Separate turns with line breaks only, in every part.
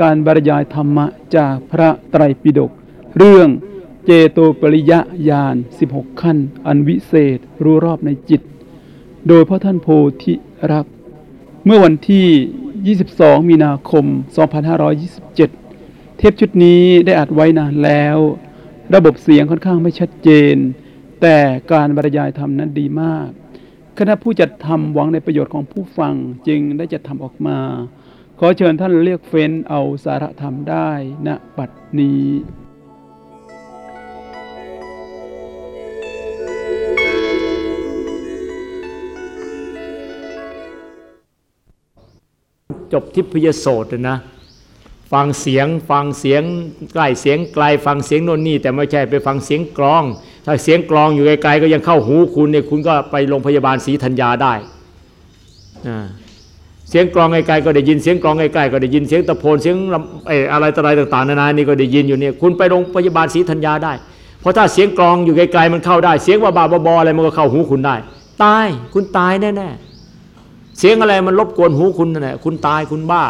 การบรรยายธรรมะจากพระไตรปิฎกเรื่องเจโตปริยญาณ 16 ขั้น อันวิเศษรู้รอบในจิต โดยพระท่านโพธิรัก เมื่อวันที่ 22 มีนาคม 2527 เทปชุดนี้ได้อัดไว้นานแล้ว ระบบเสียงค่อนข้างไม่ชัดเจน แต่การบรรยายธรรมนั้นดีมาก คณะผู้จัดทำหวังในประโยชน์ของผู้ฟังจึงได้จัดทำออกมา ขอเชิญท่านเรียกเฟ้นเอาสาระธรรมได้ณบัดนี้
จบทิพยโสตนะ ฟังเสียงฟังเสียงใกล้เสียงไกลฟังเสียงโน่นนี่ แต่ไม่ใช่ไปฟังเสียงกลอง ถ้าเสียงกลองอยู่ไกลๆก็ยังเข้าหูคุณเนี่ยคุณก็ไปโรงพยาบาลศรีธัญญาได้นะ เสียงกลองไกลๆก็ได้ยินเสียงกลองไกลๆก็ได้ยินเสียงตะโพนเสียงเอ่อะไรต่ออะไรต่างๆนานานี่ก็ได้ยินอยู่เนี่ยคุณไปโรงพยาบาลศรีธัญญาได้ เพราะถ้าเสียงกลองอยู่ไกลๆมันเข้าได้ เสียงว่าบาบออะไรมันก็เข้าหูคุณได้ ตายคุณตายแน่ๆเสียงอะไรมันรบกวนหูคุณนั่นแหละคุณตายคุณบ้า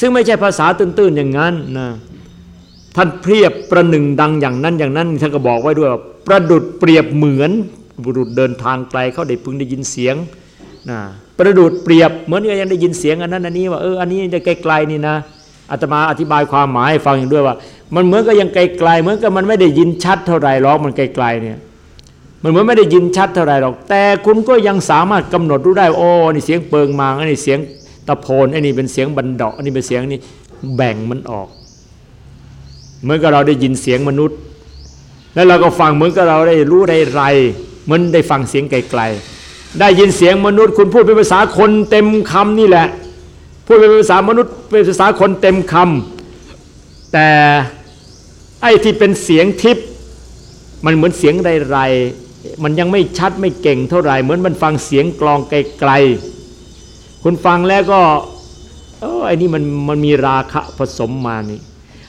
ซึ่งไม่ใช่ภาษาตื้นๆอย่างนั้นนะท่านเปรียบประหนึ่งดังอย่างนั้นอย่างนั้นท่านก็บอกไว้ด้วยว่าประดุดเปรียบเหมือนบุรุษเดินทางไกลเขาได้พึงได้ยินเสียง นะประดุดเปรียบเหมือนกับยังได้ยินเสียงอันนั้นอันนี้ว่าเอออันนี้จะไกลๆนี่นะอาตมาอธิบายความหมายให้ฟังอย่างด้วยว่า มันเหมือนกับยังไกลๆเหมือนกับมันไม่ได้ยินชัดเท่าไหร่หรอกมันไกลๆเนี่ยมันเหมือนไม่ได้ยินชัดเท่าไรหรอก แต่คุณก็ยังสามารถกำหนดรู้ได้โอ้นี่เสียงเปิงมางอันนี้เสียงตะโพนอันนี้เป็นเสียงบันดอกอันนี้เป็นเสียงนี่แบ่งมันออก เหมือนกับเราได้ยินเสียงมนุษย์ แล้วเราก็ฟังเหมือนกับเราได้รู้ได้ไรเหมือนได้ฟังเสียงไกลๆ ได้ยินเสียงมนุษย์ คุณพูดเป็นภาษาคนเต็มคำนี่แหละ พูดเป็นภาษามนุษย์เป็นภาษาคนเต็มคำแต่ไอ้ที่เป็นเสียงทิพย์มันเหมือนเสียงไรไรๆมันยังไม่ชัดไม่เก่งเท่าไหร่เหมือนมันฟังเสียงกลองไกลๆคุณฟังแล้วก็เออไอ้นี่มันมันมีราคะผสมมานี่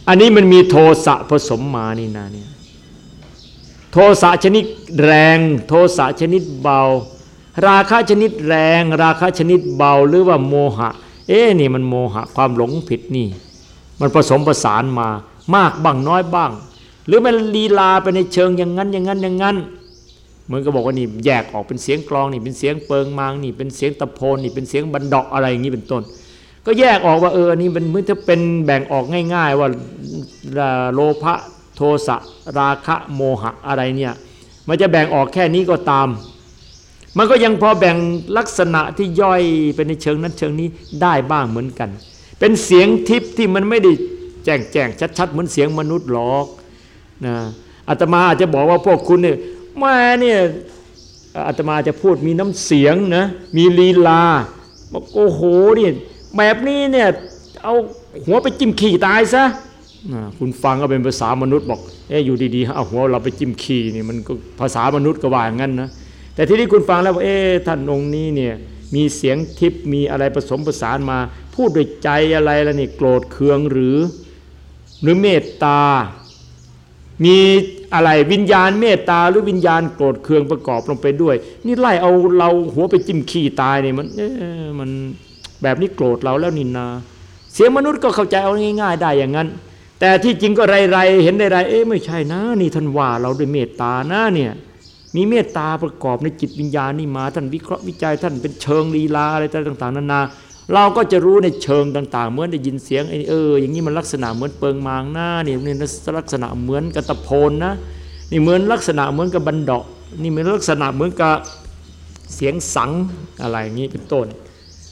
อันนี้มันมีโทสะผสมมานี่นะเนี่ยโทสะชนิดแรง โทสะชนิดเบา ราคะชนิดแรง ราคะชนิดเบาหรือว่าโมหะ เอ๊ะนี่มันโมหะความหลงผิดนี่ มันผสมประสานมามากบ้างน้อยบ้าง หรือมันลีลาไปในเชิงอย่างนั้นอย่างนั้นอย่างนั้นเหมือนก็บอกว่านี่แยกออกเป็นเสียงกลองนี่เป็นเสียงเปิงมางนี่เป็นเสียงตะโพนนี่เป็นเสียงบันดอกอะไรอย่างนี้เป็นต้น ก็แยกออกว่าเอออันนี้มันเหมือนจะเป็นแบ่งออกง่าย ๆ ว่าโลภะโทสะราคะโมหะอะไรเนี่ยมันจะแบ่งออกแค่นี้ก็ตาม มันก็ยังพอแบ่งลักษณะที่ย่อยไปในเชิงนั้นเชิงนี้ได้บ้างเหมือนกัน เป็นเสียงทิพย์ที่มันไม่ได้แจ้งแจ้งชัดๆเหมือนเสียงมนุษย์หรอกนะอาตมาอาจจะบอกว่าพวกคุณเนี่ยแม่เนี่ยอาตมาจะพูดมีน้ำเสียงนะมีลีลาบอกโอ้โหเนี่ยแบบนี้เนี่ยเอาหัวไปจิ้มขี่ตายซะนะคุณฟังก็เป็นภาษามนุษย์บอกเอ๊ะอยู่ดีๆเอาหัวเราไปจิ้มขี่นี่มันก็ภาษามนุษย์ก็ว่าอย่างนั้นนะ แต่ที่นี้คุณฟังแล้วว่าเอ๊ท่านองค์นี้เนี่ยมีเสียงทิพย์มีอะไรผสมผสานมา พูดด้วยใจอะไรแล้วนี่โกรธเคืองหรือ หรือเมตตา มีอะไรวิญญาณเมตตาหรือวิญญาณโกรธเคืองประกอบลงไปด้วย นี่ไล่เอาเราหัวไปจิ้มขี้ตายเนี่ยมันเอ๊มันแบบนี้โกรธเราแล้วนินนาเสียงมนุษย์ก็เข้าใจเอาง่าย ๆ ได้อย่างนั้น แต่ที่จริงก็ไรๆเห็นไรๆเอ๊ะไม่ใช่นะ นี่ท่านว่าเราด้วยเมตตานะเนี่ย มีเมตตาประกอบในจิตวิญญาณนี่มาท่านวิเคราะห์วิจัยท่านเป็นเชิงลีลาอะไรต่างๆนานา เราก็จะรู้ในเชิงต่าง ๆ เหมือนได้ยินเสียงเอออย่างนี้มันลักษณะเหมือนเปิงมางหน้านี่นี่ลักษณะเหมือนกระตะโพนนะนี่เหมือนลักษณะเหมือนกับบันดอกนี่เหมือนลักษณะเหมือนกับเสียงสังอะไรอย่างนี้เป็นต้น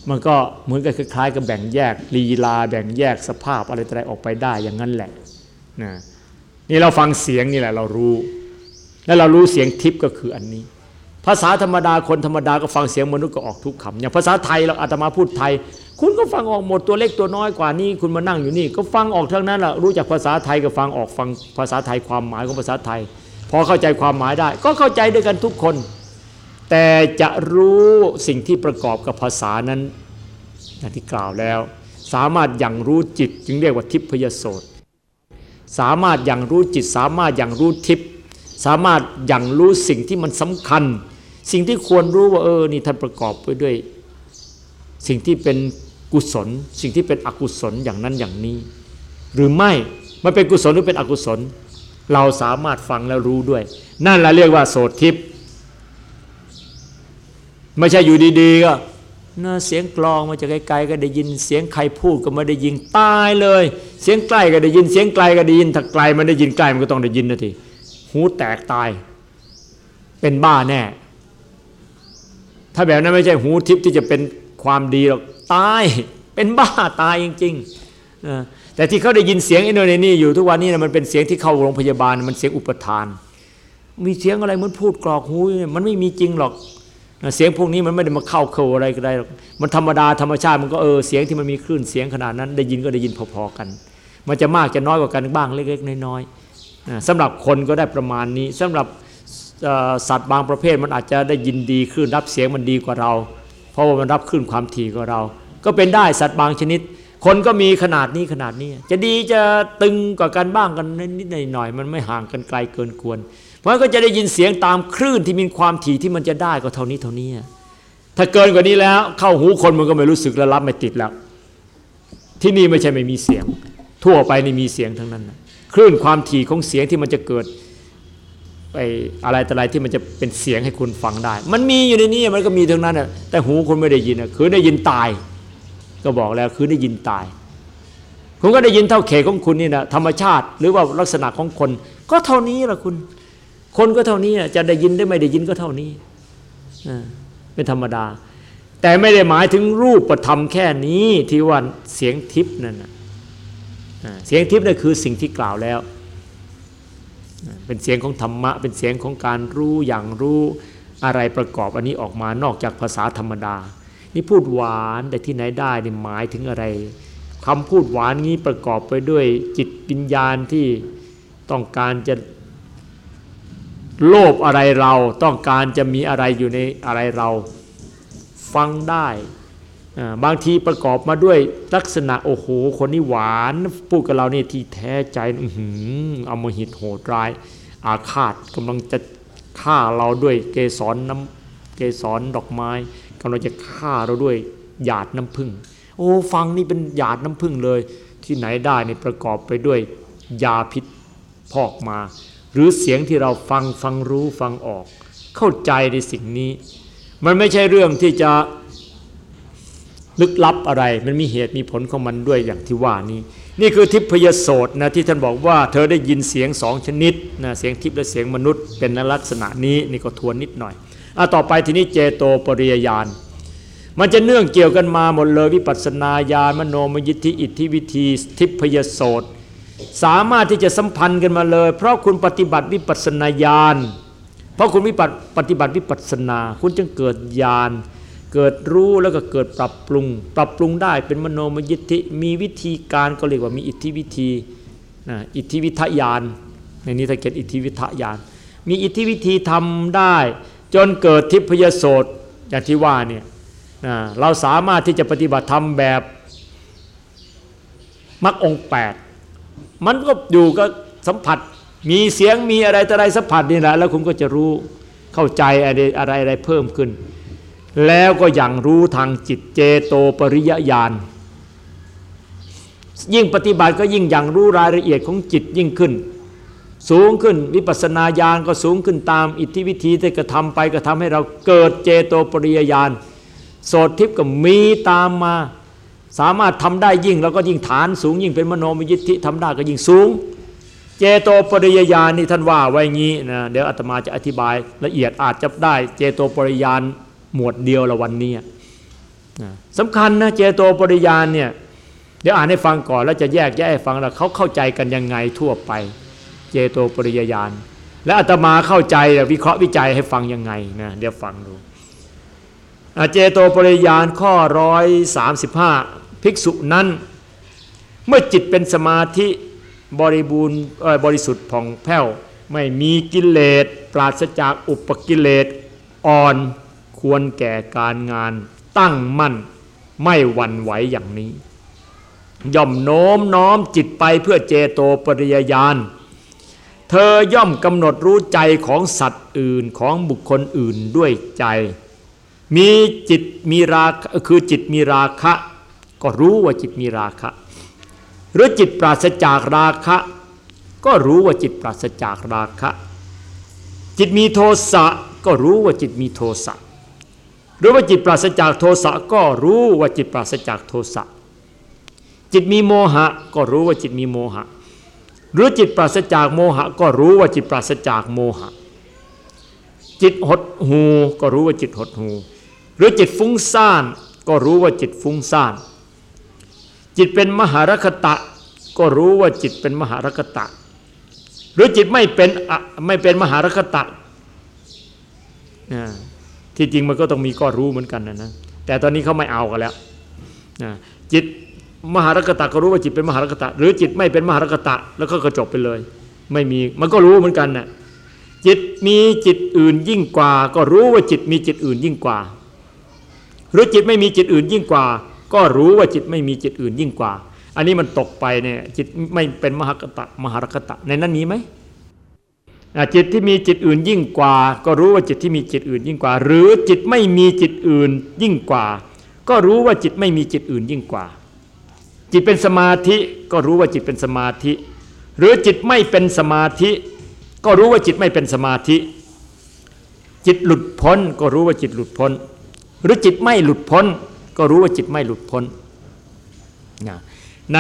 มันก็เหมือนกับคล้ายๆกับแบ่งแยกลีลา แบ่งแยกสภาพอะไรต่างๆออกไปได้อย่างนั้นแหละนะนี่เราฟังเสียงนี่แหละเรารู้ แล้วเรารู้เสียงทิพย์ก็คืออันนี้ ภาษาธรรมดาคนธรรมดาก็ฟังเสียงมนุษย์ก็ออกทุกคำอย่างภาษาไทยเราอาตมาพูดไทย คุณก็ฟังออกหมดตัวเล็กตัวน้อยกว่านี้ คุณมานั่งอยู่นี่ ก็ฟังออกทั้งนั้นแหละรู้จักภาษาไทยก็ฟังออกฟังภาษาไทยความหมายของภาษาไทย พอเข้าใจความหมายได้ ก็เข้าใจด้วยกันทุกคน แต่จะรู้สิ่งที่ประกอบกับภาษานั้นอย่างที่กล่าวแล้ว สามารถอย่างรู้จิตจึงเรียกว่าทิพยโสตสามารถอย่างรู้จิต สามารถอย่างรู้ทิพย์ สามารถอย่างรู้สิ่งที่มันสำคัญ สิ่งที่ควรรู้ว่าเออนี่ท่านประกอบไปด้วย สิ่งที่เป็นกุศล สิ่งที่เป็นอกุศลอย่างนั้นอย่างนี้ หรือไม่มันเป็นกุศลหรือเป็นอกุศล เราสามารถฟังแล้วรู้ด้วย นั่นแหละเรียกว่าโสตทิพย์ไม่ใช่อยู่ดีๆก็น่าเสียงกลองมาจากไกลๆก็ได้ยินเสียงใครพูดก็ไม่ได้ยินตายเลย เสียงใกล้ก็ได้ยินเสียงไกลก็ได้ยินถ้าไกลมันได้ยินใกล้มันก็ต้องได้ยินนะที หูแตกตาย เป็นบ้าแน่ ถ้าแบบนั้นไม่ใช่หูทิพย์ที่จะเป็นความดีหรอกตายเป็นบ้าตายจริงๆแต่ที่เขาได้ยินเสียงไอ้นนี่อยู่ทุกวันนี้นะมันเป็นเสียงที่เข้าโรงพยาบาลมันเสียงอุปทาน มีเสียงอะไรเหมือนพูดกรอกหูมันไม่มีจริงหรอกเสียงพวกนี้มันไม่ได้มาเข้าเข้าอะไรก็ได้หรอกมันธรรมดาธรรมชาติมันก็เออเสียงที่มันมีคลื่นเสียงขนาดนั้น ได้ยินก็ได้ยินพอๆกัน มันจะมากจะน้อยกว่ากันบ้างเล็กๆน้อยๆ สำหรับคนก็ได้ประมาณนี้สำหรับสัตว์บางประเภทมันอาจจะได้ยินดีคลื่นรับเสียงมันดีกว่าเรา เพราะว่ามันรับคลื่นความถี่กว่าเรา ก็เป็นได้สัตว์บางชนิด คนก็มีขนาดนี้ขนาดนี้ จะดีจะตึงกว่ากันบ้างกันนิดหน่อยมันไม่ห่างกันไกลเกินควร เพราะก็จะได้ยินเสียงตามคลื่นที่มีความถี่ที่มันจะได้ก็เท่านี้เท่านี้ ถ้าเกินกว่านี้แล้ว เข้าหูคนมันก็ไม่รู้สึกแล้วรับไม่ติดแล้ว ที่นี่ไม่ใช่ไม่มีเสียง ทั่วไปนี่มีเสียงทั้งนั้น คลื่นความถี่ของเสียงที่มันจะเกิดไปอะไรแต่อะไรที่มันจะเป็นเสียงให้คุณฟังได้ มันมีอยู่ในนี้มันก็มีทั้งนั้นแต่หูคุณไม่ได้ยินคือได้ยินตาย ก็บอกแล้วคือได้ยินตาย คุณก็ได้ยินเท่าเขตของคุณนี่นะธรรมชาติ หรือว่าลักษณะของคน ก็เท่านี้แหละคุณ คนก็เท่านี้จะได้ยินได้ไม่ได้ยินก็เท่านี้เป็นธรรมดา แต่ไม่ได้หมายถึงรูปธรรมแค่นี้ที่ว่าเสียงทิพย์นั่น เสียงทิพย์นั่นคือสิ่งที่กล่าวแล้ว เป็นเสียงของธรรมะ เป็นเสียงของการรู้อย่างรู้อะไรประกอบอันนี้ออกมานอกจากภาษาธรรมดา นี่พูดหวานแต่ที่ไหนได้นี่หมายถึงอะไรคำพูดหวานนี้ประกอบไปด้วยจิตปัญญาที่ต้องการจะโลภอะไรเราต้องการจะมีอะไรอยู่ในอะไรเรา ฟังได้ บางทีประกอบมาด้วยลักษณะโอ้โหคนนี้หวานพูดกับเราเนี่ยที่แท้ใจอืออมหิตโหดร้าย อาฆาตกำลังจะฆ่าเราด้วยเกสรน้ำเกสรดอกไม้กำลังจะฆ่าเราด้วยหยาดน้ำผึ้งโอ้ฟังนี่เป็นหยาดน้ำผึ้งเลย ที่ไหนได้ในประกอบไปด้วยยาพิษพอกมา หรือเสียงที่เราฟังฟังรู้ฟังออก เข้าใจในสิ่งนี้ มันไม่ใช่เรื่องที่จะ ลึกลับอะไร มันมีเหตุมีผลของมันด้วยอย่างที่ว่านี้ นี่คือทิพยโสตนะที่ท่านบอกว่าเธอได้ยินเสียงสองชนิดนะเสียงทิพย์และเสียงมนุษย์ เป็นลักษณะนี้นี่ก็ทวนนิดหน่อยอะต่อไปทีนี้เจโตปริยญาณมันจะเนื่องเกี่ยวกันมาหมดเลยวิปัสสนาญาณมโนมยิทธิอิทธิวิธีทิพยโสตสามารถที่จะสัมพันธ์กันมาเลย เพราะคุณปฏิบัติวิปัสนาญาณเพราะคุณวิปัติปฏิบัติวิปัสนา คุณจึงเกิดญาณ เกิดรู้แล้วก็เกิดปรับปรุง ปรับปรุงได้เป็นมโนมยิทธิมีวิธีการก็เรียกว่ามีอิทธิวิธีนะอิทธิวิทยานในนี้ถ้าเกิดอิทธิวิทยาน มีอิทธิวิธีทำได้ จนเกิดทิพยโสตอย่างที่ว่าเนี่ยนะเราสามารถที่จะปฏิบัติธรรมแบบมรรคองแปดมันก็อยู่ก็สัมผัสมีเสียงมีอะไรต่อะไรสัมผัสนี่แหละแล้วคุณก็จะรู้เข้าใจอะไรอะไรอะไรเพิ่มขึ้น แล้วก็อย่างรู้ทางจิตเจโตปริยญาณยิ่งปฏิบัติก็ยิ่งอย่างรู้รายละเอียดของจิตยิ่งขึ้น สูงขึ้นวิปัสนาญาณก็สูงขึ้นตามอิทธิวิธีที่กระทำไปกระทำให้เราเกิดเจโตปริยญาณโสดทิพย์ก็มีตามมา สามารถทำได้ยิ่งแล้วก็ยิ่งฐานสูงยิ่งเป็นมโนมยิทธิทำได้ก็ยิ่งสูง เจโตปริยญาณนี่ท่านว่าไว้งี้นะเดี๋ยวอาตมาจะอธิบายละเอียดอาจจะได้เจโตปริยญาณ หมวดเดียวละวันนี้สำคัญนะเจโตปริยาณเนี่ยเดี๋ยวอ่านให้ฟังก่อนแล้วจะแยกแยกให้ฟังแล้วเขาเข้าใจกันยังไงทั่วไป เจโตปริยญาณและอาตมาเข้าใจวิเคราะห์วิจัยให้ฟังยังไงนะเดี๋ยวฟังดูเจโตปริยานข้อร้อยสามสิบห้าภิกษุนั้น เมื่อจิตเป็นสมาธิบริบูรณ์บริสุทธิ์ผ่องแผ้ว ไม่มีกิเลสปราศจากอุปกิเลสอ่อน ควรแก่การงานตั้งมั่นไม่หวั่นไหวอย่างนี้ ย่อมโน้มน้อมจิตไปเพื่อเจโตปริยญาณเธอย่อมกำหนดรู้ใจของสัตว์อื่นของบุคคลอื่นด้วยใจ มีจิตมีราคือจิตมีราคะ ก็รู้ว่าจิตมีราคะ หรือจิตปราศจากราคะ ก็รู้ว่าจิตปราศจากราคะ จิตมีโทสะก็รู้ว่าจิตมีโทสะ หรือว่าจิตปราศจากโทสะก็รู้ว่าจิตปราศจากโทสะจิตมีโมหะก็รู้ว่าจิตมีโมหะ หรือจิตปราศจากโมหะ ก็รู้ว่าจิตปราศจากโมหะ จิตหดหูก็รู้ว่าจิตหดหู หรือจิตฟุ้งซ่านก็รู้ว่าจิตฟุ้งซ่าน จิตเป็นมหารคตะ ก็รู้ว่าจิตเป็นมหารคตะ หรือจิตไม่เป็นไม่เป็นมหารคตะ ที่จริงมันก็ต้องมีก็รู้เหมือนกันนะนะแต่ตอนนี้เขาไม่เอากันแล้วจิตมหารกตะก็รู้ว่าจิตเป็นมหารกตะ หรือจิตไม่เป็นมหารกตะ แล้วก็กระจบไปเลย ไม่มีมันก็รู้เหมือนกันนะ่ะจิตมีจิตอื่นยิ่งกว่า ก็รู้ว่าจิตมีจิตอื่นยิ่งกว่า หรือจิตไม่มีจิตอื่นยิ่งกว่า ก็รู้ว่าจิตไม่มีจิตอื่นยิ่งกว่า อันนี้มันตกไปเนี่ยจิตไม่เป็นมหากตะมหารกตะ ในนั้นมีไหม จิตที่มีจิตอื่นยิ่งกว่า ก็รู้ว่าจิตที่มีจิตอื่นยิ่งกว่า หรือจิตไม่มีจิตอื่นยิ่งกว่า ก็รู้ว่าจิตไม่มีจิตอื่นยิ่งกว่า จิตเป็นสมาธิก็รู้ว่าจิตเป็นสมาธิ หรือจิตไม่เป็นสมาธิ ก็รู้ว่าจิตไม่เป็นสมาธิ จิตหลุดพ้นก็รู้ว่าจิตหลุดพ้น หรือจิตไม่หลุดพ้น ก็รู้ว่าจิตไม่หลุดพ้นใน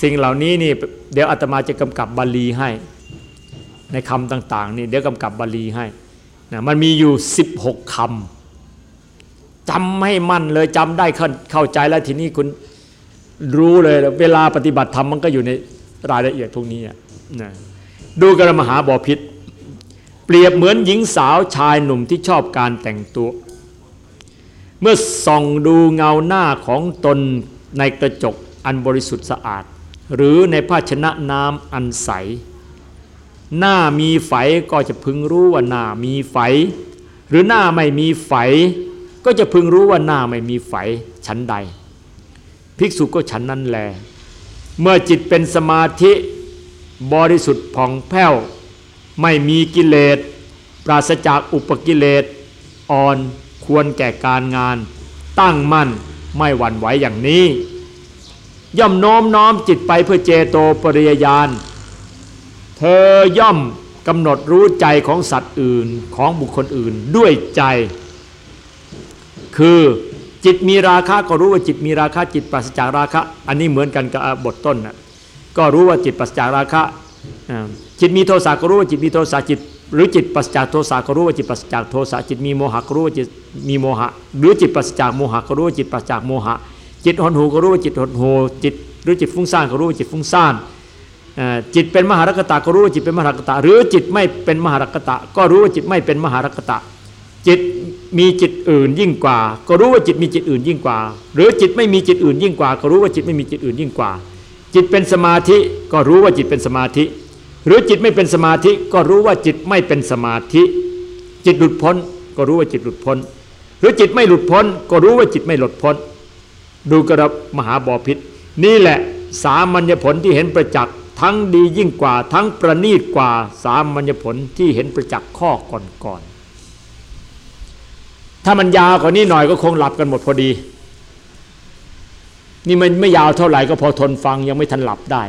สิ่งเหล่านี้นี่เดี๋ยวอาตมาจะกำกับบาลีให้ ในคำต่างๆนี่เดี๋ยวกำกับบาลีให้นะมันมีอยู่ 16คำจำให้มั่นเลยจำได้เข้าใจแล้วทีนี้คุณรู้เลย เวลาปฏิบัติธรรมมันก็อยู่ในรายละเอียดพวกนี้นะดูกระมหาบอพิษเปรียบเหมือนหญิงสาวชายหนุ่มที่ชอบการแต่งตัว เมื่อส่องดูเงาหน้าของตนในกระจกอันบริสุทธิ์สะอาด หรือในภาชนะน้ำอันใส หน้ามีไฝก็จะพึงรู้ว่าหน้ามีไฝ หรือหน้าไม่มีไฝ ก็จะพึงรู้ว่าหน้าไม่มีไฝชั้นใด ภิกษุก็ฉันนั้นแล เมื่อจิตเป็นสมาธิบริสุทธิ์ผ่องแผ้ว ไม่มีกิเลส ปราศจากอุปกิเลส อ่อนควรแก่การงาน ตั้งมั่นไม่หวั่นไหวอย่างนี้ ย่อมโน้มน้อมจิตไปเพื่อเจโตปริยญาณ เธอย่อมกำหนดรู้ใจของสัตว์อื่นของบุคคลอื่นด้วยใจ คือจิตมีราคะก็รู้ว่าจิตมีราคะจิตปราศจากราคะอันนี้เหมือนกันกับบทต้นนะก็รู้ว่าจิตปราศจากราคะจิตมีโทสะก็รู้ว่าจิตมีโทสะจิต หรือจิตปราศจากโทสะก็รู้ว่าจิตปราศจากโทสะจิตมีโมหะก็รู้ว่าจิตมีโมหะ หรือจิตปราศจากโมหะก็รู้ว่าจิตปราศจากโมหะ จิตหดหูก็รู้ว่าจิตหดหูจิตหรือจิตฟุ้งซ่านก็รู้ว่าจิตฟุ้งซ่าน จิตเป็นมหารกตะก็รู้ว่าจิตเป็นมหารกตะ หรือจิตไม่เป็นมหารกตะ ก็รู้ว่าจิตไม่เป็นมหารกตะ จิตมีจิตอื่นยิ่งกว่า ก็รู้ว่าจิตมีจิตอื่นยิ่งกว่า หรือจิตไม่มีจิตอื่นยิ่งกว่า ก็รู้ว่าจิตไม่มีจิตอื่นยิ่งกว่า จิตเป็นสมาธิก็รู้ว่าจิตเป็นสมาธิ หรือจิตไม่เป็นสมาธิก็รู้ว่าจิตไม่เป็นสมาธิ จิตหลุดพ้นก็รู้ว่าจิตหลุดพ้น หรือจิตไม่หลุดพ้น ก็รู้ว่าจิตไม่หลุดพ้น ดูกระมหาบอพิษนี่แหละสามัญญผลที่เห็นประจักษ์ ทั้งดียิ่งกว่าทั้งประณีตกว่าสามัญญผลที่เห็นประจักษ์ข้อก่อนๆถ้ามันยาวกว่านี้หน่อยก็คงหลับกันหมดพอดี นี่มันไม่ยาวเท่าไหร่ก็พอทนฟังยังไม่ทันหลับได้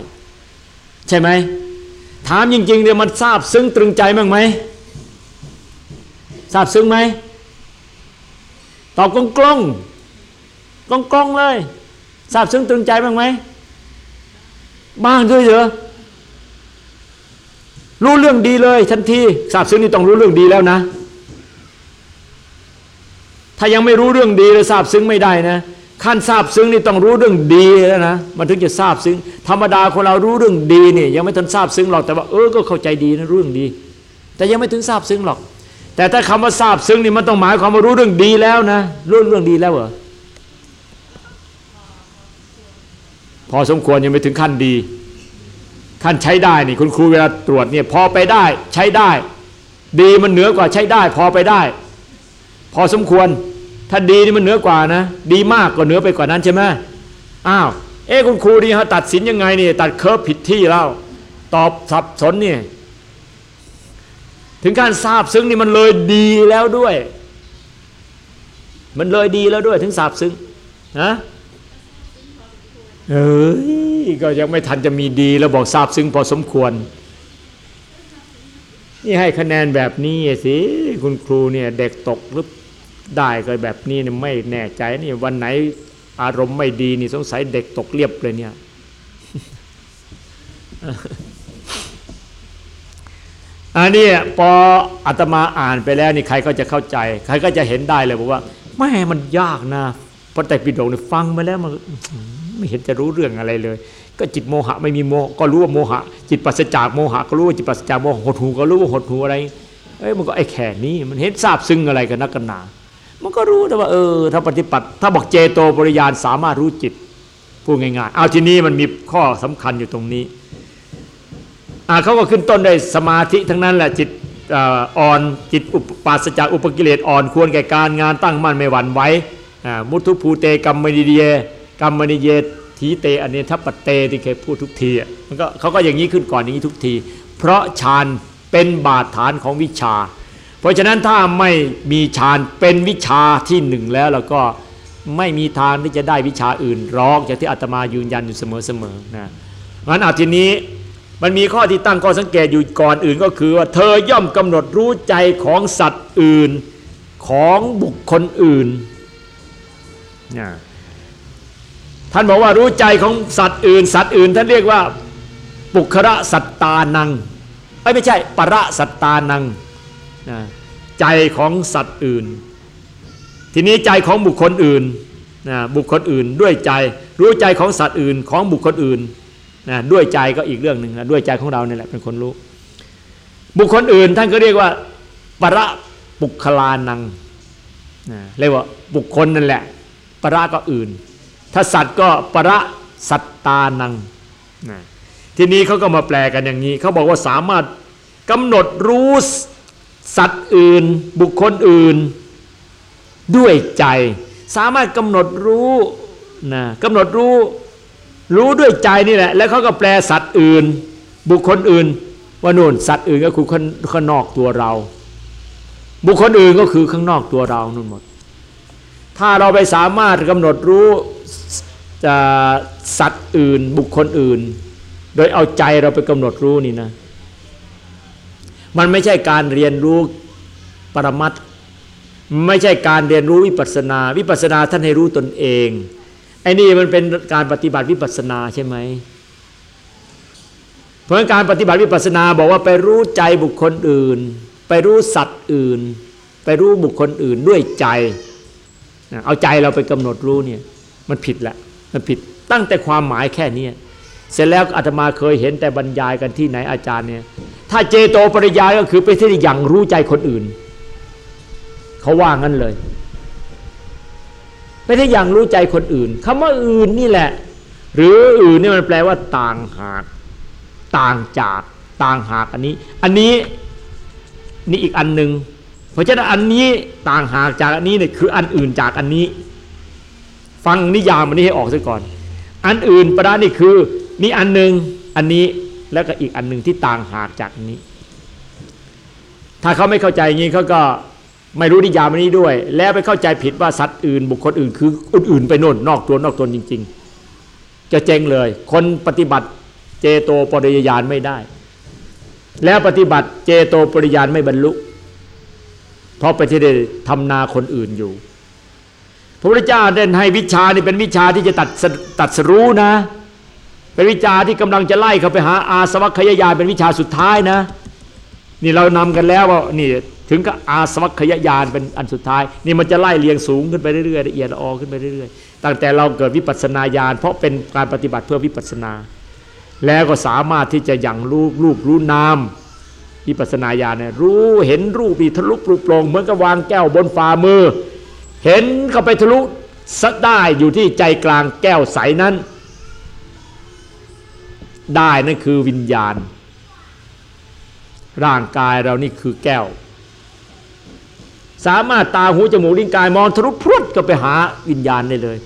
ใช่ไหมถามจริงๆเนี่ยมันทราบซึ้งตรึงใจบ้างไหมทราบซึ้งไหมตอบกลงกลงกลงกลงเลยทราบซึ้งตรึงใจบ้างไหม บ้างด้วยเหรอรู้เรื่องดีเลยทันทีทราบซึ้งนี่ต้องรู้เรื่องดีแล้วนะ ถ้ายังไม่รู้เรื่องดีเลยทราบซึ้งไม่ได้นะขั้นทราบซึ้งนี่ต้องรู้เรื่องดีแล้วนะมันถึงจะทราบซึ้งธรรมดาคนเรารู้เรื่องดีนี่ยังไม่ทันทราบซึ้งหรอกแต่ว่าเออก็เข้าใจดีนะเรื่องดี แต่ยังไม่ถึงทราบซึ้งหรอก แต่ถ้าคำว่าทราบซึ้งนี่มันต้องหมายความว่ารู้เรื่องดีแล้วนะรู้เรื่องดีแล้วเหรอ พอสมควรยังไม่ถึงขั้นดี ขั้นใช้ได้นี่คุณครูเวลาตรวจเนี่ยพอไปได้ใช้ได้ ดีมันเหนือกว่าใช้ได้ พอไปได้ พอสมควรถ้าดีนี่มันเหนือกว่านะ ดีมากก็เหนือไปกว่านั้นใช่ไหมอ้าวเอ้คุณครูดีฮะตัดสินยังไงนี่ตัดเคิร์ฟผิดที่แล้วตอบสับสนนี่ถึงการทราบซึ้งนี่มันเลยดีแล้วด้วย มันเลยดีแล้วด้วยถึงทราบซึ้งนะ เอ้ยก็ยังไม่ทันจะมีดีแล้วบอกทราบซึ้งพอสมควร นี่ให้คะแนนแบบนี้สิ คุณครูเนี่ยเด็กตกหรือได้ก็แบบนี้เนี่ยไม่แน่ใจนี่วันไหนอารมณ์ไม่ดีนี่สงสัยเด็กตกเรียบเลยเนี่ยอันนี้พออาตมาอ่านไปแล้วนี่ใครก็จะเข้าใจ ใครก็จะเห็นได้เลยบอกว่าไม่มันยากนะพระไตรปิฎกเนี่ยฟังมาแล้วมัน ไม่เห็นจะรู้เรื่องอะไรเลย ก็จิตโมหะไม่มีโมก็รู้ว่าโมหะ จิตปัสจากโมหะก็รู้ว่าจิตปัสจากโมหะหดหูก็รู้ว่าหดหูอะไรเอ้ยมันก็ไอ้แค่นี้มันเห็นทราบซึ้งอะไรกันนักกันหนา มันก็รู้แต่ว่าเออถ้าปฏิบัติถ้าบอกเจโตปริยานสามารถรู้จิตพูดง่ายๆเอาทีนี้มันมีข้อสำคัญอยู่ตรงนี้อ่าเขาก็ขึ้นต้นได้สมาธิทั้งนั้นแหละจิตอ่อนจิตอุปาสจากอุปกิเลสอ่อนควรแก่การงานตั้งมั่นไม่หวั่นไหวมุทุภูเตกรรมมณีเย กรรมมณีเยทีเตอเนทัปเตที่เคยพูดทุกทีมันก็เขาก็อย่างนี้ขึ้นก่อนอย่างนี้ทุกที เพราะฌานเป็นบาดฐานของวิชา เพราะฉะนั้นถ้าไม่มีฌานเป็นวิชาที่หนึ่งแล้วแล้วก็ไม่มีทางที่จะได้วิชาอื่นร้องจากที่อาตมายืนยันอยู่เสมอๆนะงั้นอาทีนี้มันมีข้อที่ตั้งข้อสังเกตอยู่ก่อนอื่นก็คือว่าเธอย่อมกำหนดรู้ใจของสัตว์อื่นของบุคคลอื่นนะ ท่านบอกว่ารู้ใจของสัตว์อื่น สัตว์อื่น ท่านเรียกว่าปุคระสัตตานังไม่ใช่ประสัตตานังนะใจของสัตว์อื่น ทีนี้ใจของบุคคลอื่นนะบุคคลอื่นด้วยใจ รู้ใจของสัตว์อื่นของบุคคลอื่นนะด้วยใจก็อีกเรื่องหนึ่งนะด้วยใจของเราเนี่ยแหละเป็นคนรู้ บุคคลอื่นท่านก็เรียกว่าประปุคลานังนะเรียกว่าบุคคลนั่นแหละประก็อื่น ถ้าสัตว์ก็ประสัตตานังนะทีนี้เขาก็มาแปลกันอย่างนี้เขาบอกว่าสามารถกำหนดรู้สัตว์อื่น บุคคลอื่น ด้วยใจ สามารถกำหนดรู้นะกำหนดรู้รู้ด้วยใจนี่แหละ แล้วเขาก็แปลสัตว์อื่น บุคคลอื่น ว่านู่นสัตว์อื่นก็คือข้างนอกตัวเรา บุคคลอื่นก็คือข้างนอกตัวเรานู่นหมด ถ้าเราไปสามารถกำหนดรู้ สัตว์อื่นบุคคลอื่น โดยเอาใจเราไปกำหนดรู้นี่นะ มันไม่ใช่การเรียนรู้ปรมัตไม่ใช่การเรียนรู้วิปัสนา วิปัสนาท่านให้รู้ตนเองไอ้นี่มันเป็นการปฏิบัติวิปัสนาใช่ไหมเพราะการปฏิบัติวิปัสนาบอกว่าไปรู้ใจบุคคลอื่น ไปรู้สัตว์อื่น ไปรู้บุคคลอื่นด้วยใจ เอาใจเราไปกำหนดรู้เนี่ยมันผิดละ มันผิดตั้งแต่ความหมายแค่นี้เสร็จแล้วอาตมาเคยเห็นแต่บรรยายกันที่ไหนอาจารย์เนี่ย ถ้าเจโตปริยายก็คือไปที่อย่างรู้ใจคนอื่น เขาว่างั้นเลยไม่ได้อย่างรู้ใจคนอื่นคำว่าอื่นนี่แหละ หรืออื่นนี่มันแปลว่า ต่างหาก ต่างจากต่างหากอันนี้ อันนี้นี่อีกอันหนึ่งเพราะฉะนั้นอันนี้ต่างหากจากอันนี้เนี่ยคืออันอื่นจากอันนี้ ฟังนิยามอันนี้ให้ออกซะก่อน อันอื่นประดานี่คือมีอันหนึ่งอันนี้แล้วก็อีกอันหนึ่งที่ต่างหากจากนี้ ถ้าเขาไม่เข้าใจงี้เขาก็ไม่รู้นิยามนี้ด้วย แล้วไปเข้าใจผิดว่าสัตว์อื่น บุคคลอื่นคืออื่นไปโน่นนอกตัวนอกตนจริง ๆ จะเจงเลย คนปฏิบัติเจโตปริยานไม่ได้ แล้วปฏิบัติเจโตปริยานไม่บรรลุ เพราะไปที่ได้ทำนาคนอื่นอยู่ พระพุทธเจ้าเด่นให้วิชานี่เป็นวิชาที่จะตัดตัดสรู้นะ เป็นวิชาที่กำลังจะไล่เขาไปหาอาสวัคยายานเป็นวิชาสุดท้ายนะ นี่เรานำกันแล้วว่านี่ถึงกับอาสวัคยญาณเป็นอันสุดท้าย นี่มันจะไล่เรียงสูงขึ้นไปเรื่อยๆละเอียดละออขึ้นไปเรื่อยๆตั้งแต่เราเกิดวิปัสนาญาณเพราะเป็นการปฏิบัติเพื่อวิปัสนา แล้วก็สามารถที่จะยังรูปรูปรู้นามวิปัสนาญาณเนี่ยรู้เห็นรูปนี่ทะลุปลุกโปร่งเหมือนกับวางแก้วบนฝ่ามือ เห็นเข้าไปทะลุสัได้อยู่ที่ใจกลางแก้วใสนั้น ได้นั่นคือวิญญาณ ร่างกายเรานี่คือแก้ว สามารถตาหูจมูกลิ้นกายมองทะลุพรวดก็ไปหาวิญญาณได้เลย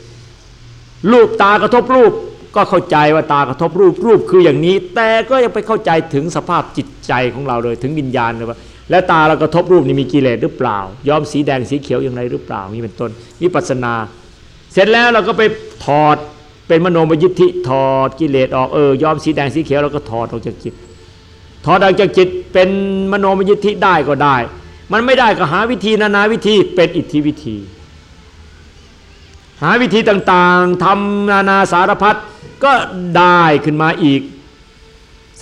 รูปตากระทบรูปก็เข้าใจว่าตากระทบรูปรูปคืออย่างนี้ แต่ก็ยังไปเข้าใจถึงสภาพจิตใจของเราเลยถึงวิญญาณเลยว่า และตาเรากระทบรูปนี่มีกิเลสหรือเปล่า ย้อมสีแดงสีเขียวอย่างไรหรือเปล่านี่เป็นต้นวิปัสนา เสร็จแล้วเราก็ไปถอดเป็นมโนมยิทธิถอดกิเลสออกเออยอมสีแดงสีเขียวเราก็ถอดออกจากจิต ถอดออกจากจิตเป็นมโนมยิทธิได้ก็ได้ มันไม่ได้ก็หาวิธีนานาวิธีเป็นอิทธิวิธี หาวิธีต่างๆทำนานาสารพัดก็ได้ขึ้นมาอีก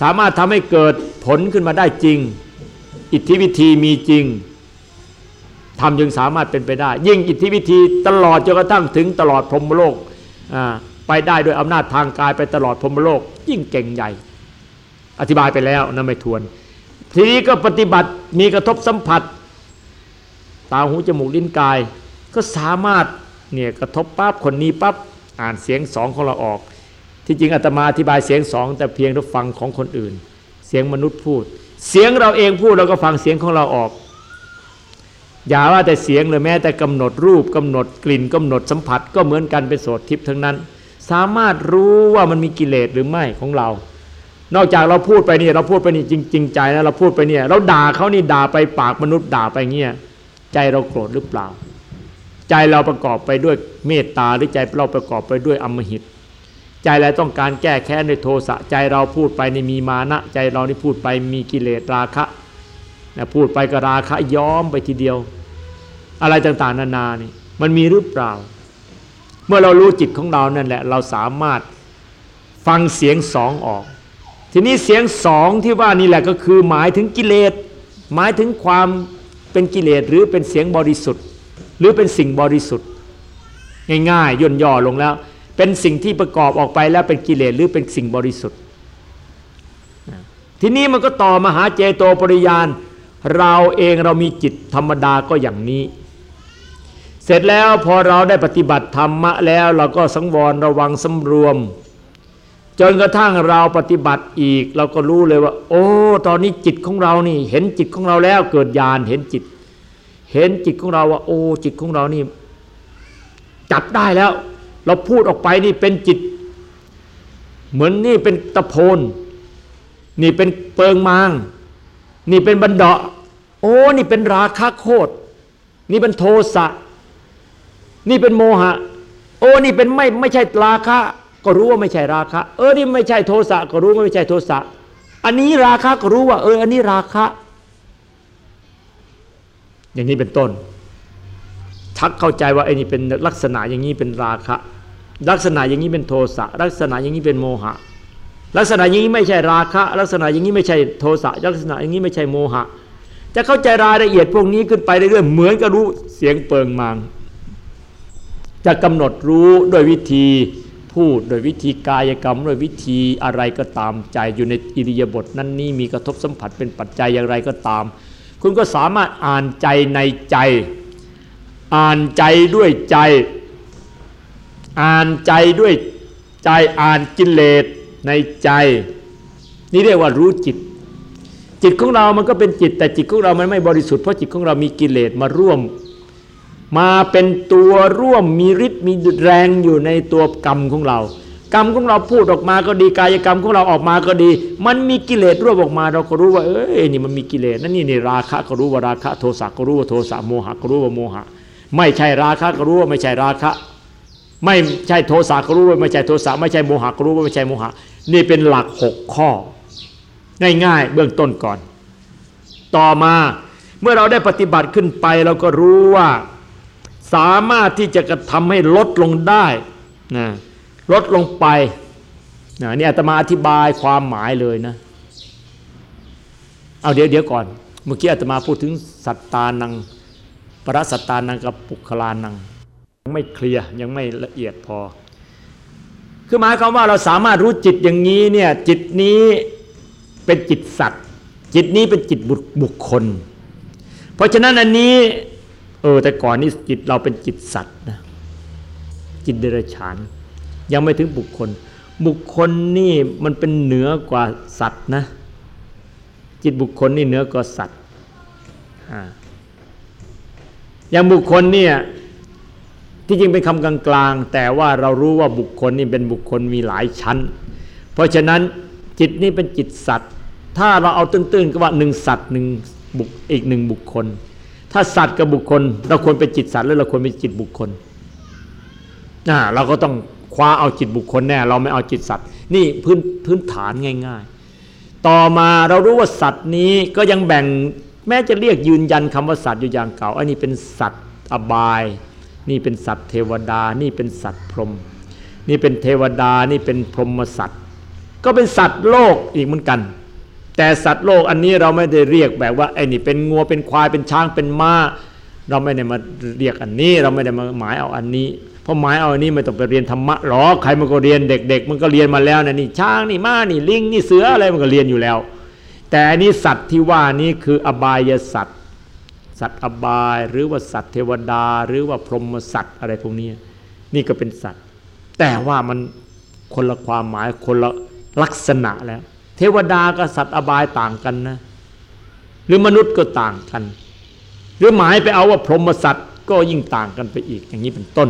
สามารถทำให้เกิดผลขึ้นมาได้จริง อิทธิวิธีมีจริงทำยังสามารถเป็นไปได้ ยิ่งอิทธิวิธีตลอดจนกระทั่งถึงตลอดพรมโลกไปได้โดยอำนาจทางกายไปตลอดพรมโลก ยิ่งเก่งใหญ่ อธิบายไปแล้วนะไม่ทวน ทีนี้ก็ปฏิบัติมีกระทบสัมผัส ตาหูจมูกลิ้นกาย ก็สามารถเนี่ยกระทบปั๊บคนนี้ปั๊บอ่านเสียงสองของเราออก ที่จริงอาตมาอธิบายเสียงสองแต่เพียงรับฟังของคนอื่น เสียงมนุษย์พูด เสียงเราเองพูดเราก็ฟังเสียงของเราออก อย่าว่าแต่เสียงเลยแม้แต่กำหนดรูปกำหนดกลิ่นกำหนดสัมผัสก็เหมือนกันเป็นโสตทิพย์ทั้งนั้น สามารถรู้ว่ามันมีกิเลสหรือไม่ของเรา นอกจากเราพูดไปนี่เราพูดไปนี่จริงจริงใจนะเราพูดไปเนี่ยเราด่าเขานี่ด่าไปปากมนุษย์ด่าไปเงี้ยใจเราโกรธหรือเปล่า ใจเราประกอบไปด้วยเมตตาหรือใจเราประกอบไปด้วยอมหิต ใจเราต้องการแก้แค้นในโทสะใจเราพูดไปในมีมานะ ใจเรานี่พูดไปมีกิเลสราคะพูดไปก็ราคะย้อมไปทีเดียว อะไรต่างๆ นานานี่มันมีหรือเปล่า เมื่อเรารู้จิตของเรานั่นแหละ เราสามารถฟังเสียงสองออก ทีนี้เสียงสองที่ว่านี่แหละก็คือหมายถึงกิเลส หมายถึงความเป็นกิเลสหรือเป็นเสียงบริสุทธิ์ หรือเป็นสิ่งบริสุทธิ์ ง่ายๆย่นย่อลงแล้ว เป็นสิ่งที่ประกอบออกไปแล้วเป็นกิเลสหรือเป็นสิ่งบริสุทธิ์ ทีนี้มันก็ต่อมาหาเจโตปริยาน เราเองเรามีจิตธรรมดาก็อย่างนี้ เสร็จแล้วพอเราได้ปฏิบัติธรรมะแล้วเราก็สังวรระวังสำรวม จนกระทั่งเราปฏิบัติอีก เราก็รู้เลยว่า โอ้ ตอนนี้จิตของเรานี่ เห็นจิตของเราแล้วเกิดญาณเห็นจิต เห็นจิตของเราว่า โอ้จิตของเรานี่ จับได้แล้ว เราพูดออกไปนี่เป็นจิต เหมือนนี่เป็นตะโพนนี่เป็นเปิงมาง นี่เป็นบันดาโอ้นี่เป็นราคะโคตรนี่เป็นโทสะนี่เป็นโมหะ โอ้นี่เป็นไม่ไม่ใช่ราคะ ก็รู้ว่าไม่ใช่ราคะ เออนี่ไม่ใช่โทสะก็รู้ว่าไม่ใช่โทสะอันนี้ราคะก็รู้ว่า เออ อันนี้ราคะ อย่างนี้เป็นต้น ชักเข้าใจว่าไอ้นี่เป็นลักษณะอย่างนี้เป็นราคะ ลักษณะอย่างนี้เป็นโทสะลักษณะอย่างนี้เป็นโมหะ ลักษณะอย่างนี้ไม่ใช่ราคะ ลักษณะอย่างนี้ไม่ใช่โทสะลักษณะอย่างนี้ไม่ใช่โมหะจะเข้าใจรายละเอียดพวกนี้ขึ้นไปเรื่อยๆเหมือนกับรู้เสียงเปิงมังจะกำหนดรู้โดยวิธีพูดโดยวิธีกายกรรมโดยวิธีอะไรก็ตามใจอยู่ในอิริยาบถนั้นนี้มีกระทบสัมผัสเป็นปัจจัยอย่างไรก็ตาม คุณก็สามารถอ่านใจในใจ อ่านใจด้วยใจ อ่านใจด้วยใจอ่านกิเลสในใจ นี่เรียกว่ารู้จิต จิตของเรามันก็เป็นจิต แต่จิตของเรามันไม่บริสุทธิ์เพราะจิตของเรามีกิเลสมาร่วม มาเป็นตัวร่วมมีฤทธิ์มีแรงอยู่ในตัวกรรมของเรา กรรมของเราพูดออกมาก็ดีกายกรรมของเราออกมาก็ดี มันมีกิเลสร่วมออกมา เราก็รู้ว่าเอ้ยนี่มันมีกิเลสนั่นนี่นี่ราคะก็รู้ว่าราคะโทสะก็รู้ว่าโทสะโมหะก็รู้ว่าโมหะ ไม่ใช่ราคะก็รู้ว่าไม่ใช่ราคะ ไม่ใช่โทสะก็รู้ว่าไม่ใช่โทสะไม่ใช่โมหะก็รู้ว่าไม่ใช่โมหะ นี่เป็นหลักหกข้อ ง่ายๆ เบื้องต้นก่อน ต่อมาเมื่อเราได้ปฏิบัติขึ้นไปเราก็รู้ว่าสามารถที่จะกระทำให้ลดลงได้นะลดลงไปนะนี่อาตมาอธิบายความหมายเลยนะเอาเดี๋ยวเดี๋ยวก่อน เมื่อกี้อาตมาพูดถึงสัตตานัง ปรสัตตานังกับปุคลานัง ยังไม่เคลียร์ยังไม่ละเอียดพอ คือหมายความว่าเราสามารถรู้จิตอย่างนี้เนี่ยจิตนี้เป็นจิตสัตว์ จิตนี้เป็นจิตบุคคล เพราะฉะนั้นอันนี้เออแต่ก่อนนี้จิตเราเป็นจิตสัตว์นะจิตเดรัจฉาน ยังไม่ถึงบุคคล บุคคลนี่มันเป็นเหนือกว่าสัตว์นะ จิตบุคคลนี่เหนือกว่าสัตว์อ่า อย่างบุคคลเนี่ยที่จริงเป็นคำกลางๆ แต่ว่าเรารู้ว่าบุคคลนี่เป็นบุคคลมีหลายชั้น เพราะฉะนั้นจิตนี่เป็นจิตสัตว์ ถ้าเราเอาตื้นๆก็ว่าหนึ่งสัตว์หนึ่งบุคอีกหนึ่งบุคคล ถ้าสัตว์กับบุคคล เราควรเป็นจิตสัตว์หรือเราควรเป็นจิตบุคคลอ่าเราก็ต้องคว้าเอาจิตบุคคลแน่ เราไม่เอาจิตสัตว์ นี่พื้นพื้นฐานง่าย ๆ ต่อมาเรารู้ว่าสัตว์นี้ก็ยังแบ่ง แม้จะเรียกยืนยันคำว่าสัตว์อยู่อย่างเก่า อันนี้เป็นสัตว์อบาย นี่เป็นสัตว์เทวดา นี่เป็นสัตว์พรหม นี่เป็นเทวดา นี่เป็นพรหมสัตว์ ก็เป็นสัตว์โลกอีกเหมือนกัน แต่สัตว์โลกอันนี้เราไม่ได้เรียกแบบว่าไอ้นี่เป็นงัว เป็นควาย เป็นช้าง เป็นม้า เราไม่ได้มาเรียกอันนี้ เราไม่ได้มาหมายเอาอันนี้ เพราะหมายเอาอันนี้ไม่ต้องไปเรียนธรรมะหรอก ใครมันก็เรียนเด็ก ๆ มันก็เรียนมาแล้วนะนี่ช้าง นี่ม้า นี่ลิง นี่เสืออะไรมันก็เรียนอยู่แล้ว แต่อันนี้สัตว์ที่ว่านี้คืออบายสัตว์สัตว์อบายหรือว่าสัตว์เทวดา หรือว่าพรหมสัตว์อะไรพวกนี้นี่ก็เป็นสัตว์ แต่ว่ามันคนละความหมายคนละลักษณะแล้ว เทวดากับสัตว์อบายต่างกันนะ หรือมนุษย์ก็ต่างกัน หรือหมายไปเอาว่าพรหมสัตว์ก็ยิ่งต่างกันไปอีกอย่างนี้เป็นต้น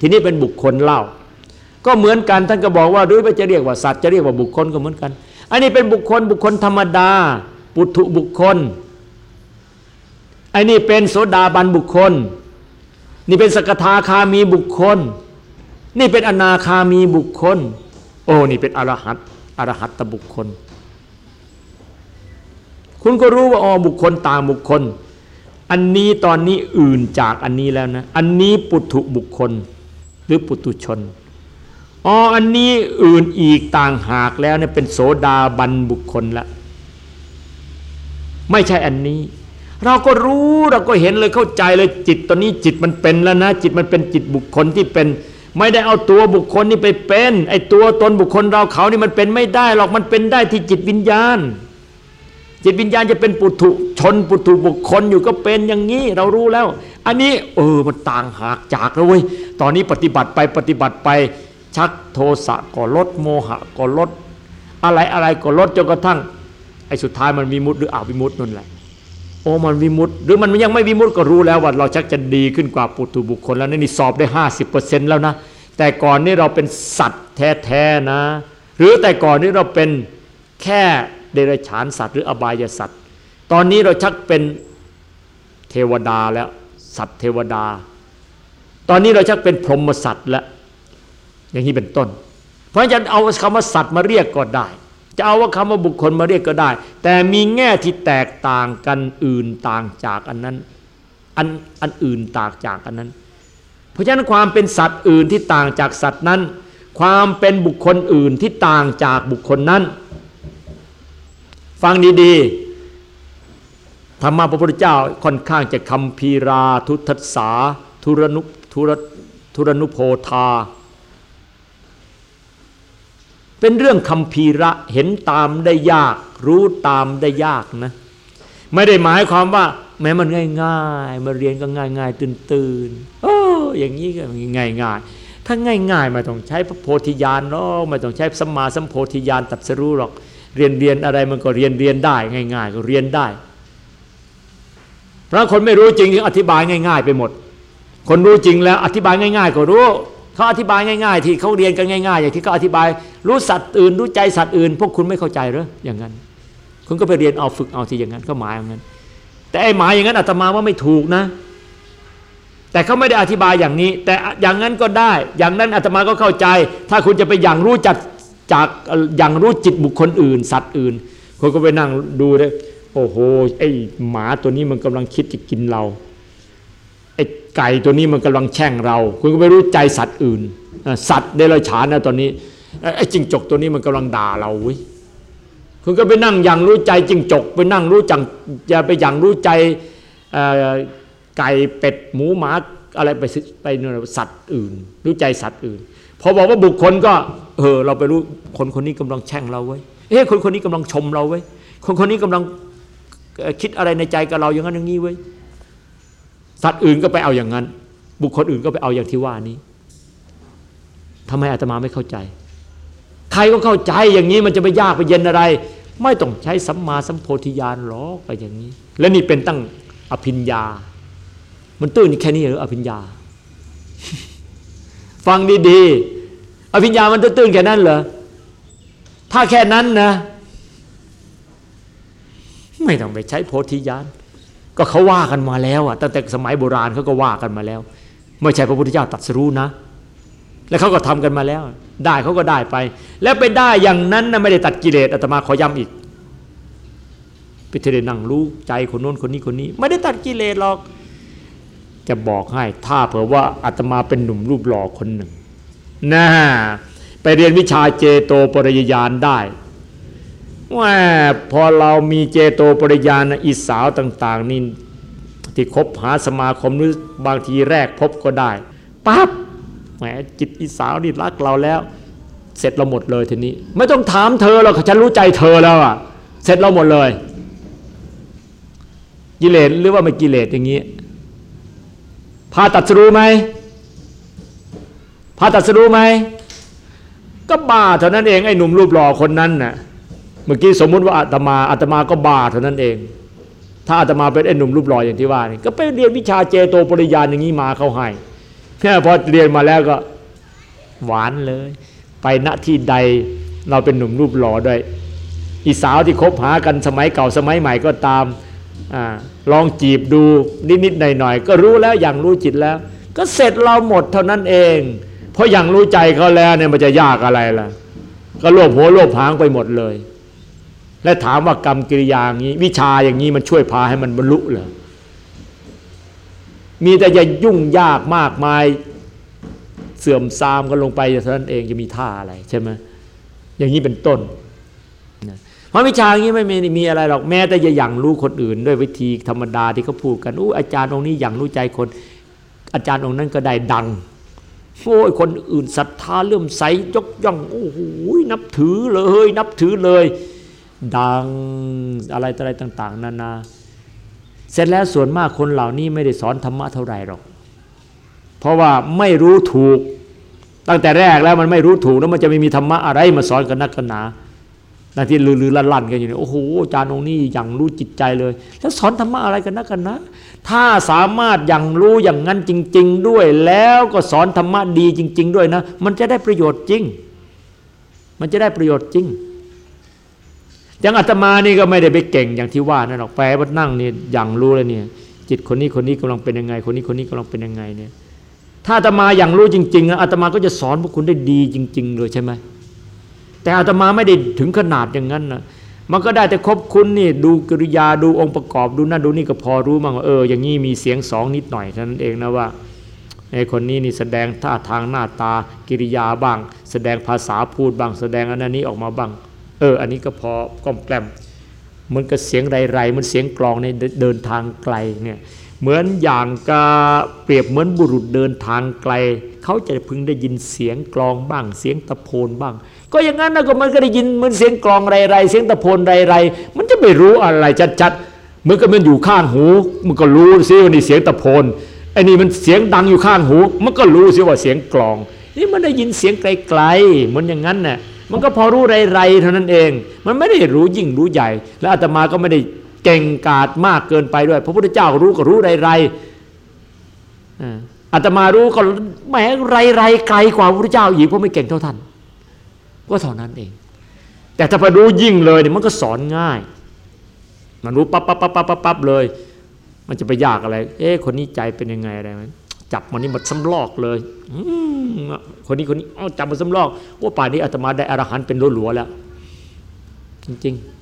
ทีนี้เป็นบุคคลเล่า ก็เหมือนกันท่านก็บอกว่าด้วยว่าจะเรียกว่าสัตว์จะเรียกว่าบุคคลก็เหมือนกัน อันนี้เป็นบุคคลบุคคลธรรมดา ปุถุบุคคลอ้นี่เป็นโสดาบันบุคคล นี่เป็นสกทาคามีบุคคล นี่เป็นอนาคามีบุคคล โอ้นี่เป็นอรหัตอรหัตตบุคคล คุณก็รู้ว่าอ๋อบุคคลต่างบุคคล อันนี้ตอนนี้อื่นจากอันนี้แล้วนะ อันนี้ปุถุบุคคล หรือปุตุชน อ๋ออันนี้อื่นอีกต่างหากแล้วเนี่ยเป็นโสดาบันบุคคลละ ไม่ใช่อันนี้ เราก็รู้เราก็เห็นเลยเข้าใจเลยจิตตอนนี้จิตมันเป็นแล้วนะ จิตมันเป็นจิตบุคคลที่เป็น ไม่ได้เอาตัวบุคคลนี่ไปเป็นไอ้ตัวตนบุคคลเราเขานี่มันเป็นไม่ได้หรอกมันเป็นได้ที่จิตวิญญาณ จิตวิญญาณจะเป็นปุถุชนปุถุบุคคลอยู่ก็เป็นอย่างนี้เรารู้แล้ว อันนี้เออมันต่างหากจากแล้วเว้ยตอนนี้ปฏิบัติไปปฏิบัติไป ชักโทสะก็ลดโมหะก็ลด อะไรอะไรก็ลดจนกระทั่งไอ้สุดท้ายมันวิมุตหรืออาวิมุตนั่นแหละโอ้มันวิมุตหรือมันยังไม่วิมุตก็รู้แล้วว่าเราชักจะดีขึ้นกว่าปุถุบุคคลแล้วนี่สอบได้ห้าสิบเปอร์เซ็นต์แล้วนะ แต่ก่อนนี่เราเป็นสัตว์แท้ๆนะ หรือแต่ก่อนนี่เราเป็นแค่เดรัจฉานสัตว์หรืออบายสัตว์ตอนนี้เราชักเป็นเทวดาแล้วสัตว์เทวดา ตอนนี้เราชักเป็นพรหมสัตว์แล้ว อย่างนี้เป็นต้น เพราะฉะนั้นเอาคำว่าสัตว์มาเรียกก็ได้ จะเอาว่าคำว่าบุคคลมาเรียกก็ได้ แต่มีแง่ที่แตกต่างกันอื่นต่างจากอันนั้นอันอันอื่นต่างจากอันนั้น เพราะฉะนั้นความเป็นสัตว์อื่นที่ต่างจากสัตว์นั้น ความเป็นบุคคลอื่นที่ต่างจากบุคคลนั้น ฟังดีๆธรรมะพระพุทธเจ้าค่อนข้างจะคำพีราทุทัสสาทุรนุทุรทุรนุโพธา เป็นเรื่องคำพีระเห็นตามได้ยาก รู้ตามได้ยากนะ ไม่ได้หมายความว่า แม้มันง่ายๆมาเรียนก็ง่ายๆตื่นๆโอ้อย่างนี้ก็ง่ายๆถ้าง่ายๆไม่ต้องใช้พระโพธิญาณหรอกไม่ต้องใช้สัมมาสัมโพธิญาณตัดสรู้หรอก เรียนเรียนอะไรมันก็เรียนเรียนได้ ง่าย ๆ ก็เรียนได้เพราะคนไม่รู้จริงอธิบายง่าย ๆ ไปหมด คนรู้จริงแล้วอธิบายง่าย ๆ ก็รู้เขาอธิบายง่าย ๆ ที่เขาเรียนกันง่าย ๆ อย่างที่เขาอธิบาย รู้สัตว์อื่น รู้ใจสัตว์อื่น พวกคุณไม่เข้าใจหรืออย่างนั้น คุณก็ไปเรียนเอาฝึกเอาที่อย่างนั้นก็หมายอย่างนั้น แต่ไอ้หมายอย่างนั้นอาตมาว่าไม่ถูกนะ แต่เขาไม่ได้อธิบายอย่างนี้ แต่อย่างนั้นก็ได้ อย่างนั้นอาตมาก็เข้าใจ ถ้าคุณจะไปอย่างรู้จักจากอย่างรู้จิตบุคคลอื่น สัตว์อื่นคุณก็ไปนั่งดูเลยโอ้โหไอ้หมาตัวนี้มันกำลังคิดจะกินเราไอ้ไก่ตัวนี้มันกำลังแช่งเรา คุณก็ไม่รู้ใจสัตว์อื่น สัตว์เดรัจฉานนะตอนนี้ ไอ้จิงจกตัวนี้มันกำลังด่าเราวิคุณก็ไปนั่งอย่างรู้ใจจิงจก ไปนั่งรู้จังจะไปอย่างรู้ใจไก่เป็ดหมูหมาอะไรไปไปสัตว์อื่น รู้ใจสัตว์อื่นพอบอกว่าบุคคลก็เออเราไปรู้คนคนนี้กำลังแช่งเราไว้เอ้คนคนนี้กำลังชมเราไว้คนคนนี้กำลังคิดอะไรในใจกับเราอย่างนั้นอย่างนี้ไว้สัตว์อื่นก็ไปเอาอย่างนั้น บุคคลอื่นก็ไปเอาอย่างที่ว่านี้ทำไมอาตมาไม่เข้าใจ ใครก็เข้าใจอย่างนี้มันจะไปยากไปเย็นอะไร ไม่ต้องใช้สัมมาสัมโพธิญาณหรอกไปอย่างนี้ และนี่เป็นตั้งอภิญญา มันตื้นแค่นี้หรืออภิญญา ฟังดีๆอภิญญามันตื้นแค่นั้นเหรอถ้าแค่นั้นนะ ไม่ต้องไปใช้โพธิญาณก็เขาว่ากันมาแล้วอะตั้งแต่สมัยโบราณเขาก็ว่ากันมาแล้ว ไม่ใช่พระพุทธเจ้าตรัสรู้นะ แล้วเขาก็ทำกันมาแล้ว ได้เขาก็ได้ไป แล้วไปได้อย่างนั้นนะไม่ได้ตัดกิเลสอาตมาขอย้ำอีกพิเทเรนั่งรู้ใจคนโน้นคนนี้คนนี้ ไม่ได้ตัดกิเลสหรอก จะบอกให้ถ้าเผื่อว่าอาตมาเป็นหนุ่มรูปหล่อคนหนึ่งนะไปเรียนวิชาเจโตปริยญาณได้ว่าพอเรามีเจโตปริยาณอีสาวต่าง ๆ นี่ที่คบหาสมาคมหรือบางทีแรกพบก็ได้ปั๊บ แหมจิตอีสาวนี่รักเราแล้ว เสร็จเราหมดเลยทีนี้ ไม่ต้องถามเธอหรอกฉันรู้ใจเธอแล้วอะ เสร็จเราหมดเลย กิเลสหรือว่าไม่กิเลสอย่างนี้พาตัดสรู้ไหมพาตัดสรู้ไหมก็บ้าเท่านั้นเองไอ้หนุ่มรูปหล่อคนนั้นน่ะเมื่อกี้สมมุติว่าอาตมาอาตมาก็บ้าเท่านั้นเอง ถ้าอาตมาเป็นไอ้หนุ่มรูปหล่ออย่างที่ว่านี่ก็ไปเรียนวิชาเจโตปริยานอย่างนี้มาเขาให้ พอเรียนมาแล้วก็หวานเลย ไปณที่ใดเราเป็นหนุ่มรูปหล่อด้วย อีสาวที่คบหากันสมัยเก่าสมัยใหม่ก็ตามอลองจีบดูนิดๆหน่อยๆก็รู้แล้วอย่างรู้จิตแล้ว ก็เสร็จเราหมดเท่านั้นเอง เพราะอย่างรู้ใจเขาแล้วเนี่ยมันจะยากอะไรล่ะ ก็โลภหัวโลภหางไปหมดเลย และถามว่ากรรมกิริยาอย่างนี้ วิชาอย่างนี้มันช่วยพาให้มันบรรลุเหรอ มีแต่จะยุ่งยากมากมายเสื่อมซามกันลงไปเท่านั้นเองจะมีท่าอะไรใช่ไหมอย่างนี้เป็นต้นเพราะวิชาอย่างนี้ไม่มีอะไรหรอกแม้แต่จะอย่างรู้คนอื่น ด้วยวิธีธรรมดาที่เขาพูดกันอู้อาจารย์องค์นี้อย่างรู้ใจคน อาจารย์องค์นั้นก็ได้ดังโอ้ยคนอื่นศรัทธาเลื่อมใสยกย่องโอ้โหนับถือเลย นับถือเลย ดังอะไรอะไรต่าง ๆ นานา เสร็จแล้วส่วนมากคนเหล่านี้ไม่ได้สอนธรรมะเท่าไหร่หรอก เพราะว่าไม่รู้ถูก ตั้งแต่แรกแล้วมันไม่รู้ถูกแล้วมันจะไม่มีธรรมะอะไรมาสอนกันนักกันหนานาที่ลือๆลั่นๆกันอยู่เนี่ยโอ้โหอาจารย์องค์นี้อย่างรู้จิตใจเลย แล้วสอนธรรมะอะไรกันนักกันนะ ถ้าสามารถอย่างรู้อย่างนั้นจริง ๆ ด้วย แล้วก็สอนธรรมะดีจริง ๆ ด้วยนะ มันจะได้ประโยชน์จริง มันจะได้ประโยชน์จริง อย่างอาตมานี่ก็ไม่ได้ไปเก่งอย่างที่ว่านั่นหรอกแปลว่านั่งนี่อย่างรู้เลยเนี่ย จิตคนนี้คนนี้กำลังเป็นยังไง คนนี้คนนี้กำลังเป็นยังไงเนี่ย ถ้าอาตมาอย่างรู้จริงๆอาตมาก็จะสอนพวกคุณได้ดีจริง ๆ เลยใช่ไหมแต่อาตมาไม่ได้ถึงขนาดอย่างนั้นนะมันก็ได้แต่คบคุณนี่ดูกริยาดูองค์ประกอบดูนั่นดูนี่ก็พอรู้มั้งเอออย่างนี้มีเสียงสองนิดหน่อยเท่านั้นเองนะว่าไอ้คนนี้นี่แสดงท่าทางหน้าตากิริยาบ้าง แสดงภาษาพูดบ้าง แสดงอันนี้ออกมาบ้าง เอออันนี้ก็พอก้มแกล้มมันก็เสียงไรๆมันเสียงกลองในเดินทางไกลเนี่ยเหมือนอย่างกะเปรียบเหมือนบุรุษเดินทางไกล เขาจะพึงได้ยินเสียงกลองบ้าง เสียงตะโพนบ้าง ก็อย่างนั้นนะก็มันก็ได้ยินเหมือนเสียงกลองไรๆเสียงตะโพนไรๆมันจะไม่รู้อะไรชัดๆเมื่อก็มันอยู่ข้างหู มันก็รู้สิว่านี่เสียงตะโพนไอ้นี่มันเสียงดังอยู่ข้างหู มันก็รู้สิว่าเสียงกลอง นี่มันได้ยินเสียงไกลๆเหมือนอย่างนั้นน่ะ มันก็พอรู้ไรๆเท่านั้นเอง มันไม่ได้รู้ยิ่งรู้ใหญ่ และอาตมาก็ไม่ได้เก่งกาจมากเกินไปด้วย พระพุทธเจ้ารู้ก็รู้ไรๆอาตมารู้ก็แหมไรๆไกลกว่าพระพุทธเจ้าอีกเพราะไม่เก่งเท่าท่านก็เท่านั้นเอง แต่ถ้าพอรู้ยิ่งเลยเนี่ยมันก็สอนง่าย มันรู้ปั๊บปั๊บปั๊บปั๊บปั๊บเลย มันจะไปยากอะไร เอ๊ะคนนี้ใจเป็นยังไงอะไรมัน จับมันนี่มันสำลอกเลยคนนี้คนนี้เอาจับมันสำลอกว่าป่านนี้อาตมาได้อรหันเป็นหลัวๆแล้ว จริงๆ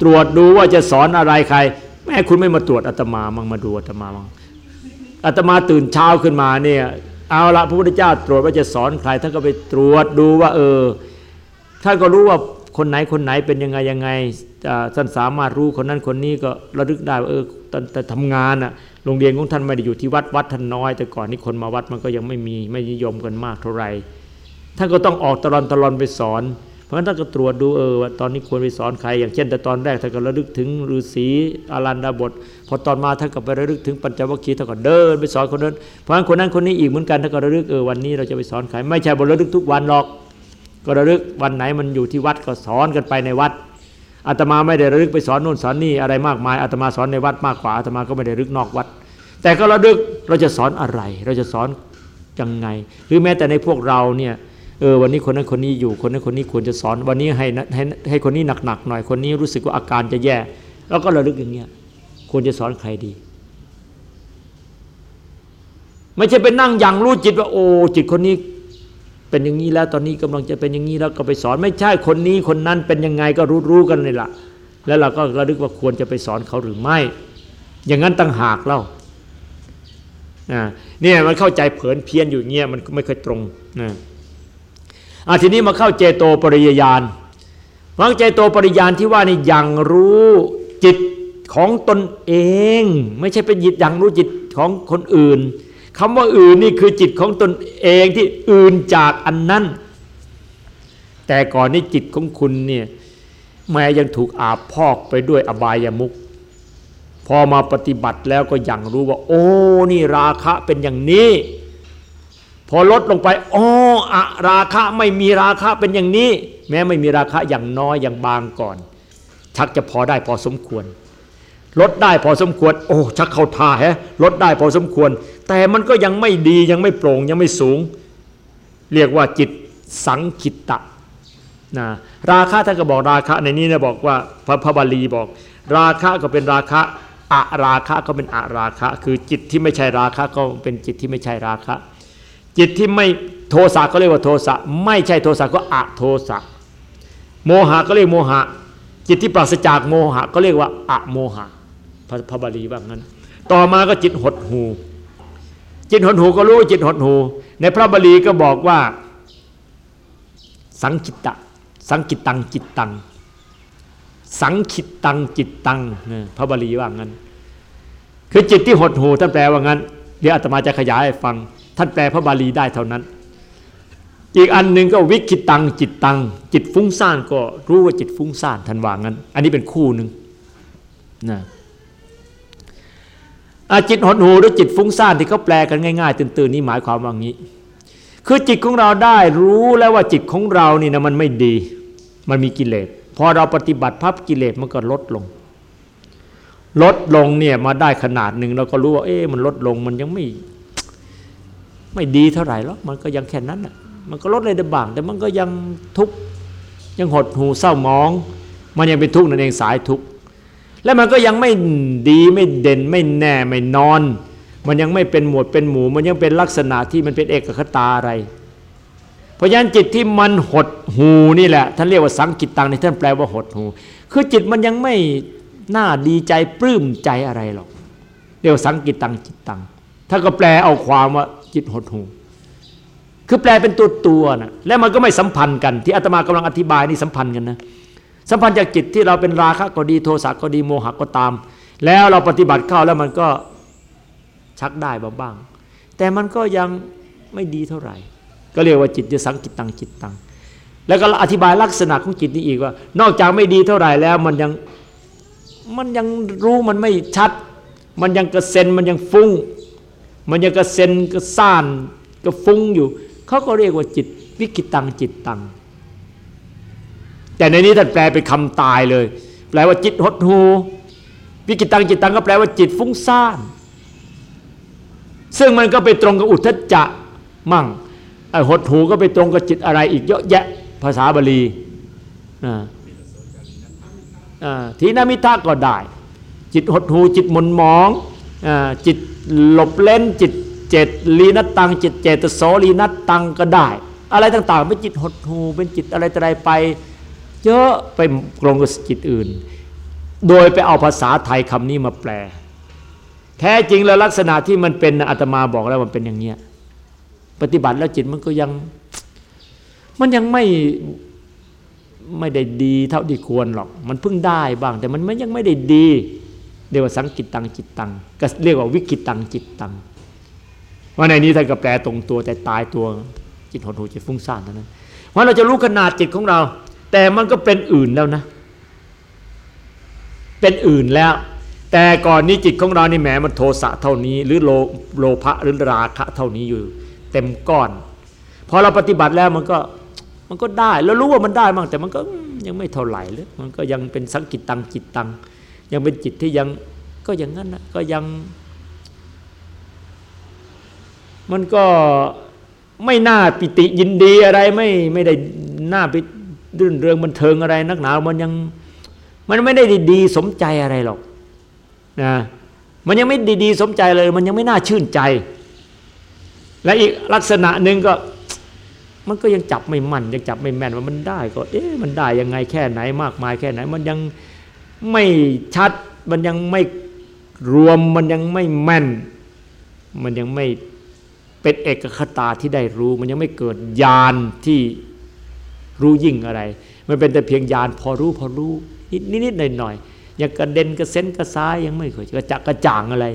ตรวจดูว่าจะสอนอะไรใคร แม่คุณไม่มาตรวจอาตมามั่งมาดูอาตมามั่งอาตมาตื่นเช้าขึ้นมาเนี่ยเอาละพระพุทธเจ้าตรวจว่าจะสอนใครท่านก็ไปตรวจดูว่า เออท่านก็รู้ว่า คนไหนคนไหนเป็นยังไงยังไงท่านสามารถรู้คนนั้นคนนี้ก็ระลึกได้ว่าเออแต่ทำงานอะโรงเรียนของท่านไม่ได้อยู่ที่วัดวัดท่านน้อย แต่ก่อนนี้คนมาวัดมันก็ยังไม่มีไม่นิยมกันมากเท่าไหร่ท่านก็ต้องออกตลอนตลอนไปสอน เพราะฉะนั้นท่านก็ตรวจดูเออว่าตอนนี้ควรไปสอนใคร อย่างเช่น แต่ตอนแรกท่านก็ระลึกถึงฤาษีอารันดาบท พอตอนมาท่านก็ไประลึกถึงปัญจวัคคีย์ท่านก็เดินไปสอนคนนั้นเพราะฉะนั้นคนนั้นคนนี้อีกเหมือนกันท่านก็ระลึกเออวันนี้เราจะไปสอนใครไม่ใช่บนระลึกทุกวันหรอก ก็ระลึกวันไหนมันอยู่ที่วัดก็สอนกันไปในวัดอาตมาไม่ได้ระลึกไปสอนโน่นสอนนี่อะไรมากมายอาตมาสอนในวัดมากกว่าอาตมาก็ไม่ได้ระลึกนอกวัด แต่ก็ระลึกเราจะสอนอะไร เราจะสอนยังไง หรือแม้แต่ในพวกเราเนี่ยเออวันนี้คนนั้นคนนี้อยู่คนนั้นคนนี้ควรจะสอน วันนี้ให้ให้ให้คนนี้หนักๆหน่อยคนนี้รู้สึกว่าอาการจะแย่ แล้วก็ระลึกอย่างเงี้ยควรจะสอนใครดี ไม่ใช่ไปนั่งอย่างรู้จิตว่าโอ้จิตคนนี้ เป็นอย่างนี้แล้วตอนนี้กำลังจะเป็นอย่างนี้แล้วก็ไปสอนไม่ใช่คนนี้คนนั้นเป็นยังไงก็รู้รู้กันเลยล่ะ แล้วเราก็ระลึกว่าควรจะไปสอนเขาหรือไม่ อย่างนั้นตั้งหากเล่าเนี่ยมันเข้าใจเผินเพี้ยนอยู่เงี้ยมันไม่ค่อยตรงนะอะทีนี้มาเข้าเจโตปริยญาณฟังเจโตปริยญาณที่ว่านี่ยังรู้จิตของตนเอง ไม่ใช่เป็นจิตยังรู้จิตของคนอื่น คำว่าอื่นนี่คือจิตของตนเองที่อื่นจากอันนั้น แต่ก่อนนี้จิตของคุณเนี่ยแม้ยังถูกอาบพอกไปด้วยอบายามุขพอมาปฏิบัติแล้วก็ยังรู้ว่า โอ้นี่ราคะเป็นอย่างนี้ พอลดลงไปอ๋ออะราคะไม่มีราคะเป็นอย่างนี้ แม้ไม่มีราคะอย่างน้อยอย่างบางก่อนชักจะพอได้พอสมควร ลดได้พอสมควร โอ้ชักเข้าท่าแฮะลดได้พอสมควร แต่มันก็ยังไม่ดียังไม่โปร่งยังไม่สูง เรียกว่าจิตสังคิตะนะราคะท่านก็บอกราคะในนี้นะบอกว่าพระพบาลีบอก ราคะก็เป็นราคะอะราคะก็เป็นอะราคะ คือจิตที่ไม่ใช่ราคะก็เป็นจิตที่ไม่ใช่ราคะ จิตที่ไม่โทสะก็เรียกว่าโทสะไม่ใช่โทสะก็อะโทสะโมหะก็เรียกโมหะ จิตที่ปราศจากโมหะก็เรียกว่าอะโมหะ พระบาลีว่างั้น ต่อมาก็จิตหดหู จิตหดหูก็รู้จิตหดหู ในพระบาลีก็บอกว่า สังคิตะสังกิตังจิตตัง สังคิตตังจิตตังพระบาลีว่างั้น คือจิตที่หดหูท่านแปลว่างั้น เดี๋ยวอาตมาจะขยายให้ฟัง ท่านแปลพระบาลีได้เท่านั้น อีกอันหนึ่งก็วิคิตังจิตตัง จิตฟุ้งซ่านก็รู้ว่าจิตฟุ้งซ่านท่านว่างั้น อันนี้เป็นคู่หนึ่งนะ จิตหดหูหรือจิตฟุ้งซ่านที่เขาแปลกันง่ายๆ ตื่นๆนี่หมายความว่างี้ คือจิตของเราได้รู้แล้วว่าจิตของเรานี่นะมันไม่ดี มันมีกิเลสพอเราปฏิบัติพับกิเลสมันก็ลดลง ลดลงเนี่ยมาได้ขนาดหนึ่งเราก็รู้ว่าเอ๊ะมันลดลงมันยังไม่ไม่ดีเท่าไหร่หรอกมันก็ยังแค่นั้นอะมันก็ลดเลยได้บ้าง แต่มันก็ยังทุกข์ยังหดหูเศร้ามอง มันยังเป็นทุกข์นั่นเองสายทุกข์ และมันก็ยังไม่ดีไม่เด่นไม่แน่ไม่นอน มันยังไม่เป็นหมวดเป็นหมู่มันยังเป็นลักษณะที่มันเป็นเอกคตาอะไร เพราะฉะนั้นจิตที่มันหดหูนี่แหละท่านเรียกว่าสังกิตตังในท่านแปลว่าหดหู คือจิตมันยังไม่น่าดีใจปลื้มใจอะไรหรอกเรียกว่าสังกิตตังจิตตังถ้าก็แปลเอาความว่าจิตหดหูคือแปลเป็นตัวตัวนะและมันก็ไม่สัมพันธ์กัน ที่อาตมากำลังอธิบายนี่สัมพันธ์กันนะ สัมพันธ์จากจิตที่เราเป็นราคะก็ดีโทสะก็ดีโมหะก็ตาม แล้วเราปฏิบัติเข้าแล้วมันก็ชักได้บ้างแต่มันก็ยังไม่ดีเท่าไหร่ ก็เรียกว่าจิตจะสังกิตตังจิตตังแล้วก็อธิบายลักษณะของจิตนี้อีกว่า นอกจากไม่ดีเท่าไหร่แล้วมันยังมันยังรู้มันไม่ชัด มันยังกระเซ็นมันยังฟุ้ง มันยังกระเซ็นกระซ่านกระฟุ้งอยู่เขาก็เรียกว่าจิตวิกิตังจิตตัง แต่ในนี้ท่านแปลเป็นคำตายเลย แปลว่าจิตหดหูวิกิตังจิตตังก็แปลว่าจิตฟุ้งซ่าน ซึ่งมันก็ไปตรงกับอุทธจะมั่งไอ้หดหูก็ไปตรงกับจิตอะไรอีกเยอะแยะภาษาบาลีทีนามิทาก็ได้ จิตหดหูจิตมนมองจิตหลบเล่นจิตเจตลีนัตตัง จิตเจตโสลีนัตตังก็ได้ อะไรต่างๆเป็นจิตหดหูเป็นจิตอะไรอะไรไป เยอะไปกลงกับจิตอื่น โดยไปเอาภาษาไทยคำนี้มาแปล แท้จริงแล้วลักษณะที่มันเป็นอาตมาบอกแล้วมันเป็นอย่างเนี้ยปฏิบัติแล้วจิตมันก็ยัง มันยังไม่ไม่ได้ดีเท่าที่ควรหรอก มันเพิ่งได้บ้าง แต่มันมันยังไม่ได้ดีเรียกว่าสังกิตตังจิตตังก็เรียกว่าวิกิตังจิตตังว่าในนี้ท่านก็แปลตรงตัวแต่ตายตัวจิตหดหูจิตฟุ้งซ่านเท่านั้นเพราะเราจะรู้ขนาดจิตของเรา แต่มันก็เป็นอื่นแล้วนะ เป็นอื่นแล้ว แต่ก่อนนี้จิตของเรานี่แหมมันโทสะเท่านี้ หรือโลโลภะหรือราคะเท่านี้อยู่ เต็มก้อนพอเราปฏิบัติแล้วมันก็มันก็ได้ แล้วรู้ว่ามันได้บ้างแต่มันก็ยังไม่เท่าไหร่เลยมันก็ยังเป็นสังกิตตังจิตตัง ยังเป็นจิตที่ยังก็อย่างนั้นนะก็ยัง มันก็ไม่น่าปิติยินดีอะไรไม่ไม่ได้น่าไป รื่นเริงบันเทิงอะไรนักหนา มันยังมันไม่ได้ดีสมใจอะไรหรอกนะมันยังไม่ดีสมใจเลย มันยังไม่น่าชื่นใจ และอีกลักษณะหนึ่งก็ มันก็ยังจับไม่มั่นยังจับไม่แม่นว่ามันได้ก็ เอ๊ะมันได้ยังไงแค่ไหนมากมายแค่ไหน มันยังไม่ชัด มันยังไม่รวมมันยังไม่แม่น มันยังไม่เป็นเอกคตาที่ได้รู้ มันยังไม่เกิดญาณที่ รู้ยิ่งอะไร มันเป็นแต่เพียงญาณพอรู้พอรู้นิดๆหน่อยๆยังกระเด็นกระเซ็นกระซ้ายยังไม่เคยกระจักกระจ่างอะไร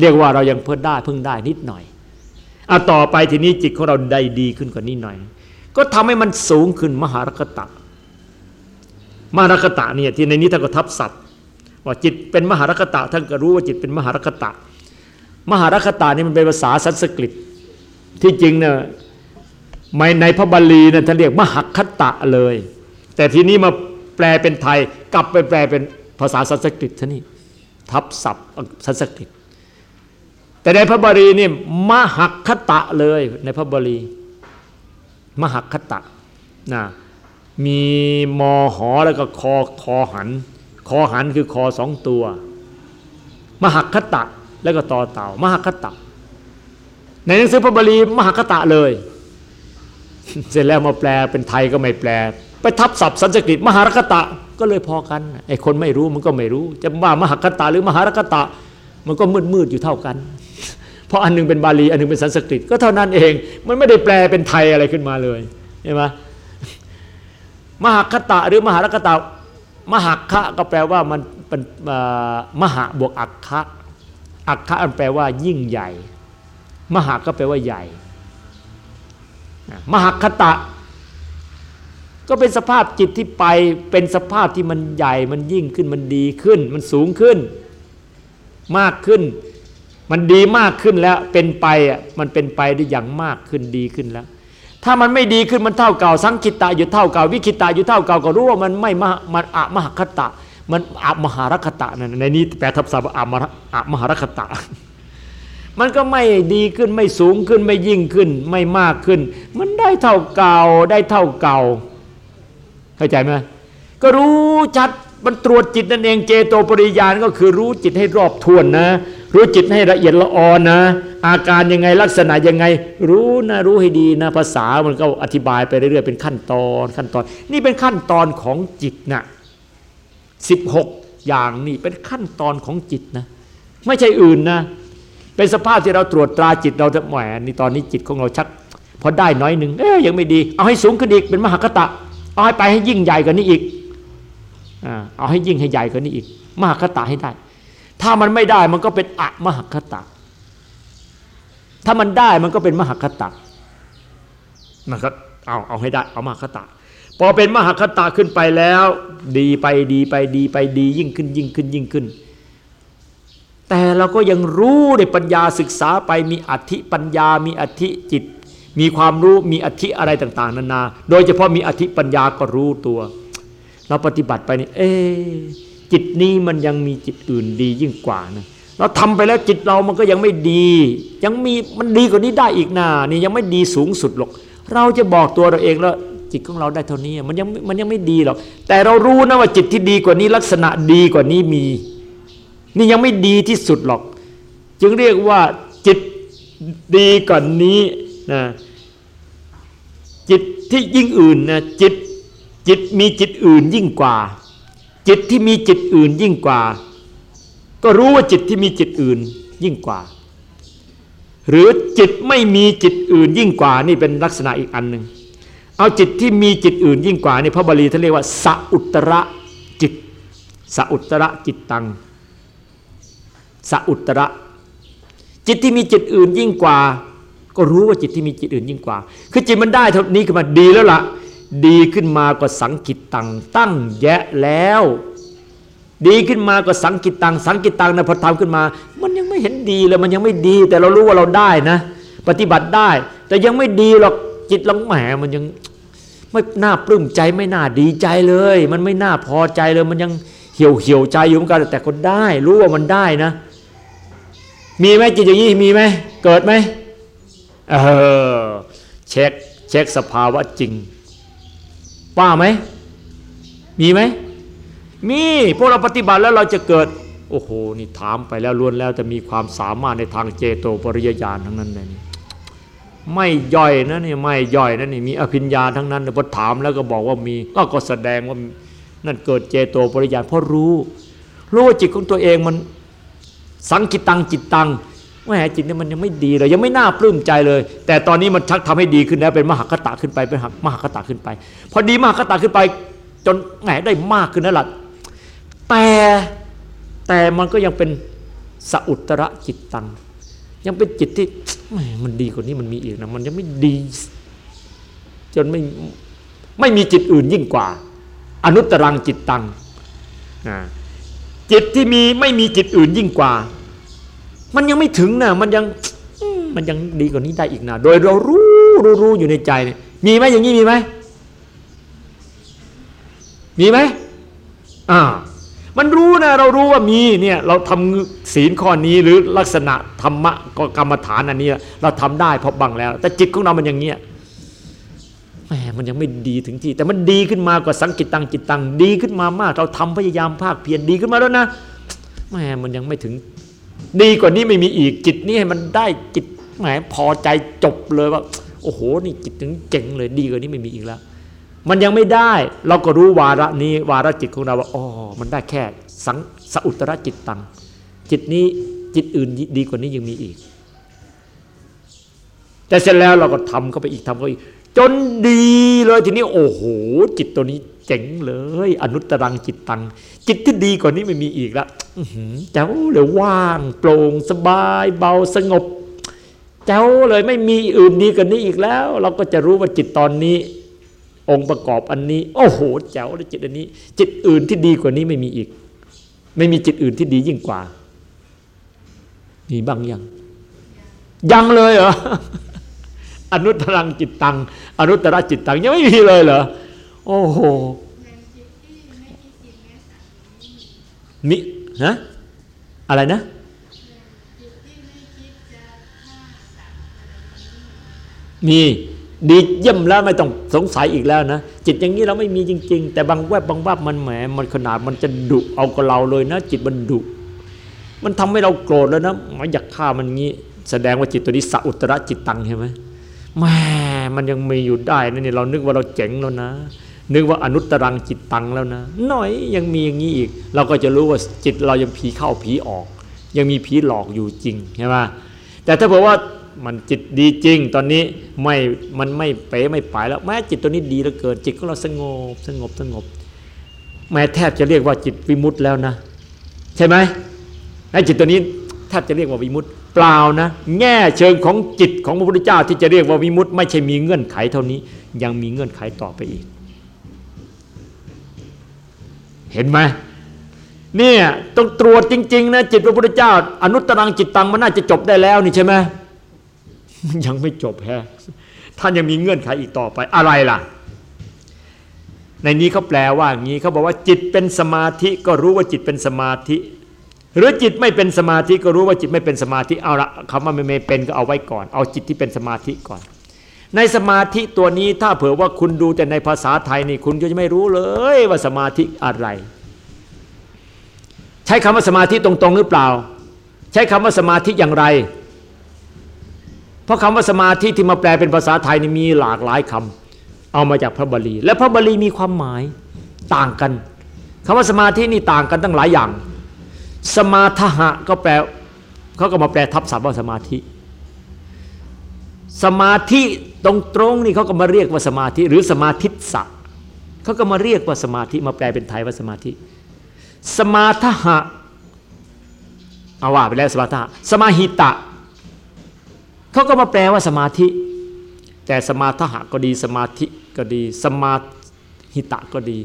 เรียกว่าเรายังเพิ่งได้เพิ่งได้นิดหน่อยเอาต่อไปทีนี้จิตของเราได้ดีขึ้นกว่านี้หน่อย ก็ทำให้มันสูงขึ้นมหารคตะ มหารคตะเนี่ยที่ในนี้ท่านก็ทับศัพท์ว่าจิตเป็นมหารคตะท่านก็รู้ว่าจิตเป็นมหารคตะ มหารคตานี่มันเป็นภาษาสันสกฤต ที่จริงเนี่ย ไม่ในพระบาลีนี่ยท่านเรียกมหคตะเลย แต่ทีนี้มาแปลเป็นไทย กลับไปแปลเป็นภาษาสันสกฤตท่านี่ทับศัพท์สันสกฤต แต่ในพระบาลีนี่มหคตะเลยในพระบาลีมหคตะนะมีมอหอแล้วก็คอคอหัน คอหันคือคอสองตัว มหคตะแล้วก็ต่อเต่ามหคตะ ในหนังสือพระบาลีมหคตะเลย เสร็จแล้วมาแปลเป็นไทยก็ไม่แปล ไปทับศัพท์สันสกฤตมหารคตะก็เลยพอกันไอ้คนไม่รู้มันก็ไม่รู้ จะว่ามหคตะหรือมหารคตะ มันก็มืดมืดอยู่เท่ากัน เพราะอันนึงเป็นบาลีอันนึงเป็นสันสกฤตก็เท่านั้นเองมันไม่ได้แปลเป็นไทยอะไรขึ้นมาเลยใช่ไหมมหคตะหรือมหารคตะมหคะก็แปลว่ามันเป็นมหาบวกอักคะอักขะอันแปลว่ายิ่งใหญ่ มหาก็แปลว่าใหญ่ มหคตะ ก็เป็นสภาพจิตที่ไปเป็นสภาพที่มันใหญ่มันยิ่งขึ้นมันดีขึ้น มันสูงขึ้น มากขึ้น มันดีมากขึ้นแล้วเป็นไปอะมันเป็นไปได้อย่างมากขึ้นดีขึ้นแล้ว ถ้ามันไม่ดีขึ้นมันเท่าเก่า สังคิตะอยู่เท่าเก่า วิคิตะอยู่เท่าเก่าก็รู้ว่ามันไม่มมันอะมหคตะ มันอัมหารคตะนั่นในนี้แปลทับศัพท์อัมมหารคตะ มันก็ไม่ดีขึ้นไม่สูงขึ้นไม่ยิ่งขึ้น ไม่มากขึ้น มันได้เท่าเก่าได้เท่าเก่า เข้าใจไหมก็รู้ชัดมันตรวจจิตนั่นเองเจโตปริยานก็คือรู้จิตให้รอบทวนนะ รู้จิตให้ละเอียดละออนนะ อาการยังไงลักษณะยังไง รู้นะรู้ให้ดีนะ ภาษามันก็อธิบายไปเรื่อยๆเป็นขั้นตอนขั้นตอน นี่เป็นขั้นตอนของจิตนะ16 อย่างนี่เป็นขั้นตอนของจิตนะ ไม่ใช่อื่นนะ เป็นสภาพที่เราตรวจตราจิตเราจะแหมนี่ตอนนี้จิตของเราชักพอได้น้อยหนึ่งเอ๊ยยังไม่ดี เอาให้สูงขึ้นอีกเป็นมหากตะ เอาให้ไปให้ยิ่งใหญ่กว่านี้อีกเอาให้ยิ่งให้ใหญ่กว่านี้อีก มหากตะให้ได้ ถ้ามันไม่ได้มันก็เป็นอะมหากตะ ถ้ามันได้มันก็เป็นมหากตะมันก็เอาเอาให้ได้เอามหากตะพอเป็นมหาคตาขึ้นไปแล้ว ดีไปดีไปดีไปดียิ่งขึ้นยิ่งขึ้นยิ่งขึ้น แต่เราก็ยังรู้ในปัญญาศึกษาไปมีอธิปัญญา มีอธิจิต มีความรู้มีอธิอะไรต่าง ๆ นานา โดยเฉพาะมีอธิปัญญาก็รู้ตัว เราปฏิบัติไปนี่เอ๊จิตนี้มันยังมีจิตอื่นดียิ่งกว่านะเราทำไปแล้วจิตเรามันก็ยังไม่ดี ยังมีมันดีกว่านี้ได้อีกนานี่ยังไม่ดีสูงสุดหรอก เราจะบอกตัวเราเองแล้วจิตของเราได้เท่านี้มันยังมันยังไม่ดีหรอกแต่เรารู้นะว่าจิตที่ดีกว่านี้ลักษณะดีกว่านี้มี นี่ยังไม่ดีที่สุดหรอก จึงเรียกว่าจิตดีกว่านี้นะจิตที่ยิ่งอื่นนะจิตจิตมีจิตอื่นยิ่งกว่า จิตที่มีจิตอื่นยิ่งกว่า ก็รู้ว่าจิตที่มีจิตอื่นยิ่งกว่า หรือจิตไม่มีจิตอื่นยิ่งกว่านี่เป็นลักษณะอีกอันหนึ่งเอาจิตที่มีจิตอื่นยิ่งกว่านี่พระบาลีท่านเรียกว่าสัอุตระจิตสัอุตระจิตตัง สัอุตระ จิตที่มีจิตอื่นยิ่งกว่า ก็รู้ว่าจิตที่มีจิตอื่นยิ่งกว่า คือจิตมันได้เท่านี้ขึ้นมาดีแล้วละ่ะ ดีขึ้นมากว่าสังกิตตังตั้งแยะแล้ว ดีขึ้นมากว่าสังกิตตังสังกิตตังนะพอทำขึ้นมา มันยังไม่เห็นดีเลยมันยังไม่ดี แต่เรารู้ว่าเราได้นะ ปฏิบัติได้ แต่ยังไม่ดีหรอกจิตเราแหมมันยังไม่น่าปลื้มใจไม่น่าดีใจเลย มันไม่น่าพอใจเลย มันยังเหี่ยวเหี่ยวใจอยู่เหมือนกันแต่คนได้ รู้ว่ามันได้นะ มีไหมจิตอย่างนี้มีไหมเกิดไหมเออเช็คเช็คสภาวะจริงว่าไหมมีไหมมีพวกเราปฏิบัติแล้วเราจะเกิด โอ้โหนี่ถามไปแล้วล้วนแล้วจะมีความสามารถในทางเจโตปริยญาณทั้งนั้นเลยนี่ไม่ย่อยนะนี่ไม่ย่อยนะนี่มีอภิญญาทั้งนั้นพอถามแล้วก็บอกว่ามีก็ก็แสดงว่านั่นเกิดเจโตปริยญาณเพราะรู้รู้ว่าจิตของตัวเองมัน สังกิตังจิตตังแหมจิตเนี่ยมันยังไม่ดีเลยยังไม่น่าปลื้มใจเลย แต่ตอนนี้มันชักทำให้ดีขึ้นแล้วเป็นมหากตะขึ้นไปเป็นมหากตะขึ้นไป พอดีมหากตะขึ้นไป จนแหมได้มากขึ้นนั่นแหละแต่แต่มันก็ยังเป็นสอุตระจิตตัง ยังเป็นจิตที่แหมมันดีกว่านี้มันมีอีกนะมันยังไม่ดี จนไม่ไม่มีจิตอื่นยิ่งกว่า อนุตตรังจิตตัง จิตที่มีไม่มีจิตอื่นยิ่งกว่า มันยังไม่ถึงนะมันยังมันยังดีกว่านี้ได้อีกนะโดยเรารู้รู้รู้อยู่ในใจเนี่ยมีไหมอย่างนี้มีไหมมีไหมอ่ามันรู้นะเรารู้ว่ามีเนี่ยเราทำศีลข้อนี้หรือลักษณะธรรมะกรรมฐานอันนี้ เราทำได้พราะบังแล้ว แต่จิตของเรามันอย่างเงี้ย มมันยังไม่ดีถึงที่ แต่มันดีขึ้นมากว่าสังกิตตังจิตตังดีขึ้นมามาก เราทำพยายามภาคเพียรดีขึ้นมาแล้วนะแหมมันยังไม่ถึง ดีกว่านี้ไม่มีอีกจิตนี้ให้มันได้จิตแหมพอใจจบเลยว่า โอ้โหนี่จิตถึงเจ๋งเลยดีกว่านี้ไม่มีอีกแล้ว มันยังไม่ได้เราก็รู้วาระนี้วาระจิตของเราว่าอ๋อมันได้แค่สังสอุตระจิตตังจิตนี้จิตอื่นดีกว่านี้ยังมีอีก แต่เสร็จแล้วเราก็ทำเข้าไปอีกทำเข้าไปอีก จนดีเลยทีนี้โอ้โห จิตตัวนี้เจ๋งเลย อนุตรังจิตตัง จิตที่ดีกว่านี้ไม่มีอีกแล้วเจ้าเลยว่าง โปร่งสบายเบาสงบ เจ้าเลยไม่มีอื่นดีกว่านี้อีกแล้ว เราก็จะรู้ว่าจิตตอนนี้ องค์ประกอบอันนี้ โอ้โห เจ้าเลยจิตอันนี้ จิตอื่นที่ดีกว่านี้ไม่มีอีก ไม่มีจิตอื่นที่ดียิ่งกว่ามีบางอย่างยังเลยเหรอ อนุตตรังจิตตัง อนุตตรจิตตัง ยังไม่มีเลยเหรอ โอ้โหมิฮะอะไรนะ มีดีเยี่ยมแล้วไม่ต้องสงสัยอีกแล้วนะ จิตอย่างนี้เราไม่มีจริง ๆ แต่บางแวบบางวับมันแหมมันขนาดมันจะดุเอากับเราเลยนะ จิตมันดุมันทำให้เราโกรธแล้วนะมันอยากฆ่ามันงี้ แสดงว่าจิตตัวนี้สัอุตระจิตตังใช่ไหม แม่มันยังมีอยู่ได้นะนี่เรานึกว่าเราเจ๋งแล้วนะ นึกว่าอนุตตรังจิตตังแล้วนะ หน่อยยังมีอย่างนี้อีก เราก็จะรู้ว่าจิตเรายังผีเข้าผีออก ยังมีผีหลอกอยู่จริงใช่ไหมแต่ถ้าบอกว่ามันจิตดีจริง ตอนนี้ไม่มันไม่เป๋ไม่ไปแล้วแม้จิตตัวนี้ดีเหลือเกินจิตของเราสงบสงบสงบแม้แทบจะเรียกว่าจิตวิมุตต์แล้วนะ ใช่ไหมไอ้จิตตัวนี้แทบจะเรียกว่าวิมุตต์ เปล่านะ แง่เชิงของจิตของพระพุทธเจ้าที่จะเรียกว่าวิมุตต์ไม่ใช่มีเงื่อนไขเท่านี้ ยังมีเงื่อนไขต่อไปอีก เห็นไหมเนี่ยต้องตรวจจริงๆนะจิตพระพุทธเจ้า อนุตตรังจิตตังมันน่าจะจบได้แล้วนี่ใช่ไหมยังไม่จบแฮะท่านยังมีเงื่อนไขอีกต่อไปอะไรล่ะ ในนี้เขาแปลว่าอย่างนี้เขาบอกว่าจิตเป็นสมาธิก็รู้ว่าจิตเป็นสมาธิ หรือจิตไม่เป็นสมาธิก็รู้ว่าจิตไม่เป็นสมาธิเอาละคำว่าไม่เป็นก็เอาไว้ก่อน เอาจิตที่เป็นสมาธิก่อน ในสมาธิตัวนี้ถ้าเผื่อว่าคุณดูแต่ในภาษาไทยนี่คุณก็จะไม่รู้เลยว่าสมาธิอะไร ใช้คำว่าสมาธิตรงๆ หรือเปล่า ใช้คำว่าสมาธิอย่างไร เพราะคำว่าสมาธิที่มาแปลเป็นภาษาไทยนี่มีหลากหลายคำเอามาจากพระบาลี และพระบาลีมีความหมายต่างกันคำว่าสมาธินี่ต่างกันตั้งหลายอย่าง สมาทหะก็แปลเขาก็มาแปลทับศัพท์ว่าสมาธิ สมาธิตรงตรงนี่เขาก็มาเรียกว่าสมาธิ หรือสมาธิสักเขาก็มาเรียกว่าสมาธิมาแปลเป็นไทยว่าสมาธิ สมาทหะเอาว่าไปแล้วสมาทหะสมาหิตะเขาก็มาแปลว่าสมาธิ แต่สมาธิก็ดีสมาธิก็ดี สมาหิตะก็ดี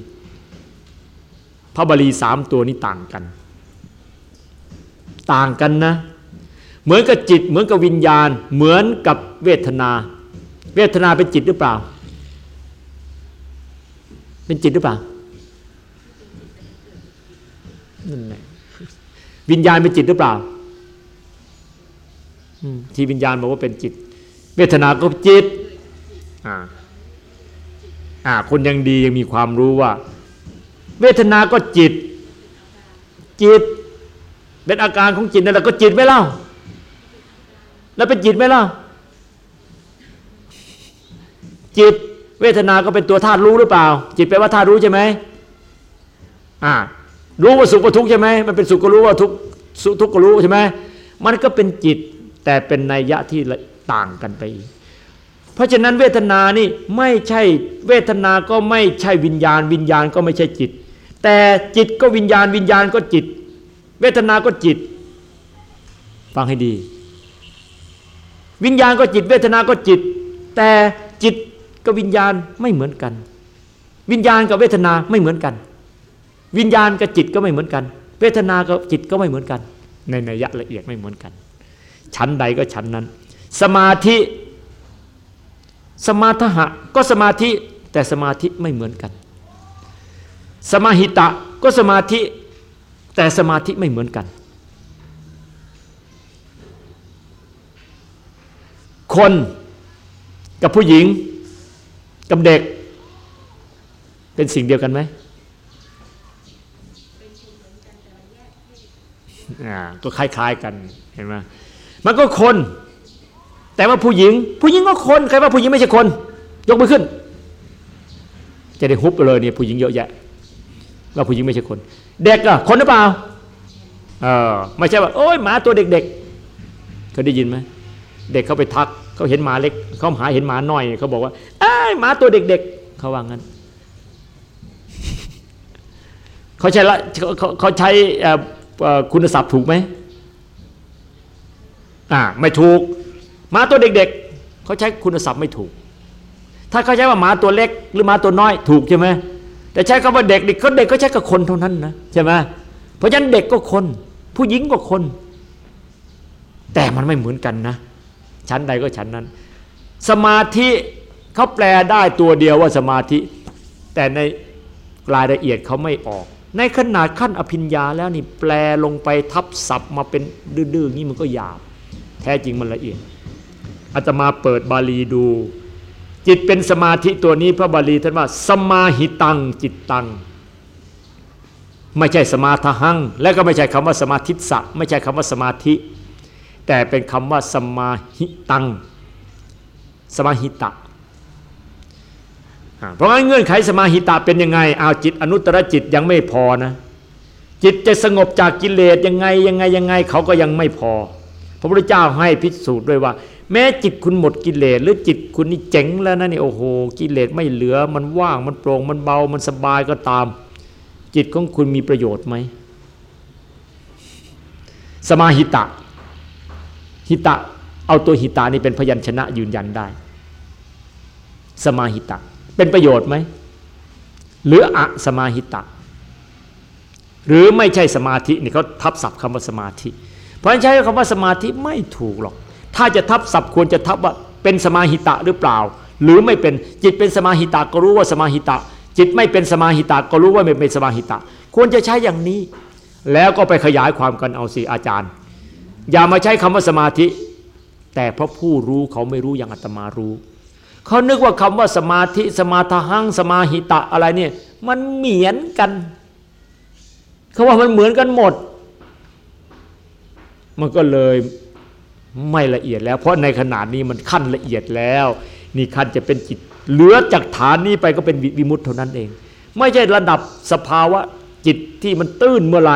พระบาลีสามตัวนี้ต่างกัน ต่างกันนะ เหมือนกับจิต เหมือนกับวิญญาณ เหมือนกับเวทนา เวทนาเป็นจิตหรือเปล่า เป็นจิตหรือเปล่านั่นแหละวิญญาณเป็นจิตหรือเปล่าที่วิญญาณบอกว่าเป็นจิต เวทนาก็จิตอ่าอ่าคนยังดียังมีความรู้ว่า เวทนาก็จิต จิต เป็นอาการของจิตนั่นแหละก็จิตไหมเล่า แล้วเป็นจิตไหมล่ะจิตเวทนาก็เป็นตัวธาตุรู้หรือเปล่า จิตแปลว่าธาตุรู้ใช่ไหมอ่ารู้ว่าสุขว่าทุกข์ใช่ไหมมันเป็นสุขก็รู้ว่าทุกข์ทุกข์ก็รู้ใช่ไหมมันก็เป็นจิตแต่เป็นนัยยะที่ต่างกันไปเพราะฉะนั้นเวทนานี่ไม่ใช่เวทนาก็ไม่ใช่วิญญาณ วิญญาณก็ไม่ใช่จิต แต่จิตก็วิญญาณวิญญาณก็จิต เวทนาก็จิต ฟังให้ดี วิญญาณก็จิต เวทนาก็จิต แต่จิตกับวิญญาณไม่เหมือนกัน วิญญาณกับเวทนาไม่เหมือนกัน วิญญาณกับจิตก็ไม่เหมือนกัน เวทนากับจิตก็ไม่เหมือนกัน ในนัยยะละเอียดไม่เหมือนกัน ชั้นใดก็ชั้นนั้น สมาธิ สมาธะก็สมาธิแต่สมาธิไม่เหมือนกัน สมาหิตะก็สมาธิ แต่สมาธิไม่เหมือนกัน คนกับผู้หญิงกับเด็ก เป็นสิ่งเดียวกันไหมอ่าก็คล้ายๆกันเห็นไหมมันก็คน แต่ว่าผู้หญิง ผู้หญิงก็คนใครว่าผู้หญิงไม่ใช่คน ยกมือขึ้น จะได้ฮุบไปเลยเนี่ยผู้หญิงเยอะแยะว่าผู้หญิงไม่ใช่คน เด็กอะคนหรือเปล่าเออไม่ใช่ว่าโอ้ยหมาตัวเด็กๆเคยได้ยินไหมเด็กเขาไปทักเขาเห็นหมาเล็กเขาหาเห็นหมาน้อยเขาบอกว่าไอ้หมาตัวเด็ก ๆเขาว่างั้นเขาใช้ละเขาเขาใช้คุณศัพท์ถูกไหมอ่าไม่ถูกหมาตัวเด็ก ๆเขาใช้คุณศัพท์ไม่ถูก ถ้าเขาใช้ว่าหมาตัวเล็ก หรือหมาตัวน้อยถูกใช่ไหม แต่ใช้คำว่าเด็กเด็กก็เด็กก็ใช้กับคนเท่านั้นนะใช่ไหมเพราะฉะนั้นเด็กก็คน ผู้หญิงก็คน แต่มันไม่เหมือนกันนะ ชั้นใดก็ชั้นนั้น สมาธิเขาแปลได้ตัวเดียวว่าสมาธิ แต่ในรายละเอียดเขาไม่ออก ในขนาดขั้นอภิญญาแล้วนี่แปลลงไปทับศัพท์มาเป็นดื้อๆนี่มันก็หยาบ แท้จริงมันละเอียดอาตมาเปิดบาลีดู จิตเป็นสมาธิตัวนี้พระบาลีท่านว่า สมาหิตังจิตตัง ไม่ใช่สมาทหัง และก็ไม่ใช่คำว่าสมาธิสะไม่ใช่คำว่าสมาธิ แต่เป็นคำว่าสมาหิตัง สมาหิตะเพราะงั้นเงื่อนไขสมาหิตะเป็นยังไงเอาจิตอนุตตรจิตยังไม่พอนะ จิตจะสงบจากกิเลสยังไงยังไงยังไงเขาก็ยังไม่พอ พระพุทธเจ้าให้พิสูจน์ด้วยว่า แม้จิตคุณหมดกิเลสหรือจิตคุณนี่เจ๋งแล้วนะนี่โอ้โหกิเลสไม่เหลือมันว่างมันโปร่งมันเบามันสบายก็ตาม จิตของคุณมีประโยชน์ไหมสมาหิตะ หิตะ เอาตัวหิตานี่เป็นพยัญชนะยืนยันได้ สมาหิตะ เป็นประโยชน์ไหมหรืออะสมาหิตะ หรือไม่ใช่สมาธินี่เขาทับศัพท์คำว่าสมาธิ เพราะฉะนั้นใช้คำว่าสมาธิไม่ถูกหรอก ถ้าจะทับศัพท์ควรจะทับว่าเป็นสมาหิตะหรือเปล่า หรือไม่เป็นจิตเป็นสมาหิตะก็รู้ว่าสมาหิตะ จิตไม่เป็นสมาหิตะก็รู้ว่าไม่เป็นสมาหิตะ ควรจะใช้อย่างนี้ แล้วก็ไปขยายความกันเอาสิอาจารย์ อย่ามาใช้คำว่าสมาธิ แต่เพราะผู้รู้เขาไม่รู้อย่างอาตมารู้เขานึกว่าคำว่าสมาธิ สมาทหังสมาหิตะอะไรเนี่ยมันเหมือนกันเขาว่ามันเหมือนกันหมด มันก็เลย ไม่ละเอียดแล้ว เพราะในขนาดนี้มันขั้นละเอียดแล้ว นี่ขั้นจะเป็นจิต เหลือจากฐานนี้ไปก็เป็นวิมุตเท่านั้นเอง ไม่ใช่ระดับสภาวะจิตที่มันตื้นเมื่อไร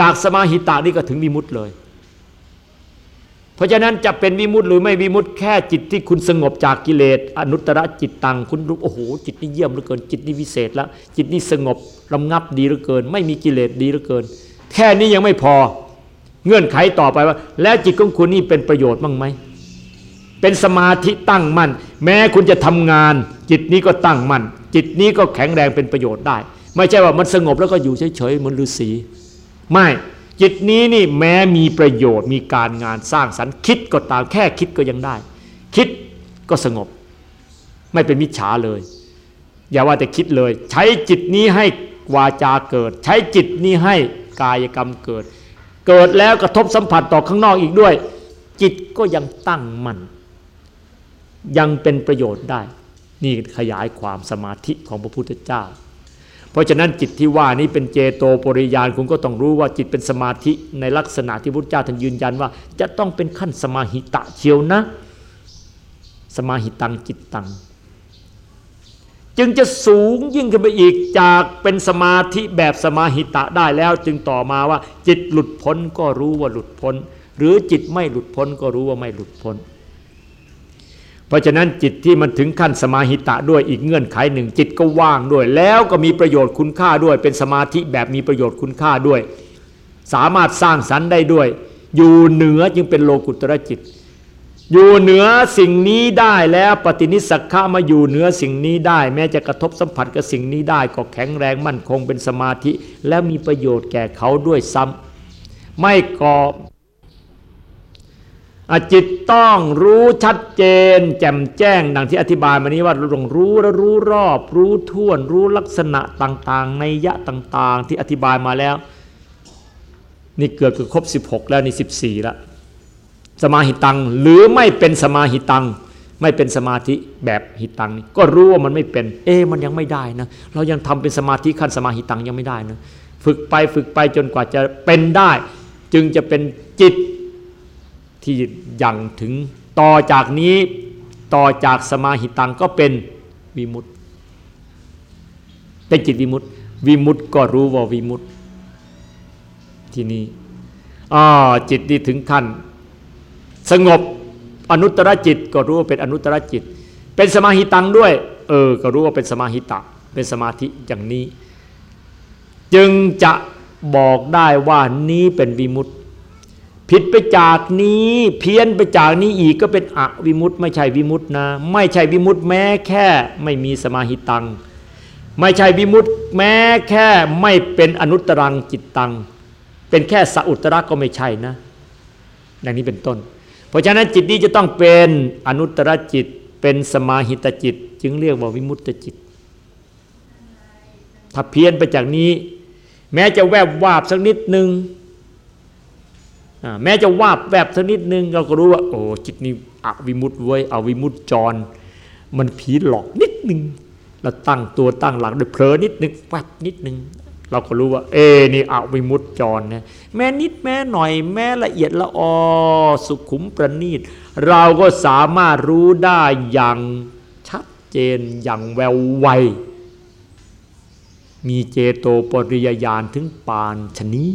จากสมาหิตะนี่ก็ถึงวิมุตเลย เพราะฉะนั้นจะเป็นวิมุตต์หรือไม่วิมุตแค่จิตที่คุณสงบจากกิเลสอนุตตรจิตตังคุณรู้โอ้โหจิตนี่เยี่ยมเหลือเกิน จิตนี่วิเศษล้วจิตนี่สงบรำงับดีเหลือเกิน ไม่มีกิเลสดีเหลือเกิน แค่นี้ยังไม่พอ เงื่อนไขต่อไปว่า แล้วจิตของคุณนี่เป็นประโยชน์บ้างไหมเป็นสมาธิตั้งมั่น แม้คุณจะทำงาน จิตนี้ก็ตั้งมั่น จิตนี้ก็แข็งแรงเป็นประโยชน์ได้ ไม่ใช่ว่ามันสงบแล้วก็อยู่เฉยๆเหมือนฤาษีไม่จิตนี้นี่แม้มีประโยชน์มีการงานสร้างสรรค์คิดก็ตามแค่คิดก็ยังได้ คิดก็สงบ ไม่เป็นมิจฉาเลย อย่าว่าแต่คิดเลย ใช้จิตนี้ให้วาจาเกิด ใช้จิตนี้ให้กายกรรมเกิด เกิดแล้วกระทบสัมผัสต่อข้างนอกอีกด้วย จิตก็ยังตั้งมั่นยังเป็นประโยชน์ได้ นี่ขยายความสมาธิของพระพุทธเจ้า เพราะฉะนั้นจิตที่ว่านี้เป็นเจโตปริยานคุณก็ต้องรู้ว่าจิตเป็นสมาธิในลักษณะที่พุทธเจ้าท่านยืนยันว่า จะต้องเป็นขั้นสมาหิตะเชียวนะ สมาหิตังจิตตัง จึงจะสูงยิ่งขึ้นไปอีกจากเป็นสมาธิแบบสมาหิตะได้แล้ว จึงต่อมาว่า จิตหลุดพ้นก็รู้ว่าหลุดพ้น หรือจิตไม่หลุดพ้นก็รู้ว่าไม่หลุดพ้น เพราะฉะนั้นจิตที่มันถึงขั้นสมาหิตะด้วยอีกเงื่อนไขหนึ่ง จิตก็ว่างด้วย แล้วก็มีประโยชน์คุณค่าด้วย เป็นสมาธิแบบมีประโยชน์คุณค่าด้วย สามารถสร้างสรรค์ได้ด้วย อยู่เหนือจึงเป็นโลกุตระจิต อยู่เหนือสิ่งนี้ได้แล้วปฏินิสักขะมาอยู่เหนือสิ่งนี้ได้ แม้จะกระทบสัมผัสกับสิ่งนี้ได้ ก็แข็งแรงมั่นคงเป็นสมาธิ และมีประโยชน์แก่เขาด้วยซ้ำไม่ก่อจิตต้องรู้ชัดเจน แจ่มแจ้งดังที่อธิบายมานี้ว่าลงรู้และรู้รอบ รู้ท่วน รู้ลักษณะต่างๆ ในยะต่างๆ ที่อธิบายมาแล้ว นี่เกือบจะครบ 16 แล้วนี่ 14 แล้ว สมาหิตัง หรือไม่เป็นสมาหิตัง ไม่เป็นสมาธิแบบหิตังนี่ก็รู้ว่ามันไม่เป็น เอ๊มันยังไม่ได้นะ เรายังทำเป็นสมาธิขั้นสมาหิตังยังไม่ได้นะฝึกไปฝึกไปจนกว่าจะเป็นได้ จึงจะเป็นจิตที่ยังถึงต่อจากนี้ต่อจากสมาหิตังก็เป็นวิมุตต์เป็นจิตวิมุตต์วิมุตต์ก็รู้ว่าวิมุตต์ที่นี่อ๋อจิตที่ถึงขั้น สงบอนุตตรจิตก็รู้ว่าเป็นอนุตตรจิต เป็นสมาหิตังด้วย เออ ก็รู้ว่าเป็นสมาหิตะ เป็นสมาธิอย่างนี้ จึงจะบอกได้ว่านี้เป็นวิมุตต์ผิดไปจากนี้เพี้ยนไปจากนี้อีกก็เป็นอวิมุตไม่ใช่วิมุตนะ ไม่ใช่วิมุตแม้แค่ไม่มีสมาหิตัง ไม่ใช่วิมุตแม้แค่ไม่เป็นอนุตรังจิตตัง เป็นแค่สัอุตระก็ไม่ใช่นะดังนี้เป็นต้น เพราะฉะนั้นจิตนี้จะต้องเป็นอนุตตรจิต เป็นสมาหิตจิต จึงเรียกว่าวิมุตตจิต ถ้าเพี้ยนไปจากนี้ แม้จะแวบวาบสักนิดหนึ่งแม้จะวาบแบบสักนิดนึงเราก็รู้ว่าโอ้จิตนี้อวิมุตไว้อวิมุตจร มันผีหลอกนิดนึงเราตั้งตัวตั้งหลักด้วยเพลอนิดนึงแวบนิดนึง เราก็รู้ว่า เอ นี่อวิมุตจรนะแม้นิดแม้หน่อย แม้ละเอียดละออสุขุมประณีต เราก็สามารถรู้ได้อย่างชัดเจนอย่างแววไว มีเจโตปริยญาณถึงปานชนี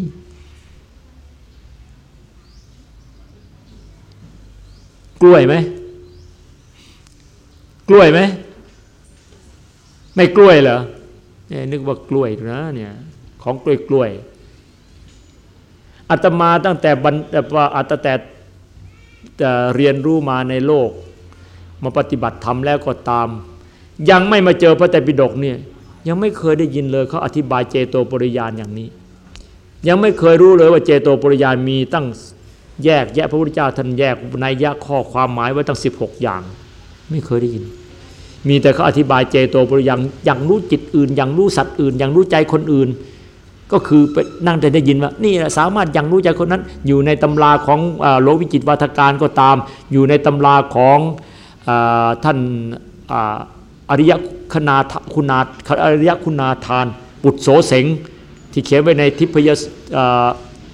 กล้วยไหมกล้วยไหมไม่กล้วยเหรอเนี่ยนึกว่ากล้วยนะเนี่ย ของกล้วยกล้วยอาตมาตั้งแต่บรรว่าอาตแต่เรียนรู้มาในโลก มาปฏิบัติธรรมแล้วก็ตาม ยังไม่มาเจอพระไตรปิฎกเนี่ยยังไม่เคยได้ยินเลยเขาอธิบายเจโตปริยานอย่างนี้ ยังไม่เคยรู้เลยว่าเจโตปริยานมีตั้งแยกแยะพระพุทธเจ้าท่านแยกในยะข้อความหมายไว้ตั้ง 16 อย่าง ไม่เคยได้ยิน มีแต่เขาอธิบายเจโตปริยังอย่างรู้จิตอื่นอย่างรู้สัตว์อื่นอย่างรู้ใจคนอื่น ก็คือไปนั่งแต่ได้ยินว่า นี่แหละสามารถย่างรู้ใจคนนั้น อยู่ในตำราของโลวิจิตวัฒการก็ตาม อยู่ในตำราของท่านอริยคุณาคุณาอริยคุณาทาน ปุตโสเสงที่เขียนไว้ในทิพย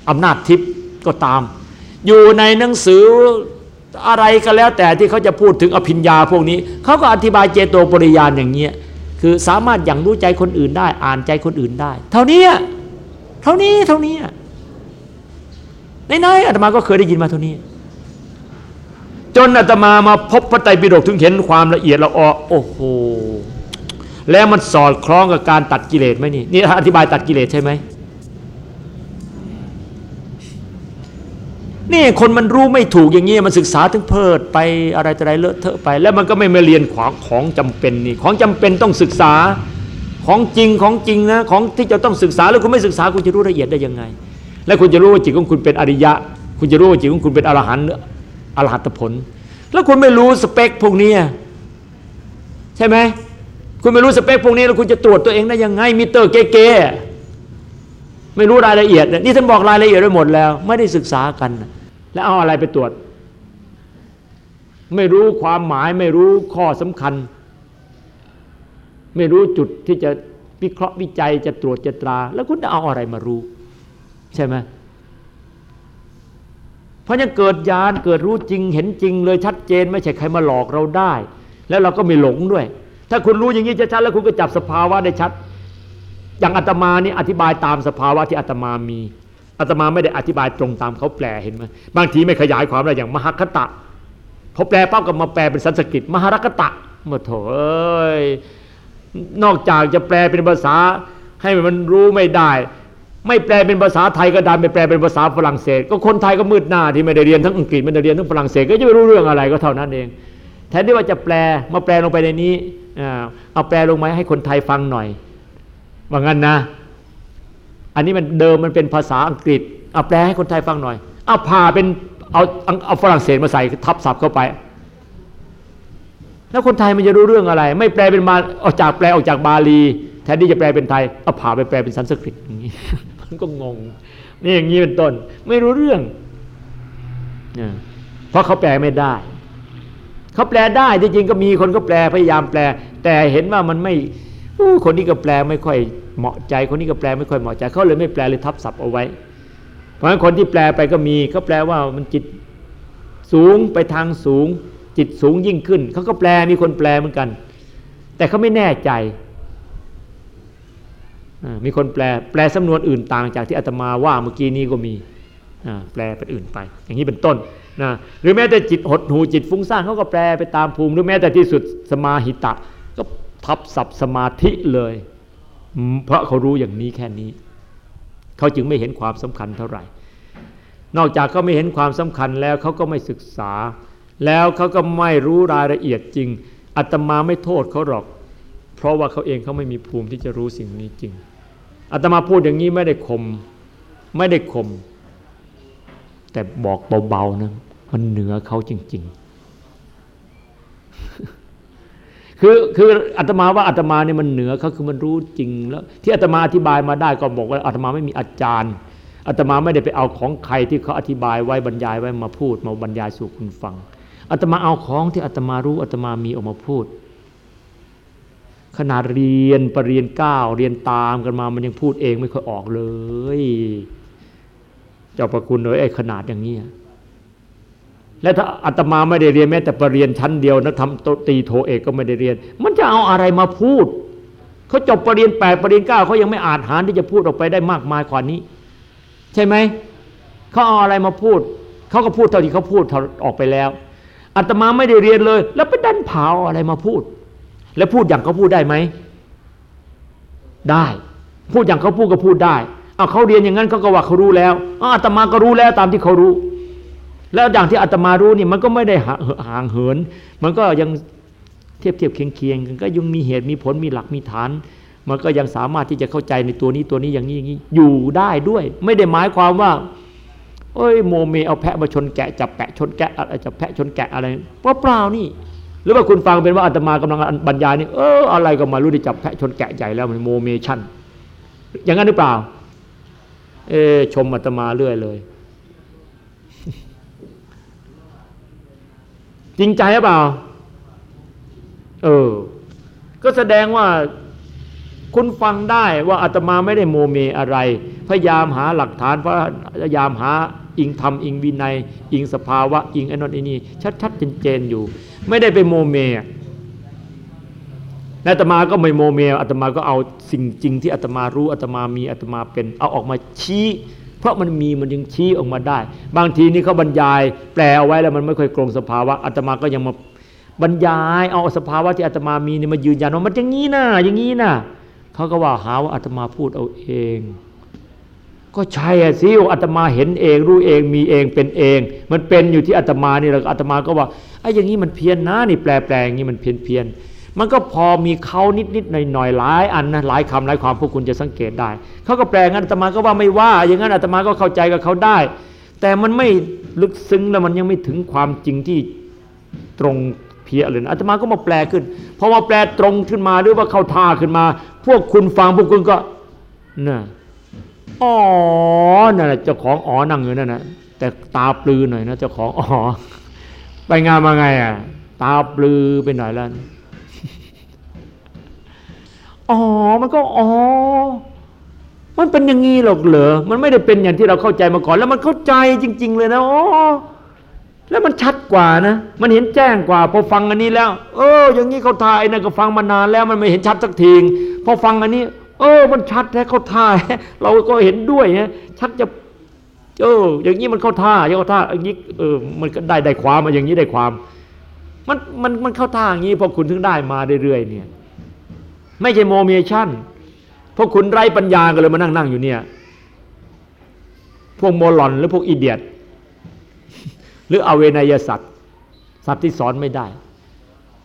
อำนาจทิพก็ตาม อยู่ในหนังสืออะไรก็แล้วแต่ที่เขาจะพูดถึงอภิญญาพวกนี้เขาก็อธิบายเจโตปริยานอย่างเงี้ยคือสามารถอย่างรู้ใจคนอื่นได้ อ่านใจคนอื่นได้ เท่านี้ เท่านี้เท่านี้ในนอาตมาก็เคยได้ยินมาเท่านี้ จนอาตมามาพบพระไตรปิฎกถึงเห็นความละเอียดละออโอ้โหแล้วมันสอดคล้องกับการตัดกิเลสไหมนี่นี่อธิบายตัดกิเลสใช่ไหมนี่คนมันรู้ไม่ถูกอย่างนี้มันศึกษาถึงเพิดไปอะไรต่ออะไรเลอะเทอะไป แล้วมันก็ไม่มาเรียนขวางของจำเป็นนี่ของจำเป็นต้องศึกษา ของจริงของจริงนะของที่จะต้องศึกษาแล้วคุณไม่ศึกษาคุณจะรู้ละเอียดได้ยังไง แล้วคุณจะรู้ว่าจิตของคุณเป็นอริยะ คุณจะรู้ว่าจิตของคุณเป็นอรหันต์อรหัตผล แล้วคุณไม่รู้สเปคพวกนี้ใช่ไหมคุณไม่รู้สเปคพวกนี้แล้วคุณจะตรวจตัวเองได้ยังไงมิเตอร์เก๋ๆไม่รู้รายละเอียดนี่ท่านบอกรายละเอียดไว้หมดแล้ว ไม่ได้ศึกษากัน แล้วเอาอะไรไปตรวจ ไม่รู้ความหมายไม่รู้ข้อสำคัญ ไม่รู้จุดที่จะวิเคราะห์วิจัยจะตรวจจะตรา แล้วคุณจะเอาอะไรมารู้ ใช่ไหมเพราะยังเกิดญาณเกิดรู้จริงเห็นจริงเลยชัดเจน ไม่ใช่ใครมาหลอกเราได้ แล้วเราก็ไม่หลงด้วย ถ้าคุณรู้อย่างนี้ชัดแล้วคุณก็จับสภาวะได้ชัด อย่างอาตมานี่อธิบายตามสภาวะที่อาตมามีอาตมาไม่ได้อธิบายตรงตามเขาแปลเห็นไหมบางทีไม่ขยายความอะไรอย่างมหคตะพอแปลปั๊บก็มาแปลเป็นสันสกฤตมหารคตะมาโถเอ้ย นอกจากจะแปลเป็นภาษาให้มันรู้ไม่ได้ ไม่แปลเป็นภาษาไทยก็ดันไปแปลเป็นภาษาฝรั่งเศส ก็คนไทยก็มืดหน้าที่ไม่ได้เรียนทั้งอังกฤษไม่ได้เรียนทั้งฝรั่งเศสก็จะไม่รู้เรื่องอะไรก็เท่านั้นเอง แทนที่ว่าจะแปลมาแปลลงไปในนี้เอาแปลลงมาให้คนไทยฟังหน่อยว่างั้นนะ อันนี้มันเดิมมันเป็นภาษาอังกฤษเอาแปลให้คนไทยฟังหน่อยเอาพาเป็นเอาเอาฝรั่งเศสมาใส่ทับศัพท์เข้าไป แล้วคนไทยมันจะรู้เรื่องอะไร ไม่แปลเป็นมาออกจากแปลออกจากบาลีแทนที่จะแปลเป็นไทยเอาผ่าไปแปลเป็นสันสกฤตอย่างนี้มันก็งงนี่อย่างนี้เป็นต้น ไม่รู้เรื่องเพราะเขาแปลไม่ได้ เขาแปลได้จริงๆก็มีคนก็แปลพยายามแปล แต่เห็นว่ามันไม่คนนี้ก็แปลไม่ค่อยเหมาะใจ คนนี้ก็แปลไม่ค่อยเหมาะใจเขาเลยไม่แปลเลยทับศัพท์เอาไว้ เพราะฉะนั้นคนที่แปลไปก็มีเขาแปลว่ามันจิตสูงไปทางสูง จิตสูงยิ่งขึ้นเขาก็แปลมีคนแปลเหมือนกัน แต่เขาไม่แน่ใจมีคนแปลแปลสำนวนอื่นต่างจากที่อาตมาว่าเมื่อกี้นี้ก็มีแปลเป็นอื่นไป อย่างนี้เป็นต้นนะหรือแม้แต่จิตหดหูจิตฟุ้งซ่านเขาก็แปลไปตามภูมิหรือแม้แต่ที่สุดสมาหิตะ ก็ทับศัพท์สมาธิเลย เพราะเขารู้อย่างนี้แค่นี้ เขาจึงไม่เห็นความสำคัญเท่าไหร่ นอกจากเขาไม่เห็นความสำคัญแล้วเขาก็ไม่ศึกษา แล้วเขาก็ไม่รู้รายละเอียดจริงอาตมาไม่โทษเขาหรอก เพราะว่าเขาเองเขาไม่มีภูมิที่จะรู้สิ่งนี้จริงอาตมาพูดอย่างนี้ไม่ได้คมไม่ได้คม แต่บอกเบาๆนะมันเหนือเขาจริง ๆ คือคืออาตมาว่าอาตมาเนี่ยมันเหนือเขาคือมันรู้จริงแล้ว ที่อาตมาอธิบายมาได้ก็บอกว่าอาตมาไม่มีอาจารย์อาตมาไม่ได้ไปเอาของใครที่เขาอธิบายไว้บรรยายไว้มาพูดมาบรรยายสู่คุณฟัง อาตมาเอาของที่อาตมารู้อาตมามีออกมาพูด ขนาดเรียนปรริญญาเก้าเรียนตามกันมามันยังพูดเองไม่ค่อยออกเลย เจ้าประคุณเลยไอ้ขนาดอย่างนี้และถ้าอาตมาไม่ได้เรียนแม้แต่ปรริญญาชั้นเดียวนะทำตีโทเอกก็ไม่ได้เรียน มันจะเอาอะไรมาพูดเขาจบปรริญญาแปดปรริญญาเก้าเขายังไม่อาจหารที่จะพูดออกไปได้มากมายกว่านี้ ใช่ไหมเขาเอาอะไรมาพูดเขาก็พูดเท่าที่เขาพูดออกไปแล้ว อาตมาไม่ได้เรียนเลย แล้วไปดันเผาอะไรมาพูด แล้วพูดอย่างเขาพูดได้ไหมได้ พูดอย่างเขาพูดก็พูดได้เอาเขาเรียนอย่างนั้นเขาก็ว่าเขารู้แล้วอาตมาก็รู้แล้วตามที่เขารู้ แล้วอย่างที่อาตมารู้นี่มันก็ไม่ได้ห่างเหิน มันก็ยังเทียบเทียบเคียงเคียงกันก็ยังมีเหตุมีผลมีหลักมีฐาน มันก็ยังสามารถที่จะเข้าใจในตัวนี้ตัวนี้อย่างนี้อย่างนี้อยู่ได้ด้วย ไม่ได้หมายความว่า เอ้ยโมเมเอาแพะมาชนแกะจับแพะชนแกะอะไรจับแพะชนแกะอะไรเปล่านี่ หรือว่าคุณฟังเป็นว่าอาตมากำลังบรรยายนี่เอออะไรก็มารู้ได้จับแพะชนแกะใหญ่แล้วมันโมเมชั่น อย่างนั้นหรือเปล่า เอชมอาตมาเรื่อยเลย จริงใจหรือเปล่า เออ ก็แสดงว่า คุณฟังได้ว่าอาตมาไม่ได้โมเมอะไร พยายามหาหลักฐานพยายามหาอิงธรรมอิงวินัย อิงสภาวะ อิงอนนท์นี่ชัดๆเจนๆอยู่ ไม่ได้ไปโมเมอาตมาก็ไม่โมเมอาตมาก็เอาสิ่งจริงที่อาตมารู้อาตมามีอาตมาเป็น เอาออกมาชี้ เพราะมันมีมันยังชี้ออกมาได้ บางทีนี่เขาบรรยาย แปลเอาไว้แล้วมันไม่ค่อยตรงสภาวะอาตมาก็ยังมาบรรยาย เอาสภาวะที่อาตมามีนี่มายืนยันว่ามันอย่างนี้นะอย่างนี้นะ เขาก็ว่าหาว่าอาตมาพูดเอาเอง ก็ใช่สิอาตมาเห็นเอง รู้เองมีเองเป็นเอง มันเป็นอยู่ที่อาตมานี่แหละอาตมาก็ว่าไอ้อย่างนี้มันเพี้ยนนะนี่แปลแปลอย่างนี้มันเพี้ยนเพียนมันก็พอมีเขานิดนิดหน่อยหน่อยหลายอันนะหลายคำหลายความพวกคุณจะสังเกตได้เขาก็แปลงั้นอาตมาก็ว่าไม่ว่า อย่างนั้นอาตมาก็เข้าใจกับเขาได้ แต่มันไม่ลึกซึ้งแล้วมันยังไม่ถึงความจริงที่ตรง พียเลยอาตมาก็มาแปลขึ้นพอมาแปลตรงขึ้นมาหรือว่าเข้าท่าขึ้นมา พวกคุณฟังพวกคุณก็น่ะอ๋อนั่นแหละเจ้าของอ๋อนั่งอยู่นั่นนะแต่ตาปลือหน่อยนะเจ้าของอ๋อไปงานมาไงอะตาปลือไปหน่อยแล้วอ๋อมันก็อ๋อมันเป็นอย่างนี้หรอกเหรอ มันไม่ได้เป็นอย่างที่เราเข้าใจมาก่อน แล้วมันเข้าใจจริง ๆ เลยนะ อ๋อ แล้วมันชัดกว่านะ มันเห็นแจ้งกว่า พอฟังอันนี้แล้ว เออ อย่างนี้เขาทายนะก็ฟังมานานแล้วมันไม่เห็นชัดสักทีพอฟังอันนี้ เออ มันชัดแล้เขาทาย เราก็เห็นด้วยนะชัดจะเออ อย่างนี้มันเข้าท่าอย่างเข้าท่าอย่างนี้เออมันก็ได้ได้ความมาอย่างนี้ได้ความ มันมันมันเข้าท่าอย่างนี้พอคุณถึงได้มาเรื่อยๆเนี่ย ไม่ใช่โมเมชั่นพวกคุณไร้ปัญญากันเลยมานั่งนั่งอยู่เนี่ย พวกโมลอนหรือพวกอีเดียต หรืออเวนยสัตว์สัตว์ที่สอนไม่ได้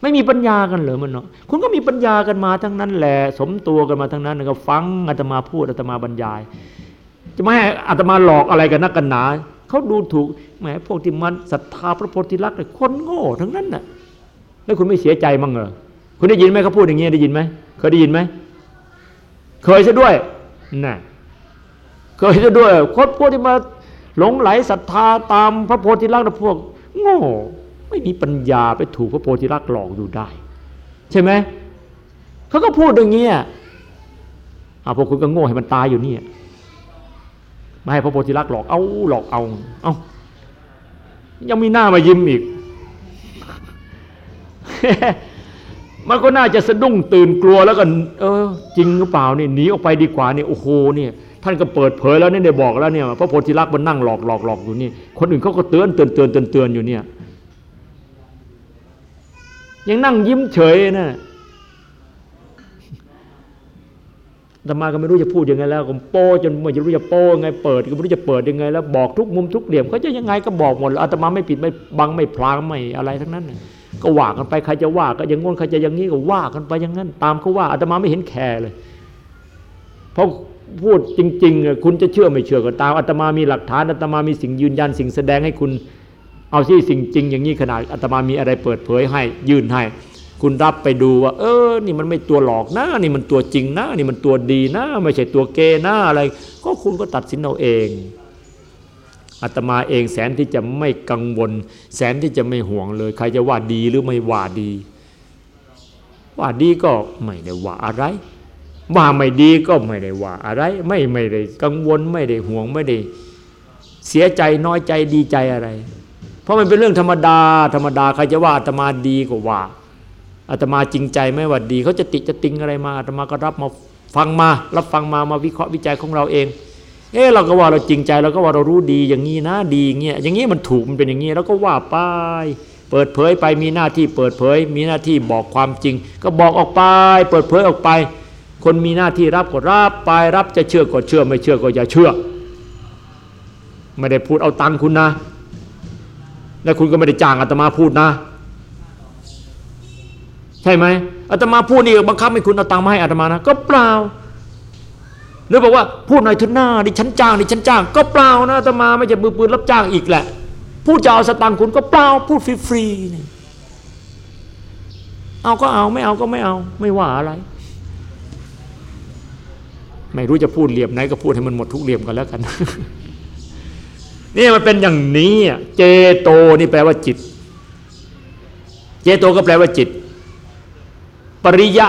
ไม่มีปัญญากันเหรอมันเนาะคุณก็มีปัญญากันมาทั้งนั้นแหละสมตัวกันมาทั้งนั้นก็ฟังอาตมาพูดอาตมาบรรยาย จะไม่ให้อาตมาหลอกอะไรกันนักกันหนาเขาดูถูกแหมพวกที่มันศรัทธาพระโพธิลักษณ์คนโง่ทั้งนั้นน่ะแล้วคุณไม่เสียใจมั้งเหรอคุณได้ยินไหมเขาพูดอย่างนี้ได้ยินไหมเคยได้ยินไหมเคยซะด้วยน่ะเคยซะด้วยคนพวกที่มา หลงไหลศรัทธาตามพระโพธิลักษณ์พวกโง่ไม่มีปัญญาไปถูกพระโพธิลักษณ์หลอกอยู่ได้ ใช่ไหมเขาก็พูดอย่างนี้อ่าพวกคุณก็โง่ให้มันตายอยู่นี่ไม่ให้พระโพธิลักษณ์หลอกเอาหลอกเอาเอายังมีหน้ามายิ้มอีก มันก็น่าจะสะดุ้งตื่นกลัวแล้วก็เออ จริงหรือเปล่านี่หนีออกไปดีกว่านี่โอ้โหเนี่ย ท่านก็เปิดเผยแล้วนี่ได้บอกแล้วเนี่ยพระโพธิลักษณ์มันนั่งหลอกหลอกหลอกอยู่นี่ คนอื่นเขาก็เตือนเตือนเตือนเตือนเตือนอยู่เนี่ย ยังนั่งยิ้มเฉยนะธรรมาก็ไม่รู้จะพูดยังไงแล้วก็โป้จนไม่รู้จะโป้ยังไงเปิดก็ไม่รู้จะเปิดยังไง แล้วบอกทุกมุมทุกเหลี่ยมเขาจะยังไงก็บอกหมดอาตมาไม่ปิดไม่บังไม่พลางไม่อะไรทั้งนั้นก็ว่ากันไปใครจะว่าก็ย่างงนใครจะอย่างนี้ก็ว่ากันไปอย่างนั้น ตามเขาว่าอาตมาไม่เห็นแคร์เลยเพราะ พูดจริงๆ คุณจะเชื่อไม่เชื่อก็ตามอาตมามีหลักฐานอาตมามีสิ่งยืนยันสิ่งแสดงให้คุณ เอาที่สิ่งจริง อย่างนี้ขนาดอาตมามีอะไรเปิดเผยให้ ยื่นให้ คุณรับไปดูว่า เออ นี่มันไม่ตัวหลอกนะนี่มันตัวจริงนะนี่มันตัวดีนะ ไม่ใช่ตัวเกนะอะไร ก็คุณก็ตัดสินเอาเองอาตมาเองแสนที่จะไม่กังวล แสนที่จะไม่ห่วงเลย ใครจะว่าดีหรือไม่ว่าดี ว่าดีก็ไม่ได้ว่าอะไร ว่าไม่ดีก็ไม่ได้ว่าอะไร ไม่ไม่ได้กังวลไม่ได้ห่วงไม่ได้เสียใจน้อยใจดีใจอะไร เพราะมันเป็นเรื่องธรรมดา ธรรมดาใครจะว่าอาตมาดีก็ว่าอาตมาจริงใจไม่ว่าดีเขาจะติจะติงอะไรมาอาตมาก็รับมาฟังมา รับฟังมามาวิเคราะห์วิจัยของเราเอง เออเราก็ว่าเราจริงใจเราก็ว่าเรารู้ดีอย่างนี้นะดีเงี้ยอย่างนี้มันถูกมันเป็นอย่างนี้เราก็ว่าไปเปิดเผยไปมีหน้าที่เปิดเผย มีหน้าที่บอกความจริง ก็บอกออกไป เปิดเผยออกไป คนมีหน้าที่รับก็รับไปรับจะเชื่อก็เชื่อ ไม่เชื่อก็อย่าเชื่อ ไม่ได้พูดเอาตังคุณนะ และคุณก็ไม่ได้จ้างอาตมาพูดนะ ใช่ไหมอาตมาพูดนี่บังคับให้คุณเอาตังมาให้อาตมานะ ก็เปล่าหรือบอกว่าพูดหน่อยทุนหน้าดิฉันจ้างดิฉันจ้าง ก็เปล่านะอาตมาไม่จะมือปืนรับจ้างอีกแหละพูดจะเอาสตังค์คุณก็เปล่าพูดฟรีๆเอาก็เอาไม่เอาก็ไม่เอาไม่ว่าอะไร ไม่รู้จะพูดเหลี่ยมไหนก็พูดให้มันหมดทุกเหลี่ยมกันแล้วกันนี่มันเป็นอย่างนี้เจโตนี่แปลว่าจิต เจโตก็แปลว่าจิต ปริยะ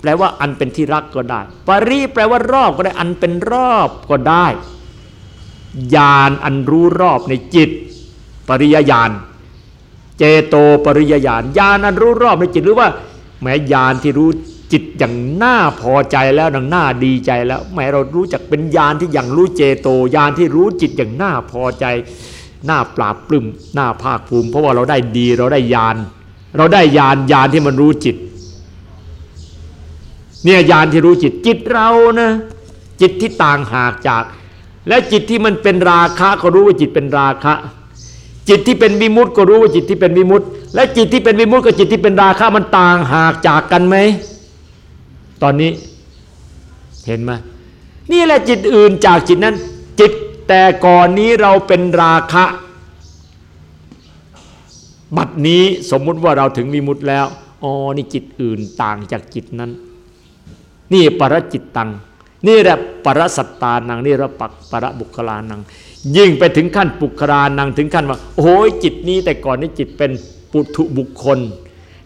แปลว่าอันเป็นที่รักก็ได้ ปริแปลว่ารอบก็ได้ อันเป็นรอบก็ได้ญาณอันรู้รอบในจิต ปริยญาณเจโตปริยญาณญาณอันรู้รอบในจิตหรือว่าแม้ญาณที่รู้ จิตอย่างน่าพอใจแล้วดังน่าดีใจแล้วแม้เรารู้จักเป็นญาณที่อย่างรู้เจโตญาณที่รู้จิตอย่างน่าพอใจน่าปราบปลื้มน่าภาคภูมิ เพราะว่าเราได้ดีเราได้ญาณเราได้ญาณญาณที่มันรู้จิต เนี่ยญาณที่รู้จิตจิตเรานะจิตที่ต่างหากจาก และจิตที่มันเป็นราคะก็รู้ว่าจิตเป็นราคะ จิตที่เป็นวิมุตต์ก็รู้ว่าจิตที่เป็นวิมุตต์และจิตที่เป็นวิมุตต์กับจิตที่เป็นราคะมันต่างหากจากกันไหม ตอนนี้เห็นไหมนี่แหละจิตอื่นจากจิตนั้น จิตแต่ก่อนนี้เราเป็นราคะ บัดนี้สมมุติว่าเราถึงวิมุตแล้วอ๋อนี่จิตอื่นต่างจากจิตนั้น นี่ปรจิตตัง นี่แหละปรสัตตานังนี่ระปักปรบุคลานัง ยิ่งไปถึงขั้นปุคลานังถึงขั้นว่าโอ้ยจิตนี้แต่ก่อนนี้จิตเป็นปุถุบุคคล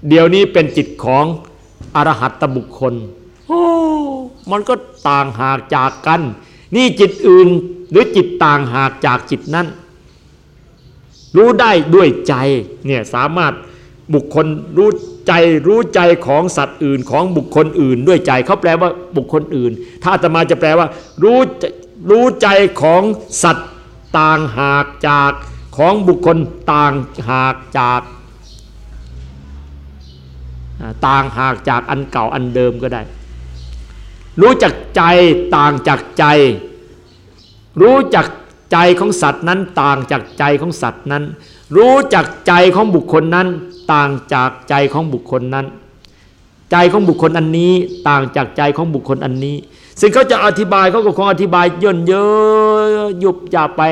เดี๋ยวนี้เป็นจิตของอรหัตตบุคคล มันก็ต่างหากจากกัน นี่จิตอื่นหรือจิตต่างหากจากจิตนั้น รู้ได้ด้วยใจเนี่ยสามารถบุคคลรู้ใจรู้ใจของสัตว์อื่นของบุคคลอื่นด้วยใจเขาแปลว่าบุคคลอื่น ถ้าอาตมาจะแปลว่า รู้รู้ใจของสัตว์ต่างหากจากของบุคคลต่างหากจากต่างหากจากอันเก่าอันเดิมก็ได้ รู้จักใจต่างจากใจ รู้จักใจของสัตว์นั้นต่างจากใจของสัตว์นั้น รู้จักใจของบุคคลนั้น ต่างจากใจของบุคคลนั้น ใจของบุคคลอันนี้ต่างจากใจของบุคคลอันนี้ ซึ่งเขาจะอธิบายเขาก็คงอธิบายย่นเยอะยุบยาไป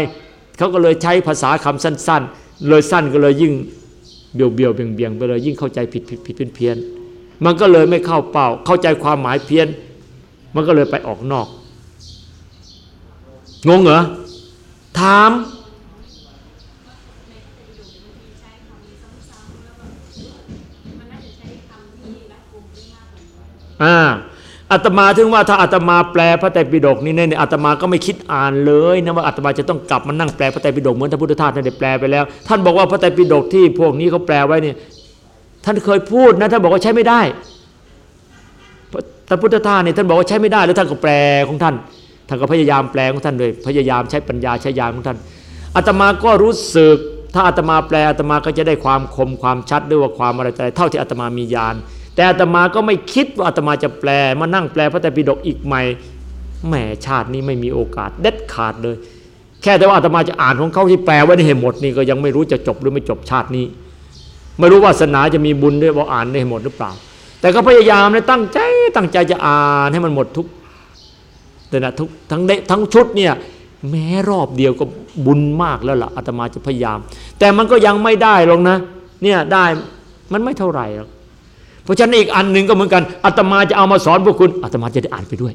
เขาก็เลยใช้ภาษาคำสั้น ๆ เลยสั้นก็เลยยิ่งเบียวเบียวเบียงเบียงไปเลยยิ่งเข้าใจผิดผิดผิดเพี้ยนเพี้ยนมันก็เลยไม่เข้าเป้าเข้าใจความหมายเพี้ยน มันก็เลยไปออกนอก งงเหรอ ถามอ่าอาตมาถึงว่าถ้าอาตมาแปลพระไตรปิฎกนี่เนี่ยอาตมาก็ไม่คิดอ่านเลยนะว่าอาตมาจะต้องกลับมานั่งแปลพระไตรปิฎกเหมือนท่านพุทธทาสท่านได้แปลไปแล้ว ท่านบอกว่าพระไตรปิฎกที่พวกนี้เขาแปลไว้เนี่ยท่านเคยพูดนะท่านบอกว่าใช้ไม่ได้ ท่านพุทธทาสเนี่ยท่านบอกว่าใช้ไม่ได้แล้วท่านก็แปลของท่านท่านก็พยายามแปลของท่านเลยพยายามใช้ปัญญาใช้ญาณของท่านอาตมาก็รู้สึก ถ้าอาตมาแปลอาตมาก็จะได้ความคมความชัดด้วยว่าความอะไรอะไรเท่าที่อาตมามีญาณแต่อาตมาก็ไม่คิดว่าอาตมาจะแปลมานั่งแปลพระไตรปิฎกอีกใหม่แหมชาตินี้ไม่มีโอกาสเด็ดขาดเลย แค่แต่ว่าอาตมาจะอ่านของเขาที่แปลไว้ในหหมดนี่ก็ยังไม่รู้จะจบหรือไม่จบชาตินี้ ไม่รู้ว่าศาสนาจะมีบุญด้วยว่าอ่านในหหมดหรือเปล่า แต่ก็พยายามเลยตั้งใจตั้งใจจะอ่านให้มันหมดทุกแต่นะทุกทั้งเดทั้งชุดเนี่ยแม้รอบเดียวก็บุญมากแล้วล่ะอาตมาจะพยายาม แต่มันก็ยังไม่ได้หรอกนะเนี่ยได้มันไม่เท่าไหร่หรอกเพราะฉะนั้นอีกอันหนึ่งก็เหมือนกันอาตมาจะเอามาสอนพวกคุณอาตมาจะได้อ่านไปด้วย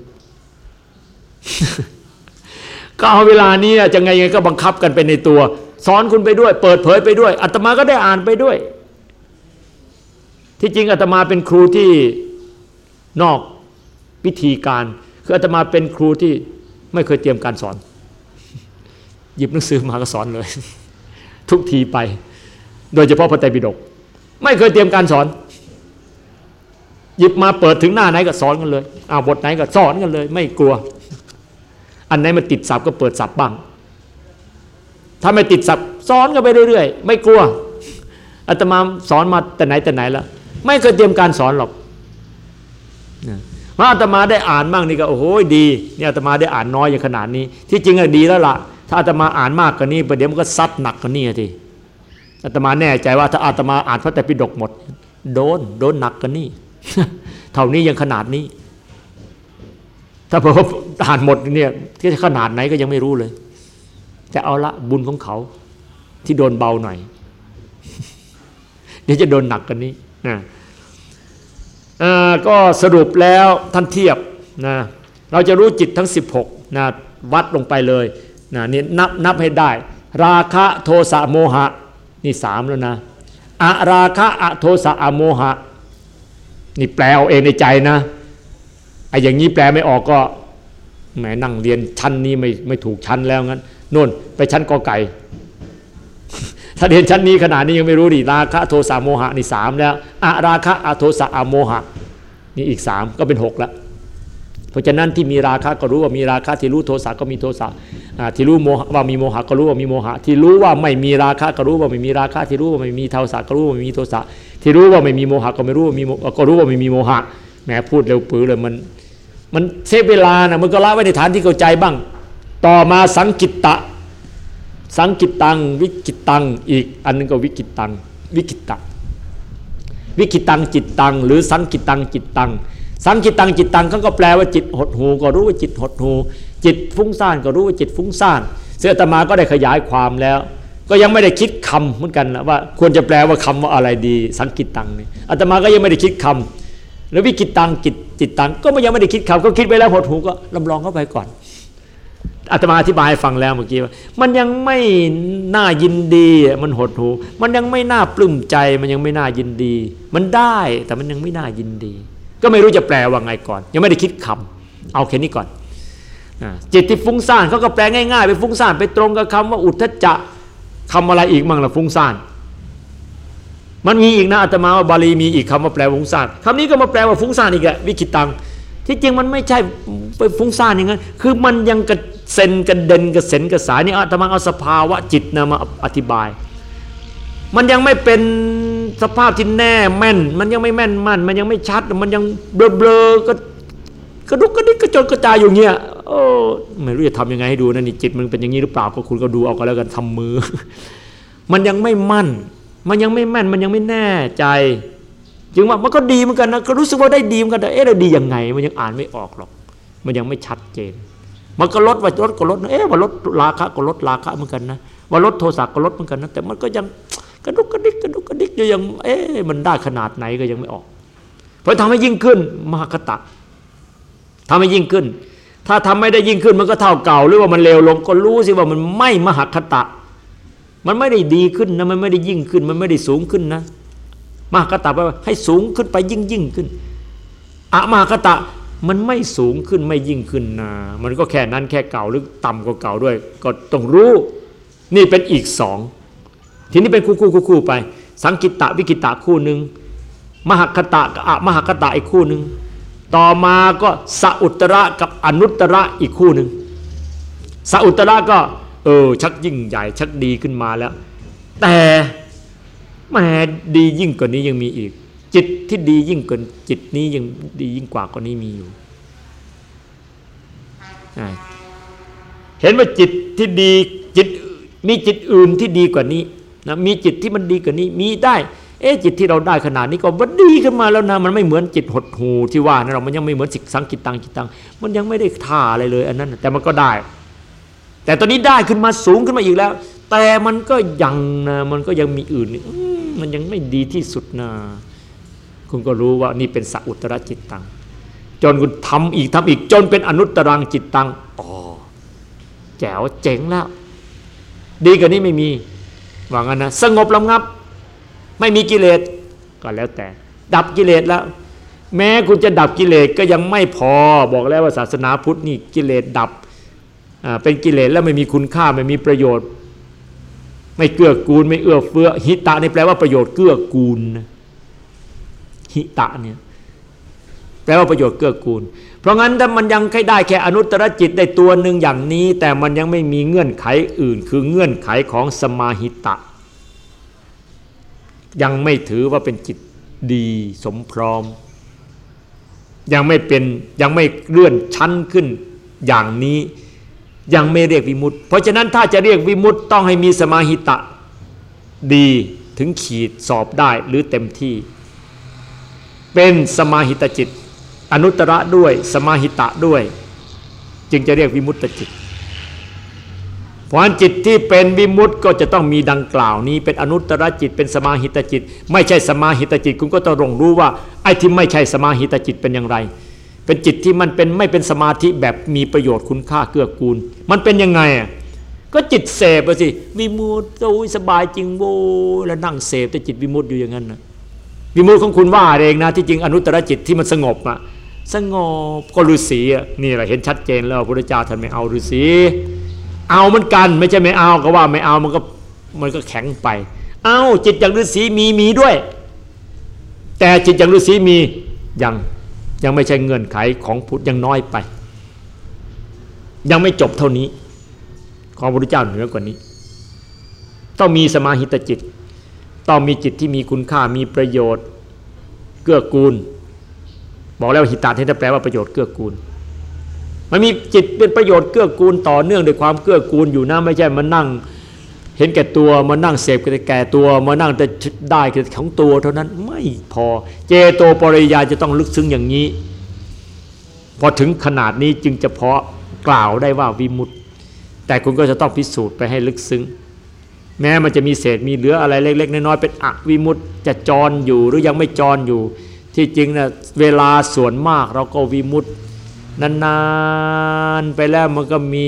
ก็เอาเวลานี้จะไงไงก็บังคับกันไปในตัว สอนคุณไปด้วย เปิดเผยไปด้วยอาตมาก็ได้อ่านไปด้วย ที่จริงอาตมาเป็นครูที่นอกวิธีการคืออาตมาเป็นครูที่ไม่เคยเตรียมการสอน หยิบหนังสือมาก็สอนเลย ทุกทีไป โดยเฉพาะพระไตรปิฎกไม่เคยเตรียมการสอน หยิบมาเปิดถึงหน้าไหนก็สอนกันเลยอาบทไหนก็สอนกันเลย ไม่กลัว อันไหนมันติดสับก็เปิดสับบ้าง ถ้าไม่ติดสับสอนกันไปเรื่อยๆ ไม่กลัวอาตมาสอนมาแต่ไหนแต่ไหนแล้ว ไม่เคยเตรียมการสอนหรอกพระอาตมาได้อ่านบ้างนี่ก็โอ้โหดีเนี่ยอาตมาได้อ่านน้อยอย่างขนาดนี้ ที่จริงอะดีแล้วล่ะ ถ้าอาตมาอ่านมากกว่านี้ประเดี๋ยวมันก็ซัดหนักกว่านี้ทีอาตมาแน่ใจว่าถ้าอาตมาอ่านพระแต่ปิฎกหมด โดนโดนหนักกว่านี้เท่านี้ยังขนาดนี้ ถ้าพออ่านหมดเนี่ยที่ขนาดไหนก็ยังไม่รู้เลย แต่เอาละบุญของเขา ที่โดนเบาหน่อยเดี๋ยวจะโดนหนักกันนี้นะ ก็สรุปแล้วท่านเทียบนะเราจะรู้จิตทั้ง 16นะวัดลงไปเลยนะนี่นับนับให้ได้ ราคะโทสะโมหะนี่สามแล้วนะอะราคะอะโทสะอะโมหะ นี่แปลเอาเองในใจนะไอ้อย่างนี้แปลไม่ออกก็แหมนั่งเรียนชั้นนี้ไม่ไม่ถูกชั้นแล้วงั้น โน่นไปชั้นกอไก่ ถ้าเรียนชั้นนี้ขนาดนี้ยังไม่รู้ดิราคะโทสะโมหะนี่สามแล้วอะราคะอะโทสะอะโมหะนี่อีกสามก็เป็นหกแล้วเพราะฉะนั้นที่มีราคะก็รู้ว่ามีราคะที่รู้โทสะก็มีโทสะที่รู้โมหะว่ามีโมหะก็รู้ว่ามีโมหะ ที่รู้ว่าไม่มีราคะก็รู้ว่าไม่มีราคะที่รู้ว่าไม่มีโทสะก็รู้ว่าไม่มีโทสะที่รู้ว่าไม่มีโมหะก็ไม่รู้ว่ามีก็รู้ว่าไม่มีโมหะแม้พูดเร็วปื้อเลยมันมัน save เวลานะมันก็ละไว้ในฐานที่เข้าใจบ้าง ต่อมาสังขิตตะ สังขิตตัง วิกขิตตัง อีกอันนึงก็วิกขิตตัง วิกขิตตะวิกขิตตังจิตตัง หรือสังขิตตังจิตตัง สังขิตตังจิตตังเขาก็แปลว่าจิตหดหู่ก็รู้ว่าจิตหดหู่จิตฟุ้งซ่านก็รู้ว่าจิตฟุ้งซ่านซึ่งอาตมาก็ได้ขยายความแล้ว ก็ยังไม่ได้คิดคำเหมือนกันนะว่าควรจะแปลว่าคำว่าอะไรดี สังขิตตังนี่อาตมาก็ยังไม่ได้คิดคำแล้ววิกิตตังจิตจิตตังก็ยังไม่ได้คิดคำก็คิดไปแล้วหดหูก็ลำลองเข้าไปก่อน อาตมาอธิบายฟังแล้วเมื่อกี้ว่า มันยังไม่น่ายินดีมันหดหู มันยังไม่น่าปลื้มใจ มันยังไม่น่ายินดี มันได้แต่มันยังไม่น่ายินดี ก็ไม่รู้จะแปลว่าไงก่อน ยังไม่ได้คิดคำเอาแค่นี้ก่อนจิตที่ฟุ้งซ่านเขาก็แปลง่ายๆไปฟุ้งซ่านไปตรงกับคำว่าอุทธจะคำอะไรอีกมั่งละฟุ้งซ่านมันมีอีกนะอาตมาว่าบาลีมีอีกคำว่าแปลฟุ้งซ่านคำนี้ก็มาแปลว่าฟุ้งซ่านอีกแหละวิคิตังที่จริงมันไม่ใช่ไปฟุ้งซ่านอย่างนั้นคือมันยังกระ เซนกระเด็นกระเซนกระสายนี่อาตมาเอาสภาวะจิตนะมาอธิบาย มันยังไม่เป็นสภาพที่แน่แม่น มันยังไม่แม่นมั่น มันยังไม่ชัด มันยังเบลอๆก็กระดุกกระดิกกระจนกระจายอยู่เงี้ยโอ้ไม่รู้จะทำยังไงให้ดูนะนี่จิตมันเป็นอย่างนี้หรือเปล่าก็คุณก็ดูเอาก็แล้วกันทำมือ มันยังไม่มั่น มันยังไม่แม่น มันยังไม่แน่ใจจึงว่ามันก็ดีเหมือนกันนะก็รู้สึกว่าได้ดีเหมือนกันแต่เอ๊ะเราดียังไง มันยังอ่านไม่ออกหรอก มันยังไม่ชัดเจน มันก็ลดว่าลดก็ลดเอ๊ะว่าลดราคะก็ลดราคะเหมือนกันนะว่าลดโทสะก็ลดเหมือนกันนะแต่มันก็ยังกระดุกกระดิกกระดุกกระดิกอยู่ยังเอ๊ะมันได้ขนาดไหนก็ยังไม่ออก เพราะทำให้ยิ่งขึ้นมหคตะทำให้ยิ่งขึ้น ถ้าทำไม่ได้ยิ่งขึ้นมันก็เท่าเก่า หรือว่ามันเลวลงก็รู้สิว่ามันไม่มหคตะ มันไม่ได้ดีขึ้นนะมันไม่ได้ยิ่งขึ้น มันไม่ได้สูงขึ้นนะมหคตะแปลว่าให้สูงขึ้นไปยิ่งยิ่งขึ้นอะมหคตะ มันไม่สูงขึ้นไม่ยิ่งขึ้นนะมันก็แค่นั้นแค่เก่าหรือต่ำกว่าเก่าด้วย ก็ต้องรู้ นี่เป็นอีกสองทีนี้เป็นคู่คู่คู่ไป สังกิตตะวิกิตะคู่หนึ่งมหคตะกับอะมหคตะอีกคู่หนึ่งต่อมาก็สอุตระกับอนุตระอีกคู่หนึ่งสอุตระก็เออชักยิ่งใหญ่ชักดีขึ้นมาแล้ว แต่แหมดียิ่งกว่านี้ยังมีอีก จิตที่ดียิ่งกว่าจิตนี้ยังดียิ่งกว่ากว่านี้มีอยู่ เห็นว่าจิตที่ดีจิตมีจิตอื่นที่ดีกว่านี้นะมีจิตที่มันดีกว่านี้มีได้ เอ๊จิตที่เราได้ขนาดนี้ก็มันดีขึ้นมาแล้วนะมันไม่เหมือนจิตหดหูที่ว่านะเรามันยังไม่เหมือนสิกสังกิตตังจิตตัง มันยังไม่ได้ท่าอะไรเลย อันนั้น แต่มันก็ได้ แต่ตอนนี้ได้ขึ้นมาสูงขึ้นมาอีกแล้ว แต่มันก็ยังนะมันก็ยังมีอื่นมันยังไม่ดีที่สุดนะ คุณก็รู้ว่านี่เป็นสัอุตรจิตตัง จนคุณทำอีกทำอีกจนเป็นอนุตรังจิตตังอ๋อแจ๋วเจ๋งแล้ว ดีกว่านี้ไม่มีว่างั้นนะสงบลำงับ ไม่มีกิเลสก็แล้วแต่ ดับกิเลสแล้ว แม้คุณจะดับกิเลสก็ยังไม่พอบอกแล้วว่าศาสนาพุทธนี่กิเลสดับเป็นกิเลสแล้วไม่มีคุณค่าไม่มีประโยชน์ ไม่เกื้อกูลไม่เอื้อเฟื้อหิตะนี่แปลว่าประโยชน์เกื้อกูล หิตะเนี่ยแปลว่าประโยชน์เกื้อกูล เพราะงั้นถ้ามันยังแค่ได้แค่อนุตตรจิตได้ตัวหนึ่งอย่างนี้ แต่มันยังไม่มีเงื่อนไขอื่น คือเงื่อนไขของสมาหิตะ ยังไม่ถือว่าเป็นจิตดีสมพร้อม ยังไม่เป็นยังไม่เลื่อนชั้นขึ้นอย่างนี้ยังไม่เรียกวิมุตต์เพราะฉะนั้นถ้าจะเรียกวิมุตต์ต้องให้มีสมาหิตะ ดีถึงขีดสอบได้หรือเต็มที่ เป็นสมาหิตจิต อนุตระด้วยสมาหิตะด้วย จึงจะเรียกวิมุตตจิตเพราะจิตที่เป็นวิมุตต์ก็จะต้องมีดังกล่าวนี้ เป็นอนุตรจิตเป็นสมาหิตจิต ไม่ใช่สมาหิตจิต คุณก็ต้องรงรู้ว่าไอ้ที่ไม่ใช่สมาหิตจิตเป็นอย่างไร เป็นจิตที่มันเป็นไม่เป็นสมาธิแบบมีประโยชน์คุณค่าเกื้อกูล มันเป็นยังไงอะก็จิตเสพสิวิมุตต์โอ้ยสบายจริงโว้แล้วนั่งเสพแต่จิตวิมุตต์อยู่อย่างนั้นนะ วิมุตของคุณว่าเองนะที่จริงอนุตตรจิตที่มันสงบอะสงบก็ฤาษีอะนี่แหละเห็นชัดเจนแล้วพระพุทธเจ้าท่านไม่เอาฤาษีเอาเหมือนกัน ไม่ใช่ไม่เอาก็ว่าไม่เอามันก็มันก็แข็งไป เอาจิตอย่างฤาษีมีมีด้วย แต่จิตอย่างฤาษีมียังยังไม่ใช่เงื่อนไขของพุทธยังน้อยไป ยังไม่จบเท่านี้ ของพระพุทธเจ้าเหนือกว่านี้ ต้องมีสมาหิตจิต ต้องมีจิตที่มีคุณค่ามีประโยชน์ เกื้อกูล บอกแล้วหิตาเทนแปลว่าประโยชน์เกื้อกูล มันมีจิตเป็นประโยชน์เกื้อกูลต่อเนื่องด้วยความเกื้อกูลอยู่นะไม่ใช่มานั่ง เห็นแก่ตัวมานั่งเสพแก่ตัวมานั่งแต่ได้แค่ของตัว เท่านั้นไม่พอเจโตปริยาจะต้องลึกซึ้งอย่างนี้ พอถึงขนาดนี้จึงจะเพาะกล่าวได้ว่าวิมุตต์แต่คุณก็จะต้องพิสูจน์ไปให้ลึกซึ้ง แม้มันจะมีเศษมีเหลืออะไรเล็ก ๆ น้อยๆเป็นอวิมุตจะจรอยู่หรือยังไม่จรอยู่ ที่จริงนะเวลาส่วนมากเราก็วิมุตนานๆไปแล้วมันก็มี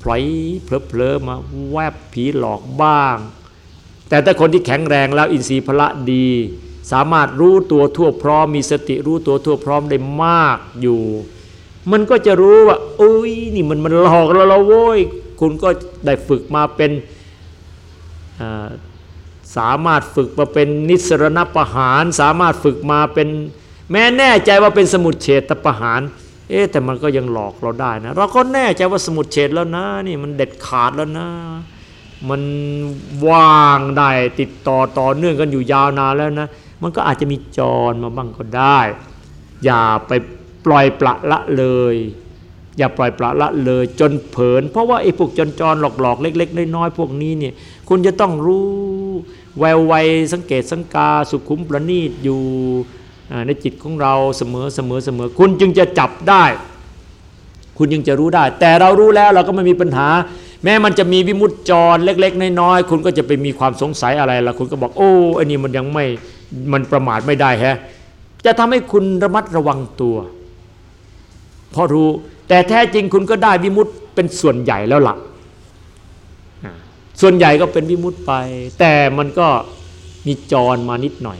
พลอยเพลอๆมาแวบผีหลอกบ้าง แต่ถ้าคนที่แข็งแรงแล้วอินทรีย์พละดี สามารถรู้ตัวทั่วพร้อม มีสติรู้ตัวทั่วพร้อมได้มากอยู่ มันก็จะรู้ว่าเอ้ยนี่มันมันหลอกเราเราโว้ยคุณก็ได้ฝึกมาเป็น สามารถฝึกมาเป็นนิสรณประหาร สามารถฝึกมาเป็นแม้แน่ใจว่าเป็นสมุดเฉดประหาร เอ๊แต่มันก็ยังหลอกเราได้นะ เราก็แน่ใจว่าสมุดเฉดแล้วนะนี่มันเด็ดขาดแล้วนะ มันว่างได้ติดต่อต่อเนื่องกันอยู่ยาวนานแล้วนะ มันก็อาจจะมีจรมาบ้างก็ได้ อย่าไปปล่อยปละละเลย อย่าปล่อยปละละเลยจนเผิน เพราะว่าไอ้พวกจรจรหลอกๆเล็ก ๆ น้อยๆพวกนี้เนี่ย คุณจะต้องรู้แววไวสังเกตสังกาสุขุมประณีตอยู่ในจิตของเราเสมอเสมอเสมอคุณจึงจะจับได้ คุณยังจะรู้ได้ แต่เรารู้แล้วเราก็ไม่มีปัญหา แม้มันจะมีวิมุตจรเล็ก ๆ น้อยๆคุณก็จะไปมีความสงสัยอะไรล่ะคุณก็บอกโอ้อันนี้มันยังไม่มันประมาทไม่ได้แฮะจะทำให้คุณระมัดระวังตัวพอรู้ แต่แท้จริงคุณก็ได้วิมุตเป็นส่วนใหญ่แล้วละ่ะ ส่วนใหญ่ก็เป็นวิมุตไป แต่มันก็มีจรมานิดหน่อย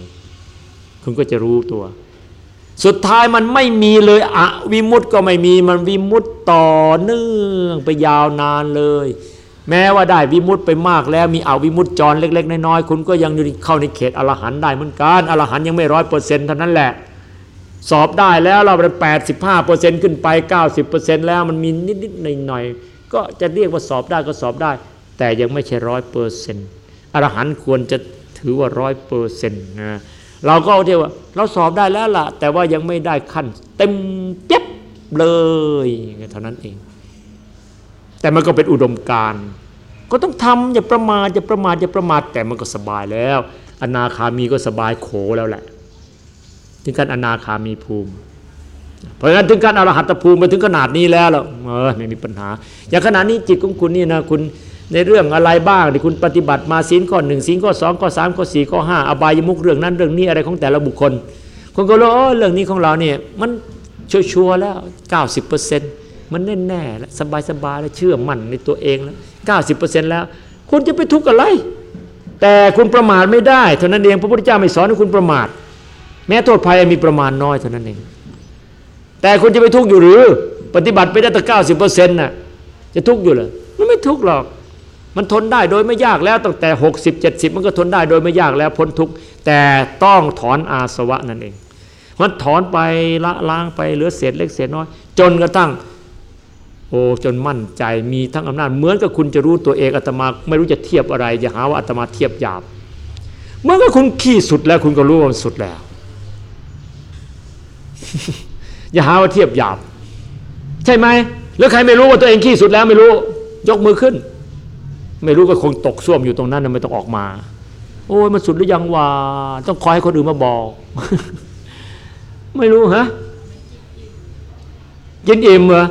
คุณก็จะรู้ตัว สุดท้ายมันไม่มีเลยอะวิมุตก็ไม่มีมันวิมุตต่อเนื่องไปยาวนานเลย แม้ว่าได้วิมุตไปมากแล้วมีอวิมุตจรเล็ก ๆ น้อยๆคุณก็ยังเข้าในเขตอรหันได้เหมือนกันอรหันยังไม่ร้อยเปอร์เซ็นต์เท่านั้นแหละสอบได้แล้วเราเป็นแปดสิบห้าเปอร์เซ็นต์ขึ้นไปเก้าสิบเปอร์เซ็นต์แล้วมันมีนิดๆหน่อยๆก็จะเรียกว่าสอบได้ก็สอบได้ แต่ยังไม่ใช่ร้อยเปอร์เซ็นต์อรหันต์ควรจะถือว่าร้อยเปอร์เซ็นต์นะเราก็เอาเทียว่า เราสอบได้แล้วล่ะ แต่ว่ายังไม่ได้ขั้น เต็มเป๊บเลยเท่านั้นเอง แต่มันก็เป็นอุดมการก็ต้องทำอย่าประมาทอย่าประมาทอย่าประมาทแต่มันก็สบายแล้ว อนาคามีก็สบายโขแล้วแหละถึงการอนาคามีภูมิ เพราะฉะนั้นถึงการอรหัตภูมิมาถึงขนาดนี้แล้วแล้วเออไม่มีปัญหา อย่างขนาดนี้จิตของคุณนี่นะคุณ ในเรื่องอะไรบ้างที่คุณปฏิบัติมาศีลข้อหนึ่งศีลข้อสองข้อสามข้อสี่ข้อห้าอบายมุกเรื่องนั้นเรื่องนี้อะไรของแต่ละบุคคลคนก็รู้เรื่องนี้ของเราเนี่ยมันชัวร์แล้ว 90%มันแน่แน่แล้วสบายสบายแล้วเชื่อมั่นในตัวเองแล้ว90%แล้ว คุณจะไปทุกข์อะไร แต่คุณประมาทไม่ได้เท่านั้นเองพระพุทธเจ้าไม่สอนให้คุณประมาท แม้โทษภัยมีประมาณน้อยเท่านั้นเอง แต่คุณจะไปทุกข์อยู่หรือ ปฏิบัติไปได้แต่เก้าสิบเปอร์เซ็นต์น่ะจะทุกข์อยู่เหรอมันไม่ทุกข์หรอก มันทนได้โดยไม่ยากแล้วตั้งแต่ 60 70 มันก็ทนได้โดยไม่ยากแล้วพ้นทุกแต่ต้องถอนอาสวะนั่นเองมันถอนไปละล้างไปเหลือเศษเล็กเศษน้อย จนกระทั่ง โอ้จนมั่นใจมีทั้งอำนาจ เหมือนกับคุณจะรู้ตัวเองอาตมาไม่รู้จะเทียบอะไรจะหาว่าอาตมาเทียบหยาบเมื่อคุณขี้สุดแล้วคุณก็รู้ว่ามันสุดแล้ว อย่าหาว่าเทียบหยาบ ใช่ไหมแล้วใครไม่รู้ว่าตัวเองขี้สุดแล้วไม่รู้ ยกมือขึ้น ไม่รู้ก็คงตกส้วมอยู่ตรงนั้นไม่ต้องออกมา โอ้ยมันสุดหรือยังวะต้องคอยให้คนอื่นมาบอก ไม่รู้ฮะกินอิ่มเหรอ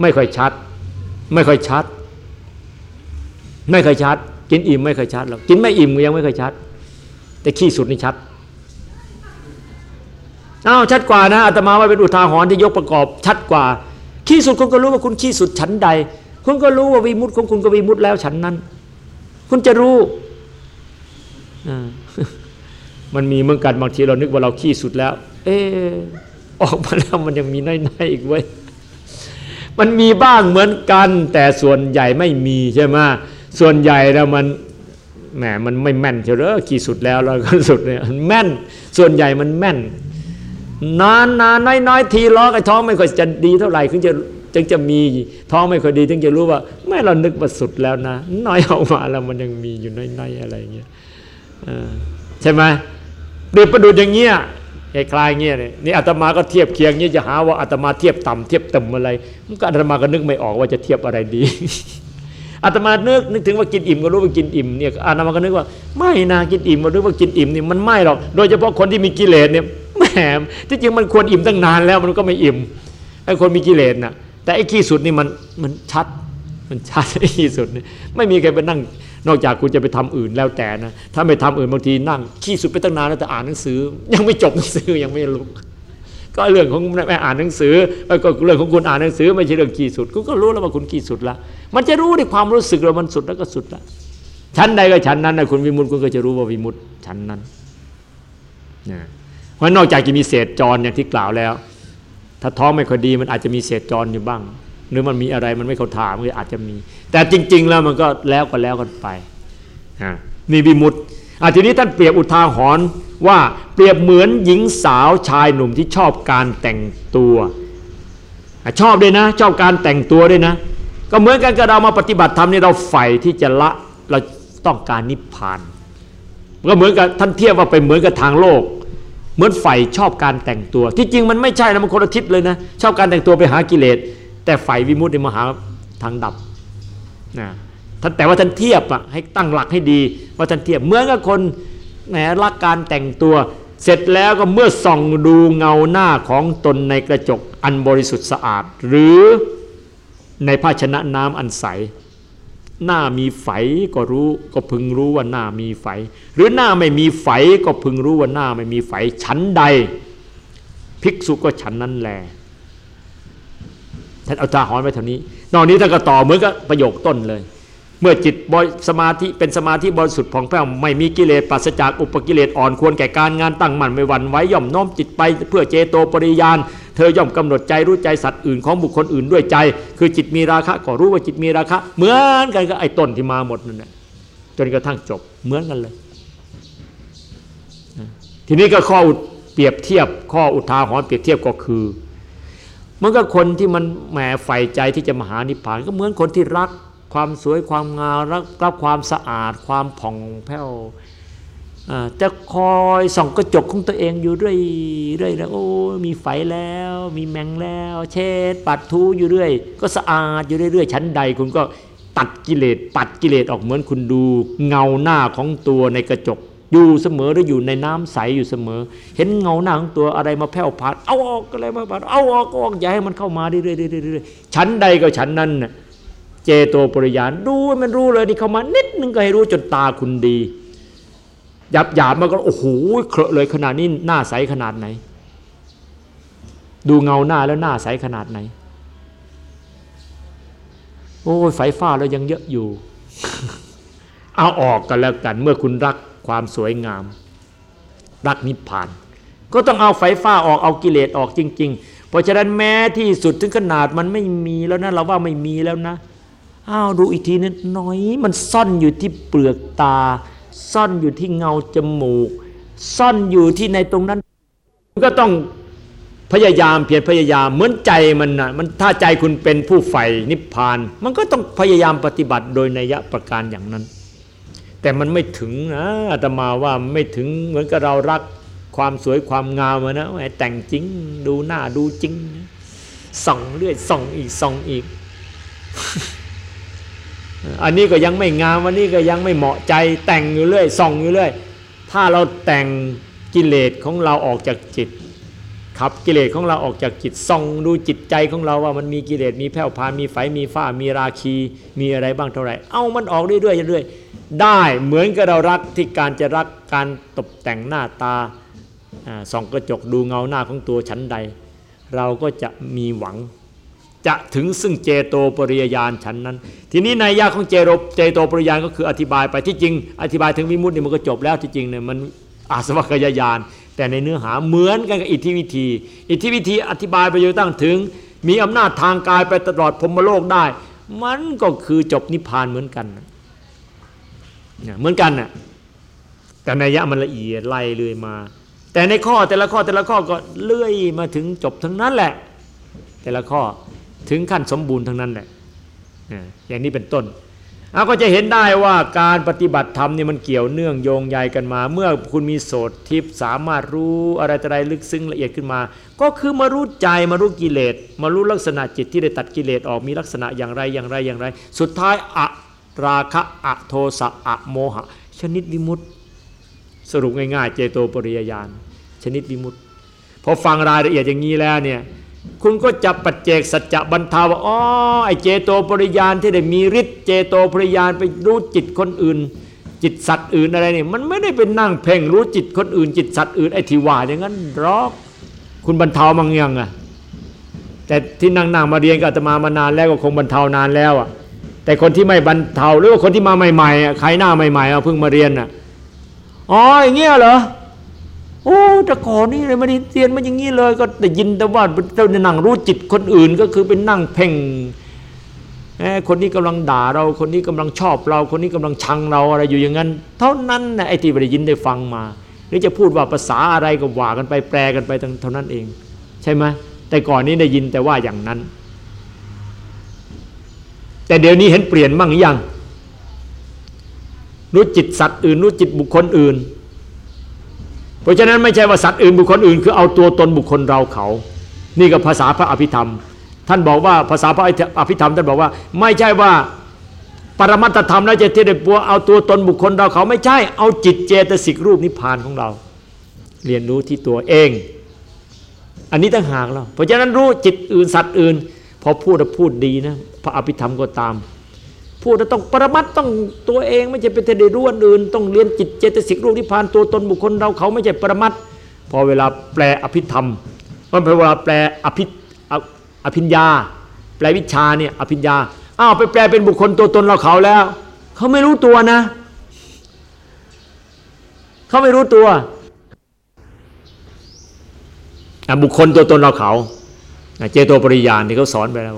ไม่ค่อยชัด ไม่ค่อยชัด ไม่ค่อยชัด กินอิ่มไม่ค่อยชัดหรอกกินไม่อิ่มยังไม่ค่อยชัด แต่ขี้สุดนี่ชัดอ้าวชัดกว่านะอาตมาว่าเป็นอุทาหรณ์ที่ยกประกอบชัดกว่า ขี้สุดคุณก็รู้ว่าคุณขี้สุดชั้นใด คุณก็รู้ว่าวีมุตของคุณก็วีมุตแล้วฉันนั้น คุณจะรู้มันมีเมื่อกันบางทีเรานึกว่าเราขี้สุดแล้ว เออออกมาแล้วมันยังมีน้อยๆอีกไว้ยมันมีบ้างเหมือนกัน แต่ส่วนใหญ่ไม่มีใช่ไหมส่วนใหญ่แล้วมันแหมมันไม่แม่นเฉยๆขี้สุดแล้วเราก็สุดเนี่ยแม่น ส่วนใหญ่มันแม่น นานนานน้อยๆทีล้อไอ้ท้องไม่ค่อยจะดีเท่าไหร่ถึงจะ จึงจะมีท้องไม่ค่อยดีถึงจะรู้ว่าแม่เรานึกว่าสุดแล้วนะน้อยออกมาแล้วมันยังมีอยู่น้อยๆอะไรเงี้ยใช่ไหมเดือดประดุดอย่างเงี้ยคล้ายๆเงี้ยนี่อาตมาก็เทียบเคียงเงี้ยจะหาว่าอาตมาเทียบต่ำเทียบต่ำอะไรมันก็อาตมาก็นึกไม่ออกว่าจะเทียบอะไรดีอาตมานึกนึกถึงว่ากินอิ่มก็รู้ว่ากินอิ่มเนี่ยอาตมาก็นึกว่าไม่นากินอิ่มก็รู้ว่ากินอิ่มนี่มันไม่หรอกโดยเฉพาะคนที่มีกิเลสเนี่ยแหมที่จริงมันควรอิ่มตั้งนานแล้วมันก็ไม่อิ่มไอ้คนมีกิเลสน่ะ แต่ไอ้ขี้สุดนี่มันมันชัด มันชัดไอ้ขี้สุดนี่ไม่มีใครไปนั่ง นอกจากคุณจะไปทำอื่นแล้วแต่นะถ้าไม่ทำอื่นบางทีนั่งขี้สุดไปตั้งนานแล้วแต่อ่านหนังสือ ยังไม่จบหนังสือยังไม่ลุกก็เรื่องของแม่อ่านหนังสือก็เรื่องของคุณอ่านหนังสือ ไม่ใช่เรื่องขี้สุดคุณก็รู้แล้วว่าคุณขี้สุดละมันจะรู้ในความรู้สึกเรามันสุดแล้วก็สุดละชั้นใดก็ชั้นนั้นนะคุณวิมุตคุณก็จะรู้ว่าวิมุตชั้นนั้นนะเพราะนอกจากจะมีเศษจรอย่างที่กล่าวแล้ว ถ้าท้องไม่ค่อยดีมันอาจจะมีเศษจรอยู่บ้าง หรือมันมีอะไรมันไม่เข้าทามันอาจจะมี แต่จริง ๆ แล้วมันก็แล้วก็แล้วกันไปนี่วิมุตอาทีนี้ท่านเปรียบอุทาหรณ์ว่าเปรียบเหมือนหญิงสาวชายหนุ่มที่ชอบการแต่งตัวชอบด้วยนะ ชอบการแต่งตัวด้วยนะ ก็เหมือนกันกับเรามาปฏิบัติธรรมนี่เราใฝ่ที่จะละเราต้องการนิพพาน ก็เหมือนกับท่านเทียบว่าไปเหมือนกับทางโลก เหมือนใฝ่ชอบการแต่งตัว ที่จริงมันไม่ใช่นะมันคนละทิศเลยนะ ชอบการแต่งตัวไปหากิเลส แต่ใฝ่วิมุตติมหาทางดับนะท่านแต่ว่าท่านเทียบอะให้ตั้งหลักให้ดี ว่าท่านเทียบเหมือนกับคนแหมรักการแต่งตัว เสร็จแล้วก็เมื่อส่องดูเงาหน้าของตนในกระจกอันบริสุทธิ์สะอาด หรือในภาชนะน้ำอันใส หน้ามีไฝก็รู้ก็พึงรู้ว่าหน้ามีไฝ หรือหน้าไม่มีไฝก็พึงรู้ว่าหน้าไม่มีไฝชั้นใด ภิกษุก็ชั้นนั้นแลท่านเอาตาหอนไว้เท่านี้ นอกนี้ท่านก็ต่อเหมือนกับประโยคต้นเลย เมื่อจิตบริสมาธิเป็นสมาธิบริสุทธิ์ผ่องแผ้วไม่มีกิเลสปัสจากอุปกิเลสอ่อนควรแก่การงานตั้งมั่นไม่หวั่นไหวย่อมน้อมจิตไปเพื่อเจโตปริยาน เธอย่อมกำหนดใจรู้ใจสัตว์อื่นของบุคคลอื่นด้วยใจ คือจิตมีราคะก็รู้ว่าจิตมีราคะ เหมือนกันกับไอ้ต้นที่มาหมดนั่นแหละจนกระทั่งจบเหมือนกันเลย ทีนี้ก็ข้อเปรียบเทียบ ข้ออุทาหรณ์เปรียบเทียบก็คือเมือนกับคนที่มันแหมใฝ่ใจที่จะมหานิพพานก็เหมือนคนที่รัก ความสวยความงามรักรับความสะอาด ความผ่องแผ้วจะคอยส่องกระจกของตัวเองอยู่เรื่อยเรื่อยแล้วโอ้มีไฟแล้ว มีแมงแล้ว เช็ดปัดทูอยู่เรื่อย ก็สะอาดอยู่เรื่อยๆชั้นใดคุณก็ตัดกิเลสปัดกิเลสออกเหมือนคุณดู เงาหน้าของตัวในกระจกอยู่เสมอหรืออยู่ในน้ำใสอยู่เสมอ เห็นเงาหน้าของตัวอะไรมาแผ่วพานเอาออกอะไรมาพานเอาออกก็ออกอย่าให้มันเข้ามาเรื่อยๆชั้นใดก็ชั้นนั้นน่ะ เจโตปริยานดูมันรู้เลยนี่เข้ามานิดนึงก็ให้รู้จนตาคุณดีหยาบหยาบมันก็โอ้โหเคลอะเลยขนาดนี้หน้าใสขนาดไหน ดูเงาหน้าแล้วหน้าใสขนาดไหน โอ้ยไฟฟ้าเรายังเยอะอยู่ เอาออกกันแล้วกันเมื่อคุณรักความสวยงาม รักนิพพาน ก็ต้องเอาไฟฟ้าออกเอากิเลสออกจริง ๆ เพราะฉะนั้นแม้ที่สุดถึงขนาดมันไม่มีแล้วนะเราว่าไม่มีแล้วนะ อ้าวดูอีกทีนึงน้อยมันซ่อนอยู่ที่เปลือกตา ซ่อนอยู่ที่เงาจมูก ซ่อนอยู่ที่ในตรงนั้น ก็ต้องพยายามเพียรพยายามเหมือนใจมันนะมันถ้าใจคุณเป็นผู้ใฝ่นิพพาน มันก็ต้องพยายามปฏิบัติโดยนัยประการอย่างนั้น แต่มันไม่ถึงนะอาตมาว่าไม่ถึงเหมือนกับเรารักความสวยความงามนะแต่งจริงดูหน้าดูจริงส่องเรื่อยส่องอีกส่องอีก อันนี้ก็ยังไม่งามวันนี้ก็ยังไม่เหมาะใจแต่งอยู่เรื่อยส่องอยู่เรื่อย ถ้าเราแต่งกิเลสของเราออกจากจิตขับกิเลสของเราออกจากจิตส่องดูจิตใจของเราว่ามันมีกิเลสมีแผ่วพานมีไฟมีฝ้ามีราคีมีอะไรบ้างเท่าไหร่เอามันออกเรื่อยๆเรื่อยๆได้เหมือนกับเรารักที่การจะรักการตกแต่งหน้าตาส่องกระจกดูเงาหน้าของตัวฉันใด เราก็จะมีหวัง จะถึงซึ่งเจโตปริยญาณฉันนั้น ทีนี้ในยาของเจโรเจโตปริยญาณก็คืออธิบายไปที่จริง อธิบายถึงวิมุตติมันก็จบแล้วที่จริงเนี่ยมันอาสวัคยายาน แต่ในเนื้อหาเหมือนกันกับอิทธิวิธี อิทธิวิธีอธิบายไปจนตั้งถึง มีอำนาจทางกายไปตลอดพรมโลกได้ มันก็คือจบนิพพานเหมือนกันเหมือนกันน่ะแต่ในยะมันละเอียดไล่เลยมา แต่ในข้อแต่ละข้อแต่ละข้อก็เลื่อยมาถึงจบทั้งนั้นแหละ แต่ละข้อ ถึงขั้นสมบูรณ์ทั้งนั้นแหละอย่างนี้เป็นต้นเราก็จะเห็นได้ว่าการปฏิบัติธรรมนี่มันเกี่ยวเนื่องโยงใยกันมา เมื่อคุณมีโสตทิพย์สามารถรู้อะไรอะไรลึกซึ้งละเอียดขึ้นมา ก็คือมารู้ใจมารู้กิเลสมารู้ลักษณะจิตที่ได้ตัดกิเลสออกมีลักษณะอย่างไรอย่างไรอย่างไร สุดท้ายอะราคะอะโทสะอะโมหะ ชนิดวิมุตสรุปง่ายๆ เจโตปริยญาณชนิดวิมุตพอฟังรายละเอียดอย่างนี้แล้วเนี่ย คุณก็จะปัจเจกสัจจะบรรเทาว่าอ๋อไอเจโตปริยานที่ได้มีฤทธิ์เจโตปริยานไปรู้จิตคนอื่น จิตสัตว์อื่นอะไรนี่มันไม่ได้เป็นนั่งเพ่งรู้จิตคนอื่น จิตสัตว์อื่นไอที่ว่าอย่างนั้นรอกคุณบรรเทามังยังอะแต่ที่นั่งนั่งมาเรียนกับอาตมามานานแล้วก็คงบรรเทานานแล้วอะแต่คนที่ไม่บรรเทาหรือว่าคนที่มาใหม่ๆใครหน้าใหม่ๆเพิ่งมาเรียนอะอ๋ออย่างเงี้ยเหรอ โอ้แต่ก่อนนี่เลยไม่ได้เรียนมาอย่างนี้เลย ก็ได้ยินแต่ว่าเราในนั่งรู้จิตคนอื่นก็คือเป็นนั่งเพ่งคนนี้กำลังด่าเราคนนี้กำลังชอบเรา คนนี้กำลังชังเราอะไรอยู่อย่างนั้น เท่านั้นนะไอ้ที่ได้ยินได้ฟังมา หรือจะพูดว่าภาษาอะไรก็ว่ากันไปแปลกันไปเท่านั้นเอง ใช่ไหมแต่ก่อนนี้ได้ยินแต่ว่าอย่างนั้น แต่เดี๋ยวนี้เห็นเปลี่ยนบ้างยังรู้จิตสัตว์อื่นรู้จิตบุคคลอื่น เพราะฉะนั้นไม่ใช่ว่าสัตว์อื่นบุคคลอื่น คือเอาตัวตนบุคคลเราเขา นี่ก็ภาษาพระอภิธรรม ท่านบอกว่าภาษาพระอภิธรรมท่านบอกว่า ไม่ใช่ว่าปรมัตธรรมแล้วจะที่ได้ปัวเอาตัวตนบุคคลเราเขาไม่ใช่เอาจิตเจตสิกรูปนิพพานของเรา เรียนรู้ที่ตัวเอง อันนี้ตั้งหากแล้วเพราะฉะนั้นรู้จิตอื่นสัตว์อื่น พอพูดพูดดีนะพระอภิธรรมก็ตาม พูดต้องปรมัตต้องตัวเองไม่ใช่เป็นเทเดรู้อันอื่นต้องเรียนจิตเจตสิกรูปนิพพานตัวตนบุคคลเราเขาไม่ใช่ปรมัตพอเวลาแปลอภิธรรมมันเวลาแปลอภิอภิญญา แปลวิชาเนี่ยอภิญญาอ้าวไปแปลเป็นบุคคลตัวตนเราเขาแล้ว เขาไม่รู้ตัวนะ เขาไม่รู้ตัวบุคคลตัวตนเราเขาเจโตปริยานที่เขาสอนไปแล้ว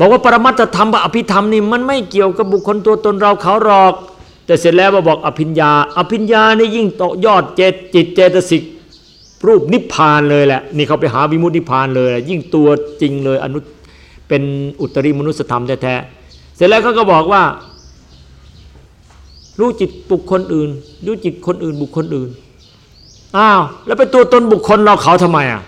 บอกว่าปรมัตธรรมกับอภิธรรมนี่มันไม่เกี่ยวกับบุคคลตัวตนเราเขาหรอก แต่เสร็จแล้วมาบอกอภิญญา อภิญญานี่ยิ่งต่อยอดเจตจิตเจตสิกรูปนิพพานเลยแหละนี่เขาไปหาวิมุตตินิพพานเลย ยิ่งตัวจริงเลยอนุเป็นอุตริมนุสธรรมแท้ๆเสร็จแล้วเขาก็บอกว่า รู้จิตบุคคลอื่น รู้จิตคนอื่นบุคคลอื่นอ้าวแล้วไปตัวตนบุคคลเราเขาทำไมอะ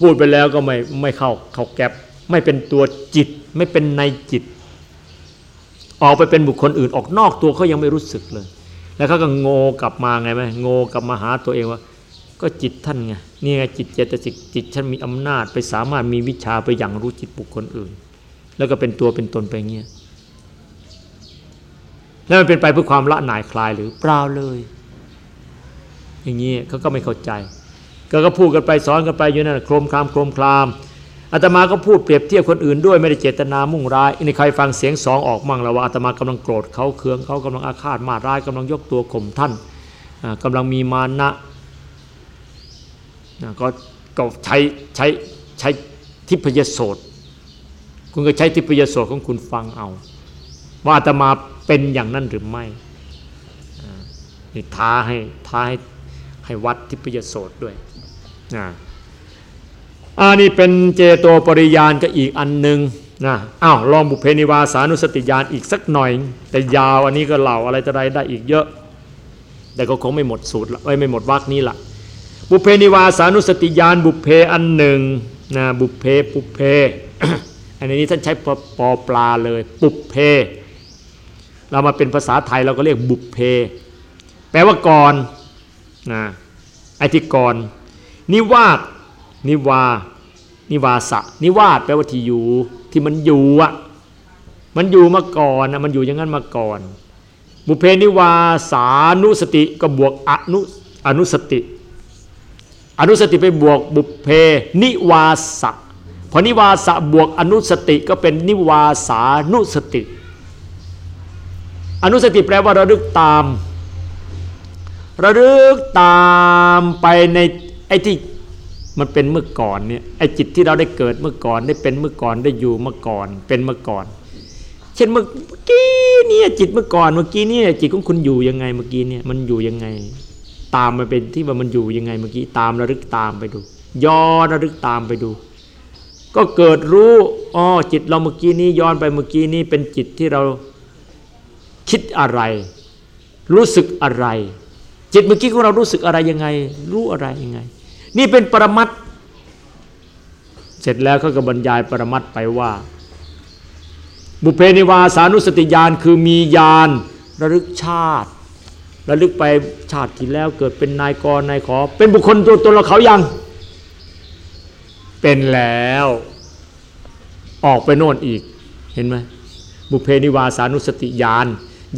พูดไปแล้วก็ไม่ไม่เข้าเขาแก๊บ ไม่เป็นตัวจิต ไม่เป็นในจิต ออกไปเป็นบุคคลอื่น ออกนอกตัวเขายังไม่รู้สึกเลย แล้วเขาก็โง่กลับมาไงไหมโง่กลับมาหาตัวเองว่า ก็จิตท่านไงนี่ไงจิตเจตสิกจิตฉันมีอำนาจไปสามารถมีวิชาไปอย่างรู้จิตบุคคลอื่น แล้วก็เป็นตัวเป็นตนไปเงี้ยแล้วมันเป็นไปเพื่อความละหน่ายคลายหรือเปล่าเลย อย่างนี้เขาก็ไม่เข้าใจ ก็ก็พูดกันไปสอนกันไปอยู่นั่นโครมคลามโครมคลาม อาตมาก็พูดเปรียบเทียบคนอื่นด้วยไม่ได้เจตนามุ่งร้ายในใครฟังเสียงสองออกมั่งแล้วว่าอาตมากำลังโกรธเขาเคืองเขากำลังอาฆาตมาร้ายกำลังยกตัวข่มท่านกำลังมีมานะก็ก็ใช้ใช้ใช้ทิพยโสตคุณก็ใช้ทิพยโสตของคุณฟังเอา ว่าอาตมาเป็นอย่างนั้นหรือไม่นี่ท้าให้ท้าให้ให้วัดทิพยโสตด้วยนะ อันนี้เป็นเจโตปริยานก็อีกอันหนึ่งนะอ้าวลองบุเพนิวาสานุสติญาณอีกสักหน่อย แต่ยาวอันนี้ก็เล่าอะไรจะได้ได้อีกเยอะ แต่ก็คงไม่หมดสูตรละไม่หมดวักนี้ละบุเพนิวาสานุสติญาณบุเพอันหนึ่งนะบุเพปุเพ อันนี้ท่านใช้ปปอปลาเลยปุเพ เรามาเป็นภาษาไทยเราก็เรียกบุเพ แปลว่าก่อนนะไอที่ก่อนนิวาส นิวา นิวาสะ นิวาสแปลว่าที่อยู่ ที่มันอยู่อะมันอยู่มาก่อนนะมันอยู่อย่างนั้นมาก่อน บุเพนิวาสานุสติก็บวกอนุอนุสติ อนุสติไปบวกบุเพนิวาสะพอนิวาสะบวกอนุสติก็เป็นนิวาสานุสติ อนุสติแปลว่าระลึกตาม ระลึกตามไปในไอ้ที่ มันเป็นเมื่อก่อนเนี่ยไอ้จิตที่เราได้เกิดเมื่อก่อนได้เป็นเมื่อก่อนได้อยู่เมื่อก่อน เป็นเมื่อก่อน เช่นเมื่อกี้เนี่ยจิตเมื่อก่อนเมื่อกี้เนี่ยจิตของคุณอยู่ยังไงเมื่อกี้เนี่ยมันอยู่ยังไง ตามมาเป็นที่ว่ามันอยู่ยังไงเมื่อกี้ตามระลึกตามไปดูย้อนระลึกตามไปดู ก็เกิดรู้อ๋อจิตเราเมื่อกี้นี้ย้อนไปเมื่อกี้นี้เป็นจิตที่เราคิดอะไร รู้สึกอะไร จิตเมื่อกี้ของเรารู้สึกอะไรยังไง รู้อะไรยังไง นี่เป็นปรมัตเสร็จแล้วเขาก็บรรยายปรมัตไปว่า บุเพนิวาสานุสติญาณคือมีญาณระลึกชาติ ระลึกไปชาติที่แล้วเกิดเป็นนายกรนายขอ เป็นบุคคลตัวตนเราเขายัง เป็นแล้ว ออกไปโน่นอีกเห็นไหมบุเพนิวาสานุสติญาณ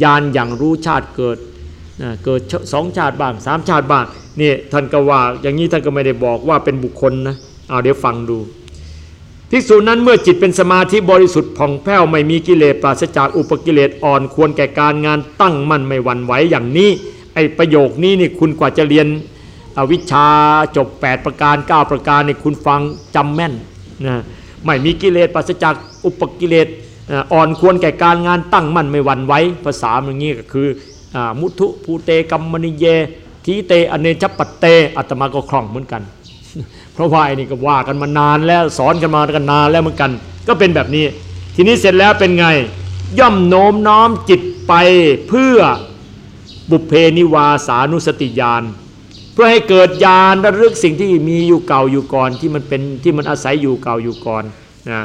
ญาณอย่างรู้ชาติเกิด เกิดสองชาติบ้างสามชาติบ้างนี่ท่านก็ว่าอย่างนี้ท่านก็ไม่ได้บอกว่าเป็นบุคคลนะเอาเดี๋ยวฟังดูภิกษุนั้นเมื่อจิตเป็นสมาธิบริสุทธิ์ผ่องแผ้วไม่มีกิเลสปราศจากอุปกิเลสอ่อนควรแก่การงานตั้งมั่นไม่หวั่นไหวอย่างนี้ไอประโยคนี้นี่คุณกว่าจะเรียนวิชาจบ 8 ประการ 9 ประการนี่คุณฟังจำแม่นนะไม่มีกิเลสปัสจากอุปกิเลสอ่อนควรแก่การงานตั้งมั่นไม่หวั่นไหวภาษาอย่างนี้ก็คือ มุทุภูเตกัมมณิเยทีเตอเนชปัตเตอัตมาก็คล่องเหมือนกัน เพราะว่าไอ้นี่ก็ว่ากันมานานแล้วสอนกันมากันนานแล้วเหมือนกัน ก็เป็นแบบนี้ ทีนี้เสร็จแล้วเป็นไง ย่อมโน้มน้อมจิตไปเพื่อบุพเพนิวาสานุสติญาณเพื่อให้เกิดญาณระลึกสิ่งที่มีอยู่เก่าอยู่ก่อนที่มันเป็นที่มันอาศัยอยู่เก่าอยู่ก่อนนะ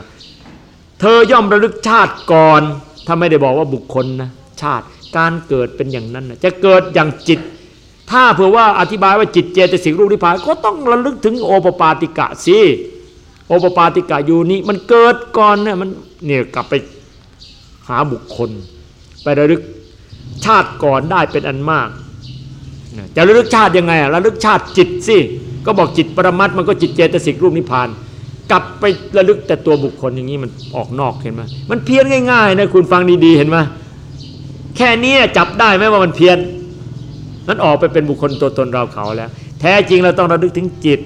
เธอย่อมระลึกชาติก่อนถ้าไม่ได้บอกว่าบุคคลนะชาติ การเกิดเป็นอย่างนั้นจะเกิดอย่างจิต ถ้าเผื่อว่าอธิบายว่าจิตเจตสิกรูปนิพพานก็ต้องระลึกถึงโอปปาติกะสิโอปปาติกะอยู่นี้มันเกิดก่อนเนี่ยมันเนี่ยกลับไปหาบุคคล ไประลึกชาติก่อนได้เป็นอันมาก จะระลึกชาติยังไงอะระลึกชาติจิตสิก็บอกจิตปรมัตมันก็จิตเจตสิกรูปนิพพานกลับไประลึกแต่ตัวบุคคลอย่างนี้มันออกนอกเห็นไหมมันเพี้ยนง่ายๆนะคุณฟังดีๆเห็นไหม แค่นี้จับได้ไหมว่ามันเพี้ยนนั้นออกไปเป็นบุคคลตัวตนเราเขาแล้ว แท้จริงเราต้องระลึกถึงจิต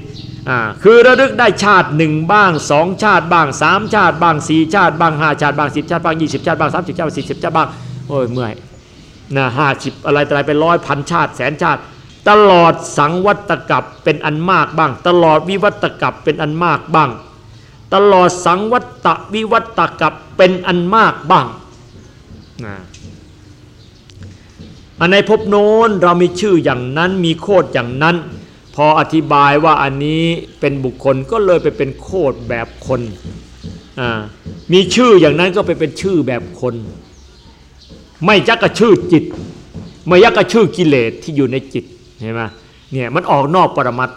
อ่าคือระลึกได้ชาติหนึ่งบ้างสองชาติบ้างสามชาติบ้างสี่ชาติบ้างห้าชาติบ้างสิบชาติบ้างยี่สิบชาติบ้างสามสิบชาติสี่สิบชาติบ้างโอ้ยเมื่อยนะห้าสิบอะไรอะไรไปร้อยพันชาติแสนชาติ ตลอดสังวัตกับเป็นอันมากบ้าง ตลอดวิวัตกับเป็นอันมากบ้าง ตลอดสังวัตวิวัตกับเป็นอันมากบ้างนะ อันในภพโน้นเรามีชื่ออย่างนั้นมีโคดอย่างนั้น พออธิบายว่าอันนี้เป็นบุคคลก็เลยไปเป็นโคดแบบคนมีชื่ออย่างนั้นก็ไปเป็นชื่อแบบคน ไม่ยักกระชื่อจิต ไม่ยักกระชื่อกิเลสที่อยู่ในจิตเห็นไหมเนี่ยมันออกนอกปรมัต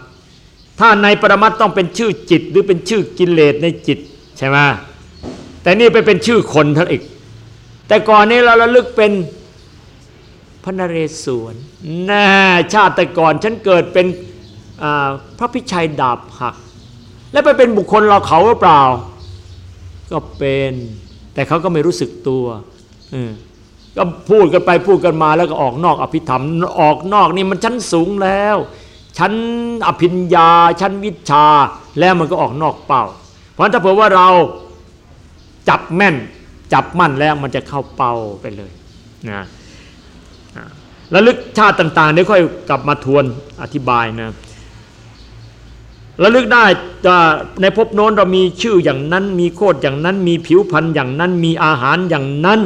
ถ้าในปรมัตต้องเป็นชื่อจิต หรือเป็นชื่อกิเลสในจิตใช่ไหมแต่นี่ไปเป็นชื่อคนท่านอีก แต่ก่อนนี้เราระลึกเป็น พระนเรศวรน่ชาติแต่ก่อนฉันเกิดเป็นพระพิชัยดาบหัก แล้วไปเป็นบุคคลเราเขาหรือเปล่า ก็เป็น แต่เขาก็ไม่รู้สึกตัวก็พูดกันไปพูดกันมาแล้วก็ออกนอกอภิธรรมออกนอกนี่มันชั้นสูงแล้ว ชั้นอภิญญา ชั้นวิชาแล้วมันก็ออกนอกเป้า เพราะถ้าเผื่อว่าเราจับแม่น จับมั่นแล้วมันจะเข้าเป้าไปเลยนะ ระลึกชาติต่างๆเดี๋ยวค่อยกลับมาทวนอธิบายนะระลึกได้ในภพโน้นเรามีชื่ออย่างนั้น มีโคดอย่างนั้น มีผิวพรรณอย่างนั้น มีอาหารอย่างนั้น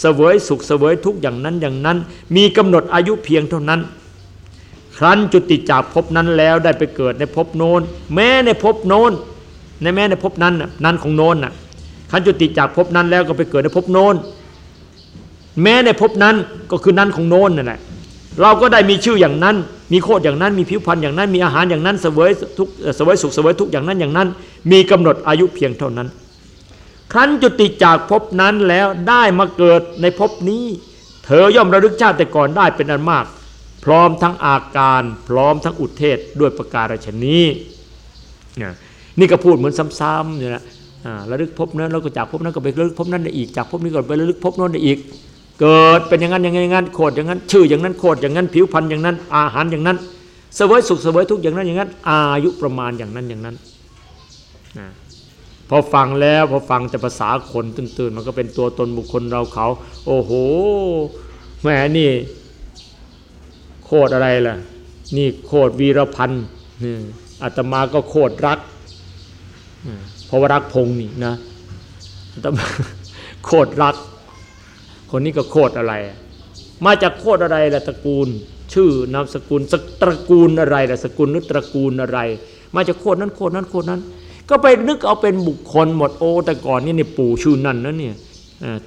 เสวยสุขเสวยทุกอย่างนั้นอย่างนั้น มีกำหนดอายุเพียงเท่านั้น ครั้นจุติจากภพนั้นแล้วได้ไปเกิดในภพโน้น แม้ในภพโน้น ในแม้ในภพนั้นนั้นของโน้นน่ะครั้นจุติจากภพนั้นแล้วก็ไปเกิดในภพโน้น แม้ในภพนั้นก็คือนั้นของโน้นนั่นแหละ เราก็ได้มีชื่ออย่างนั้น มีโคดอย่างนั้น มีผิวพรรณอย่างนั้น มีอาหารอย่างนั้นเสวยทุกเสวยสุขเสวยทุกอย่างนั้นอย่างนั้น มีกำหนดอายุเพียงเท่านั้น ครั้นจุติจากภพนั้นแล้วได้มาเกิดในภพนี้ เธอย่อมระลึกชาติแต่ก่อนได้เป็นอันมาก พร้อมทั้งอาการ พร้อมทั้งอุเทศด้วยประการฉนี้นี่ก็พูดเหมือนซ้ำๆเนี่ยนะระลึกภพนั้นแล้วก็จากภพนั้นก็ไประลึกภพนั้นได้อีก จากภพนี้ก็ไประลึกภพนั้นได้อีก เกิดเป็นอย่างนั้นอย่างนั้นโคดอย่างนั้น ชื่ออย่างนั้นโคดอย่างนั้นผิวพรรณอย่างนั้น อาหารอย่างนั้นเสวยสุขเสวยทุกอย่างนั้นอย่างนั้น อายุประมาณอย่างนั้นอย่างนั้นพอฟังแล้วพอฟังจะภาษาคนตื่นๆ มันก็เป็นตัวตนบุคคลเราเขา โอ้โหแหมนี่โคตรอะไรล่ะ นี่โคตรวีรพันธ์อาตมาก็โคตรรักเพราะว่ารักพงนี่นะอาตมาโคตรรัก คนนี้ก็โคตรอะไร มาจากโคตรอะไรล่ะตระกูล ชื่อนามสกุลสตระกูลอะไรล่ะสกุลนึกตระกูลอะไร มาจากโคตรนั้นโคตรนั้นโคตรนั้น ก็ไปนึกเอาเป็นบุคคลหมดโอ้แต่ก่อนนี่นี่ปู่ชื่อนั่นนะเนี่ย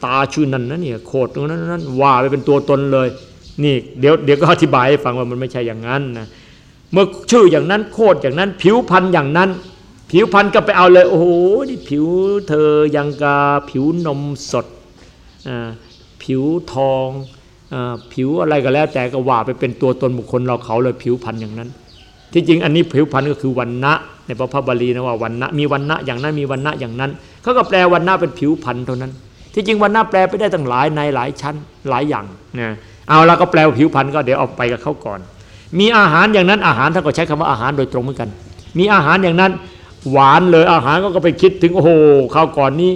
ตาชื่อนั่นนะเนี่ยโคตรตรงนั้นนั้นว่าไปเป็นตัวตนเลย นี่เดี๋ยวเดี๋ยวก็อธิบายให้ฟังว่ามันไม่ใช่อย่างนั้นนะเมื่อชื่ออย่างนั้นโคตรอย่างนั้น ผิวพันธุ์อย่างนั้น ผิวพันธุ์ก็ไปเอาเลย โอ้โหนี่ผิวเธอยังกาผิวนมสดอ่า ผิวทองผิวอะไรก็แล้ว แต่ก็ว่าไปเป็นตัวตนบุคคลเราเขาเลยผิวพันธุ์อย่างนั้น ที่จริงอันนี้ผิวพันธุ์ก็คือวันนะในพระพบาลีนะว่าวันนะมีวันนะอย่างนั้นมีวันนะอย่างนั้นเขาก็แปลวันนะเป็นผิวพันธ์เท่านั้น ที่จริงวันนะแปลไปได้ตั้งหลายในหลายชั้นหลายอย่างนะเอาแล้วก็แปลผิวพันธุ์ก็เดี๋ยวเอาไปกับเขาก่อน มีอาหารอย่างนั้นอาหารท่านก็ใช้คำว่าอาหารโดยตรงเหมือนกัน มีอาหารอย่างนั้นหวานเลยอาหารก็ไปคิดถึงโอ้โหข้าวก่อนนี้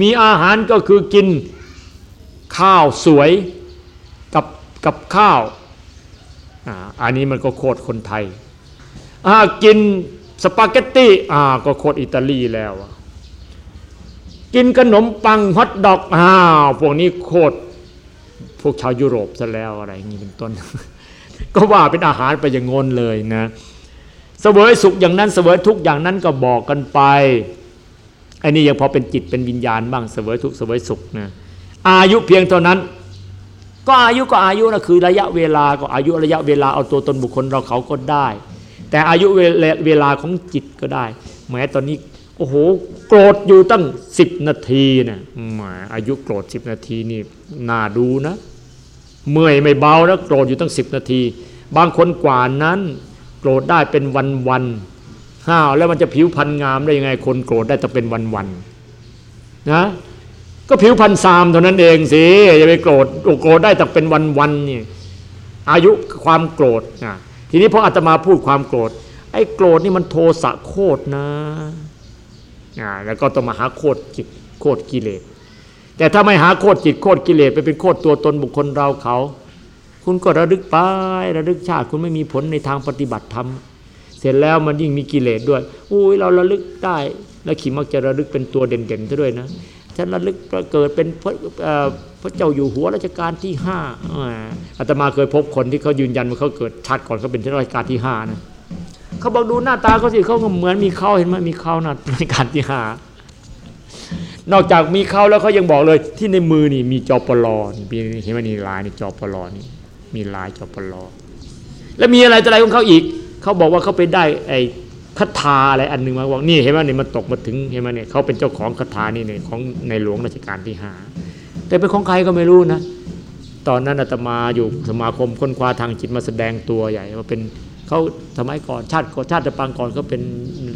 มีอาหารก็คือกิน ข้าวสวยกับกับข้าวอันนี้มันก็โคตรคนไทยกินสปาเกตตี้ก็โคตรอิตาลีแล้ว กินขนมปังฮอทดอกอ้าวพวกนี้โคตรพวกชาวยุโรปซะแล้วอะไรอย่างนี้เป็นต้น ก็ว่าเป็นอาหารไปอย่างงนเลยนะเสวยสุขอย่างนั้นเสวยทุกอย่างนั้นก็บอกกันไปอันนี้ยังพอเป็นจิตเป็นวิญญาณบ้างเสวยทุกเสวยสุขนะ อายุเพียงเท่านั้น ก็อายุก็อายุนะคือระยะเวลาก็อายุระยะเวลาเอาตัวตนบุคคลเราเขาก็ได้ แต่อายุเวลาของจิตก็ได้แม้ตอนนี้โอ้โหโกรธอยู่ตั้งสิบนาทีนะหมายอายุโกรธสิบนาทีนี่น่าดูนะ เมื่อยไม่เบานะโกรธอยู่ตั้งสิบนาที บางคนกว่านั้นโกรธได้เป็นวันวันห้าวแล้วมันจะผิวพรรณงามได้ยังไงคนโกรธได้แต่เป็นวันวันนะ ก็ผิวพรรณซามเท่านั้นเองสิอย่าไปโกรธโกรธได้แต่เป็นวันวันนี่อายุความโกรธนะทีนี้พออาตมาพูดความโกรธ ไอ้โกรธนี่มันโทสะโคตรนะแล้วก็ต้องมาหาโคตรจิตโคตรกิเลสแต่ถ้าไม่หาโคตรจิตโคตรกิเลสไปเป็นโคตรตัวตนบุคคลเราเขา คุณก็ระลึกไประลึกชาติ คุณไม่มีผลในทางปฏิบัติธรรมเสร็จแล้วมันยิ่งมีกิเลสด้วยอุ้ยเราระลึกได้ แล้วขีมักจะระลึกเป็นตัวเด่นๆซะด้วยนะ ฉันระลึกเกิดเป็นพระพระเจ้าอยู่หัวรัชกาลที่ห้าอาตมาเคยพบคนที่เขายืนยันว่าเขาเกิดชาติก่อนเขาเป็นรัชกาลที่ห้านะเขาบอกดูหน้าตาเขาสิเขาเหมือนมีเขาเห็นไหมมีเขาหน้ารัชกาลที่ห้านอกจากมีเขาแล้วเขายังบอกเลยที่ในมือนี่มีจอปลอนี่เห็นไหมนี่ลายนี่จอปลอนี่มีลายจอปลอแล้วมีอะไรอะไรของเขาอีก เขาบอกว่าเขาไปได้ไอ คาถาอะไรอันหนึ่งมาบอกนี่เห็นไหมเนี่ยมันตกมาถึงเห็นไหมเนี่ยเขาเป็นเจ้าของคาถานี่เนี่ยของในหลวงรัชกาลที่ห้าแต่เป็นของใครก็ไม่รู้นะตอนนั้นอาตมาอยู่สมาคมค้นคว้าทางจิตมาแสดงตัวใหญ่ว่าเป็นเขาสมัยก่อนชาติก่อนชาติปางก่อนเขาเป็น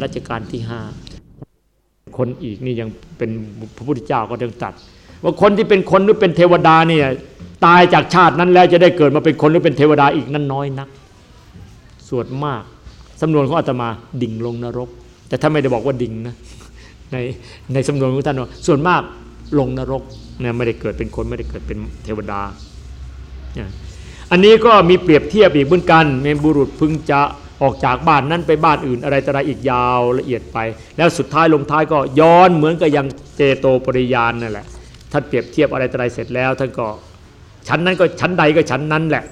รัชกาลที่ห้าคนอีกนี่ยังเป็นพระพุทธเจ้าก็ยังตัด ว่าคนที่เป็นคนหรือเป็นเทวดาเนี่ยตายจากชาตินั้นแล้วจะได้เกิดมาเป็นคนหรือเป็นเทวดาอีกนั้นน้อยนักส่วนมาก สำนวนของอาตมาดิ่งลงนรก แต่ถ้าไม่ได้บอกว่าดิ่งนะในในสำนวนของท่านว่าส่วนมากลงนรกเนี่ยไม่ได้เกิดเป็นคนไม่ได้เกิดเป็นเทวดา อันนี้ก็มีเปรียบเทียบอีกเหมือนกันเมบุรุษพึงจะออกจากบ้านนั้นไปบ้านอื่นอะไรต่อะไรอีกยาวละเอียดไป แล้วสุดท้ายลงท้ายก็ย้อนเหมือนกับยังเจโตปริยานนั่นแหละท่านเปรียบเทียบอะไรต่อะไรเสร็จแล้วท่านก็ชั้นนั้นก็ชั้นใดก็ชั้นนั้นแหละ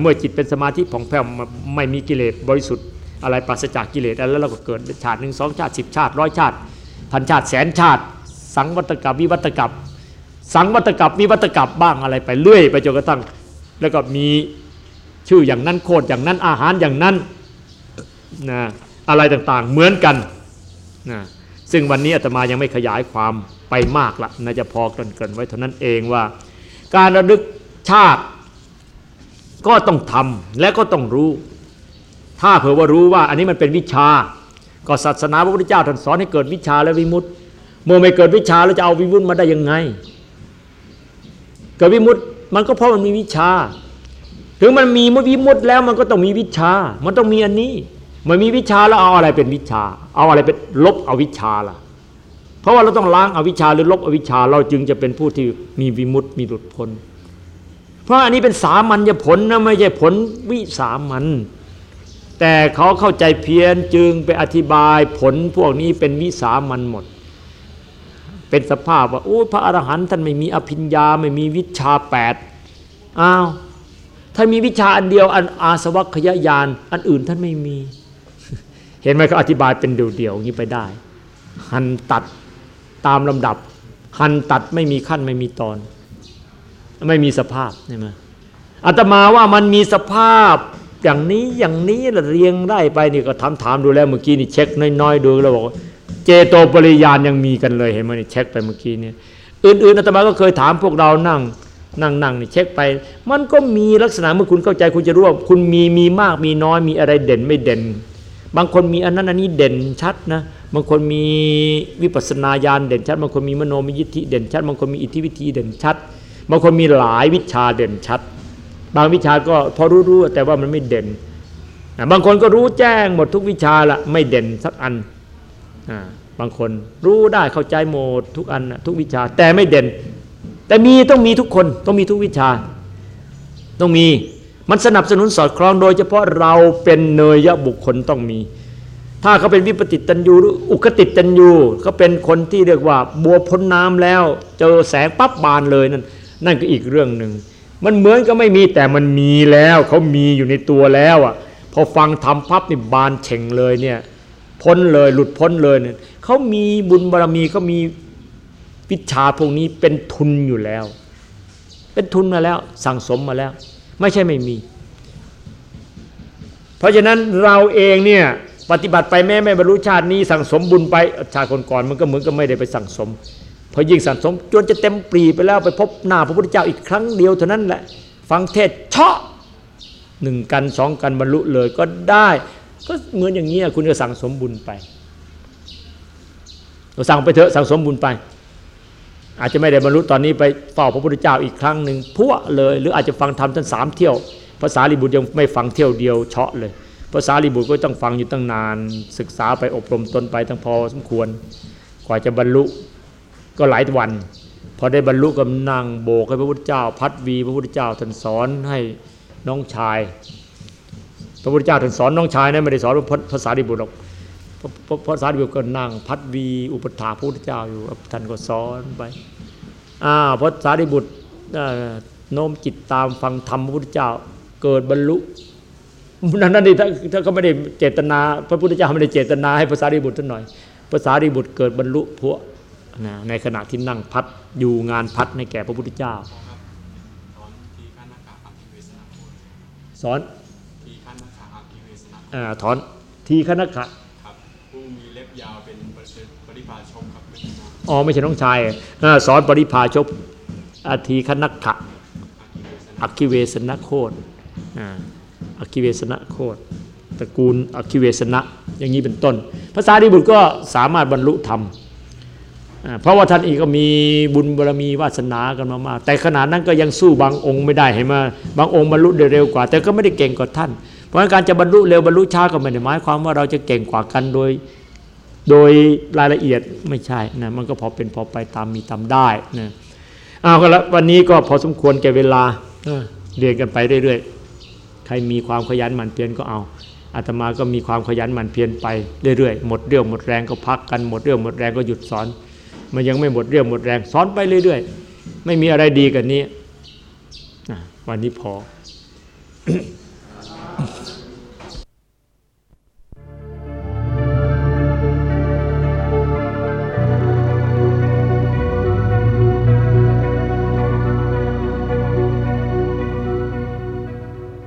เมื่อจิตเป็นสมาธิผ่องแผ้วไม่มีกิเลสบริสุทธิ์ อะไรปราศจากกิเลสแล้วเราก็เกิดชาติหนึ่งสองชาติสิบชาติร้อยชาติพันชาติแสนชาติ สังวัตกับวิวัตกับ สังวัตกับวิวัตกับบ้างอะไรไปเรื่อยไปจนกระทั่งแล้วก็มีชื่ออย่างนั้นโคดอย่างนั้นอาหารอย่างนั้นนะอะไรต่างๆเหมือนกันนะซึ่งวันนี้อาตมายังไม่ขยายความไปมากละน่าจะพอเกินๆไว้เท่านั้นเองว่า การระลึกชาติก็ต้องทำและก็ต้องรู้ ถ้าเผื่อว่ารู้ว่าอันนี้มันเป็นวิชา ก็ศาสนาพระพุทธเจ้าท่านสอนให้เกิดวิชาและวิมุตติเมื่อไม่เกิดวิชาแล้วจะเอาวิมุตติมาได้ยังไง เกิดวิมุตติมันก็เพราะมันมีวิชา ถึงมันมีมุวิมุตติแล้วมันก็ต้องมีวิชา มันต้องมีอันนี้มันมีวิชาแล้วเอาอะไรเป็นวิชา เอาอะไรเป็นลบเอาวิชาล่ะ เพราะว่าเราต้องล้างอาวิชาหรือลบอวิชา เราจึงจะเป็นผู้ที่มีวิมุตติมีหลุดพ้นเพราะอันนี้เป็นสามัญญผลนะไม่ใช่ผลวิสามัญ แต่เขาเข้าใจเพี้ยนจึงไปอธิบายผลพวกนี้เป็นวิสามันหมด เป็นสภาพว่าโอ้พระอรหันต์ท่านไม่มีอภิญญาไม่มีวิชาแปดอ้าวท่านมีวิชาอันเดียวอันอาสวัคยายานอันอื่นท่านไม่มี เห็นไหมเขาอธิบายเป็นเดี่ยวๆอย่างนี้ไปได้ หันตัดตามลำดับ หันตัดไม่มีขั้นไม่มีตอน ไม่มีสภาพใช่ไหมอาตมาว่ามันมีสภาพ อย่างนี้อย่างนี้เรียงได้ไปนี่ก็ถามถามดูแล้วเมื่อกี้นี่เช็คน้อยๆดูแล้วบอกเจโตปริยานยังมีกันเลยเห็นไหมนี่เช็คไปเมื่อกี้เนี่ยอื่นๆอาตมาก็เคยถามพวกเรานั่งนั่งนั่งนี่เช็คไป มันก็มีลักษณะเมื่อคุณเข้าใจคุณจะรู้ว่าคุณมีมีมากมีน้อยมีอะไรเด่นไม่เด่น บางคนมีอันนั้นอันนี้เด่นชัดนะบางคนมีวิปัสนาญาณเด่นชัดบางคนมีมโนมิยิทธิเด่นชัดบางคนมีอิทธิวิธีเด่นชัดบางคนมีหลายวิชาเด่นชัด บางวิชาก็พอรู้ๆแต่ว่ามันไม่เด่นบางคนก็รู้แจ้งหมดทุกวิชาละไม่เด่นสักอันบางคนรู้ได้เข้าใจหมดทุกอันทุกวิชาแต่ไม่เด่น แต่มีต้องมีทุกคนต้องมีทุกวิชา ต้องมีมันสนับสนุนสอดคล้องโดยเฉพาะเราเป็นเนยยะบุคคลต้องมี ถ้าเขาเป็นวิปติตันยูหรืออุคติตันยูเขาเป็นคนที่เรียกว่าบัวพ้นน้ำแล้ว เจอแสงปั๊บบานเลยนั่นนั่นก็อีกเรื่องหนึ่ง มันเหมือนก็ไม่มีแต่มันมีแล้วเขามีอยู่ในตัวแล้วอะพอฟังทำพับนี่บานเฉ่งเลยเนี่ยพ้นเลยหลุดพ้นเลยเนี่ยเขามีบุญบารรมีเขามีวิชาพวกนี้เป็นทุนอยู่แล้ว เป็นทุนมาแล้วสั่งสมมาแล้ว ไม่ใช่ไม่มี เพราะฉะนั้นเราเองเนี่ยปฏิบัติไปแม่ไม่บรรลุชาตินี้สั่งสมบุญไปชาติก่อนๆมันก็เหมือนกับไม่ได้ไปสั่งสม พอยิ่งสั่งสมจนจะเต็มปรีไปแล้วไปพบหน้าพระพุทธเจ้าอีกครั้งเดียวเท่านั้นแหละ ฟังเทศเชาะหนึ่งกันสองกันบรรลุเลยก็ได้ ก็เหมือนอย่างนี้คุณก็สั่งสมบุญไปเราสั่งไปเถอะสั่งสมบุญไป อาจจะไม่ได้บรรลุตอนนี้ไปเฝ้าพระพุทธเจ้าอีกครั้งหนึ่งพัวเลย หรืออาจจะฟังธรรมท่านสามเที่ยวภาษาลิบุตรยังไม่ฟังเที่ยวเดียวเชาะเลยภาษาลิบุตรก็ต้องฟังอยู่ตั้งนาน ศึกษาไปอบรมตนไปตั้งพอสมควร กว่าจะบรรลุ ก็หลายวัน พอได้บรรลุก็นั่งโบกให้พระพุทธเจ้า พัดวีพระพุทธเจ้าท่านสอนให้น้องชาย พระพุทธเจ้าท่านสอนน้องชายนะไม่ได้สอนภาษาดิบุตรหรอกภาษาดิบุตรก็นั่งพัดวีอุปถาพระพุทธเจ้าอยู่ท่านก็สอนไปอ่าพระสารีบุตรโน้มจิตตามฟังธรรมพระพุทธเจ้าเกิดบรรลุนั่นนั่นดิถ้าถ้าก็ไม่ได้เจตนา พระพุทธเจ้าไม่ได้เจตนาให้ภาษาดิบุตรท่านหน่อยภาษาดิบุตรเกิดบรรลุพวก นะในขณะที่นั่งพัดอยู่งานพัดในแก่พระพุทธเจ้า สอนถอนทีขนักขะ
ครับผู้มีเล็บยาวเป็นปริพาชกครับ
อ๋อไม่ใช่น้องชายสอนปริพาชกอาทีขนักขะอักขิเวสนโคตอักขิเวสนโคตตระกูลอักขิเวสนะอย่างนี้เป็นต้น ภาษาดิบุตรก็สามารถบรรลุธรรม เพราะว่าท่านเอีกก็มีบุญบารมีวาสนากันมามากแต่ขนาดนั้นก็ยังสู้บางองค์ไม่ได้เห็นไหมบางองค์บรรลุได้เร็วกว่า แต่ก็ไม่ได้เก่งกว่าท่าน เพราะการจะบรรลุเร็วบรรลุช้าก็ไม่ได้หมายความว่าเราจะเก่งกว่ากันโดย โดยรายละเอียดไม่ใช่นะมันก็พอเป็นพอไปตามมีตามได้นะเอาก็แล้ววันนี้ก็พอสมควรแก่เวลาเรียนกันไปเรื่อยๆ ใครมีความขยันหมั่นเพียรก็เอาอาตมาก็มีความขยันหมั่นเพียรไปเรื่อยๆหมดเรื่องหมดแรงก็พักกันหมดเรื่องหมดแรงก็หยุดสอน มันยังไม่หมดเรี่ยวหมดแรงสอนไปเรื่อยๆ ไม่มีอะไรดีกันนี้วันนี้พอ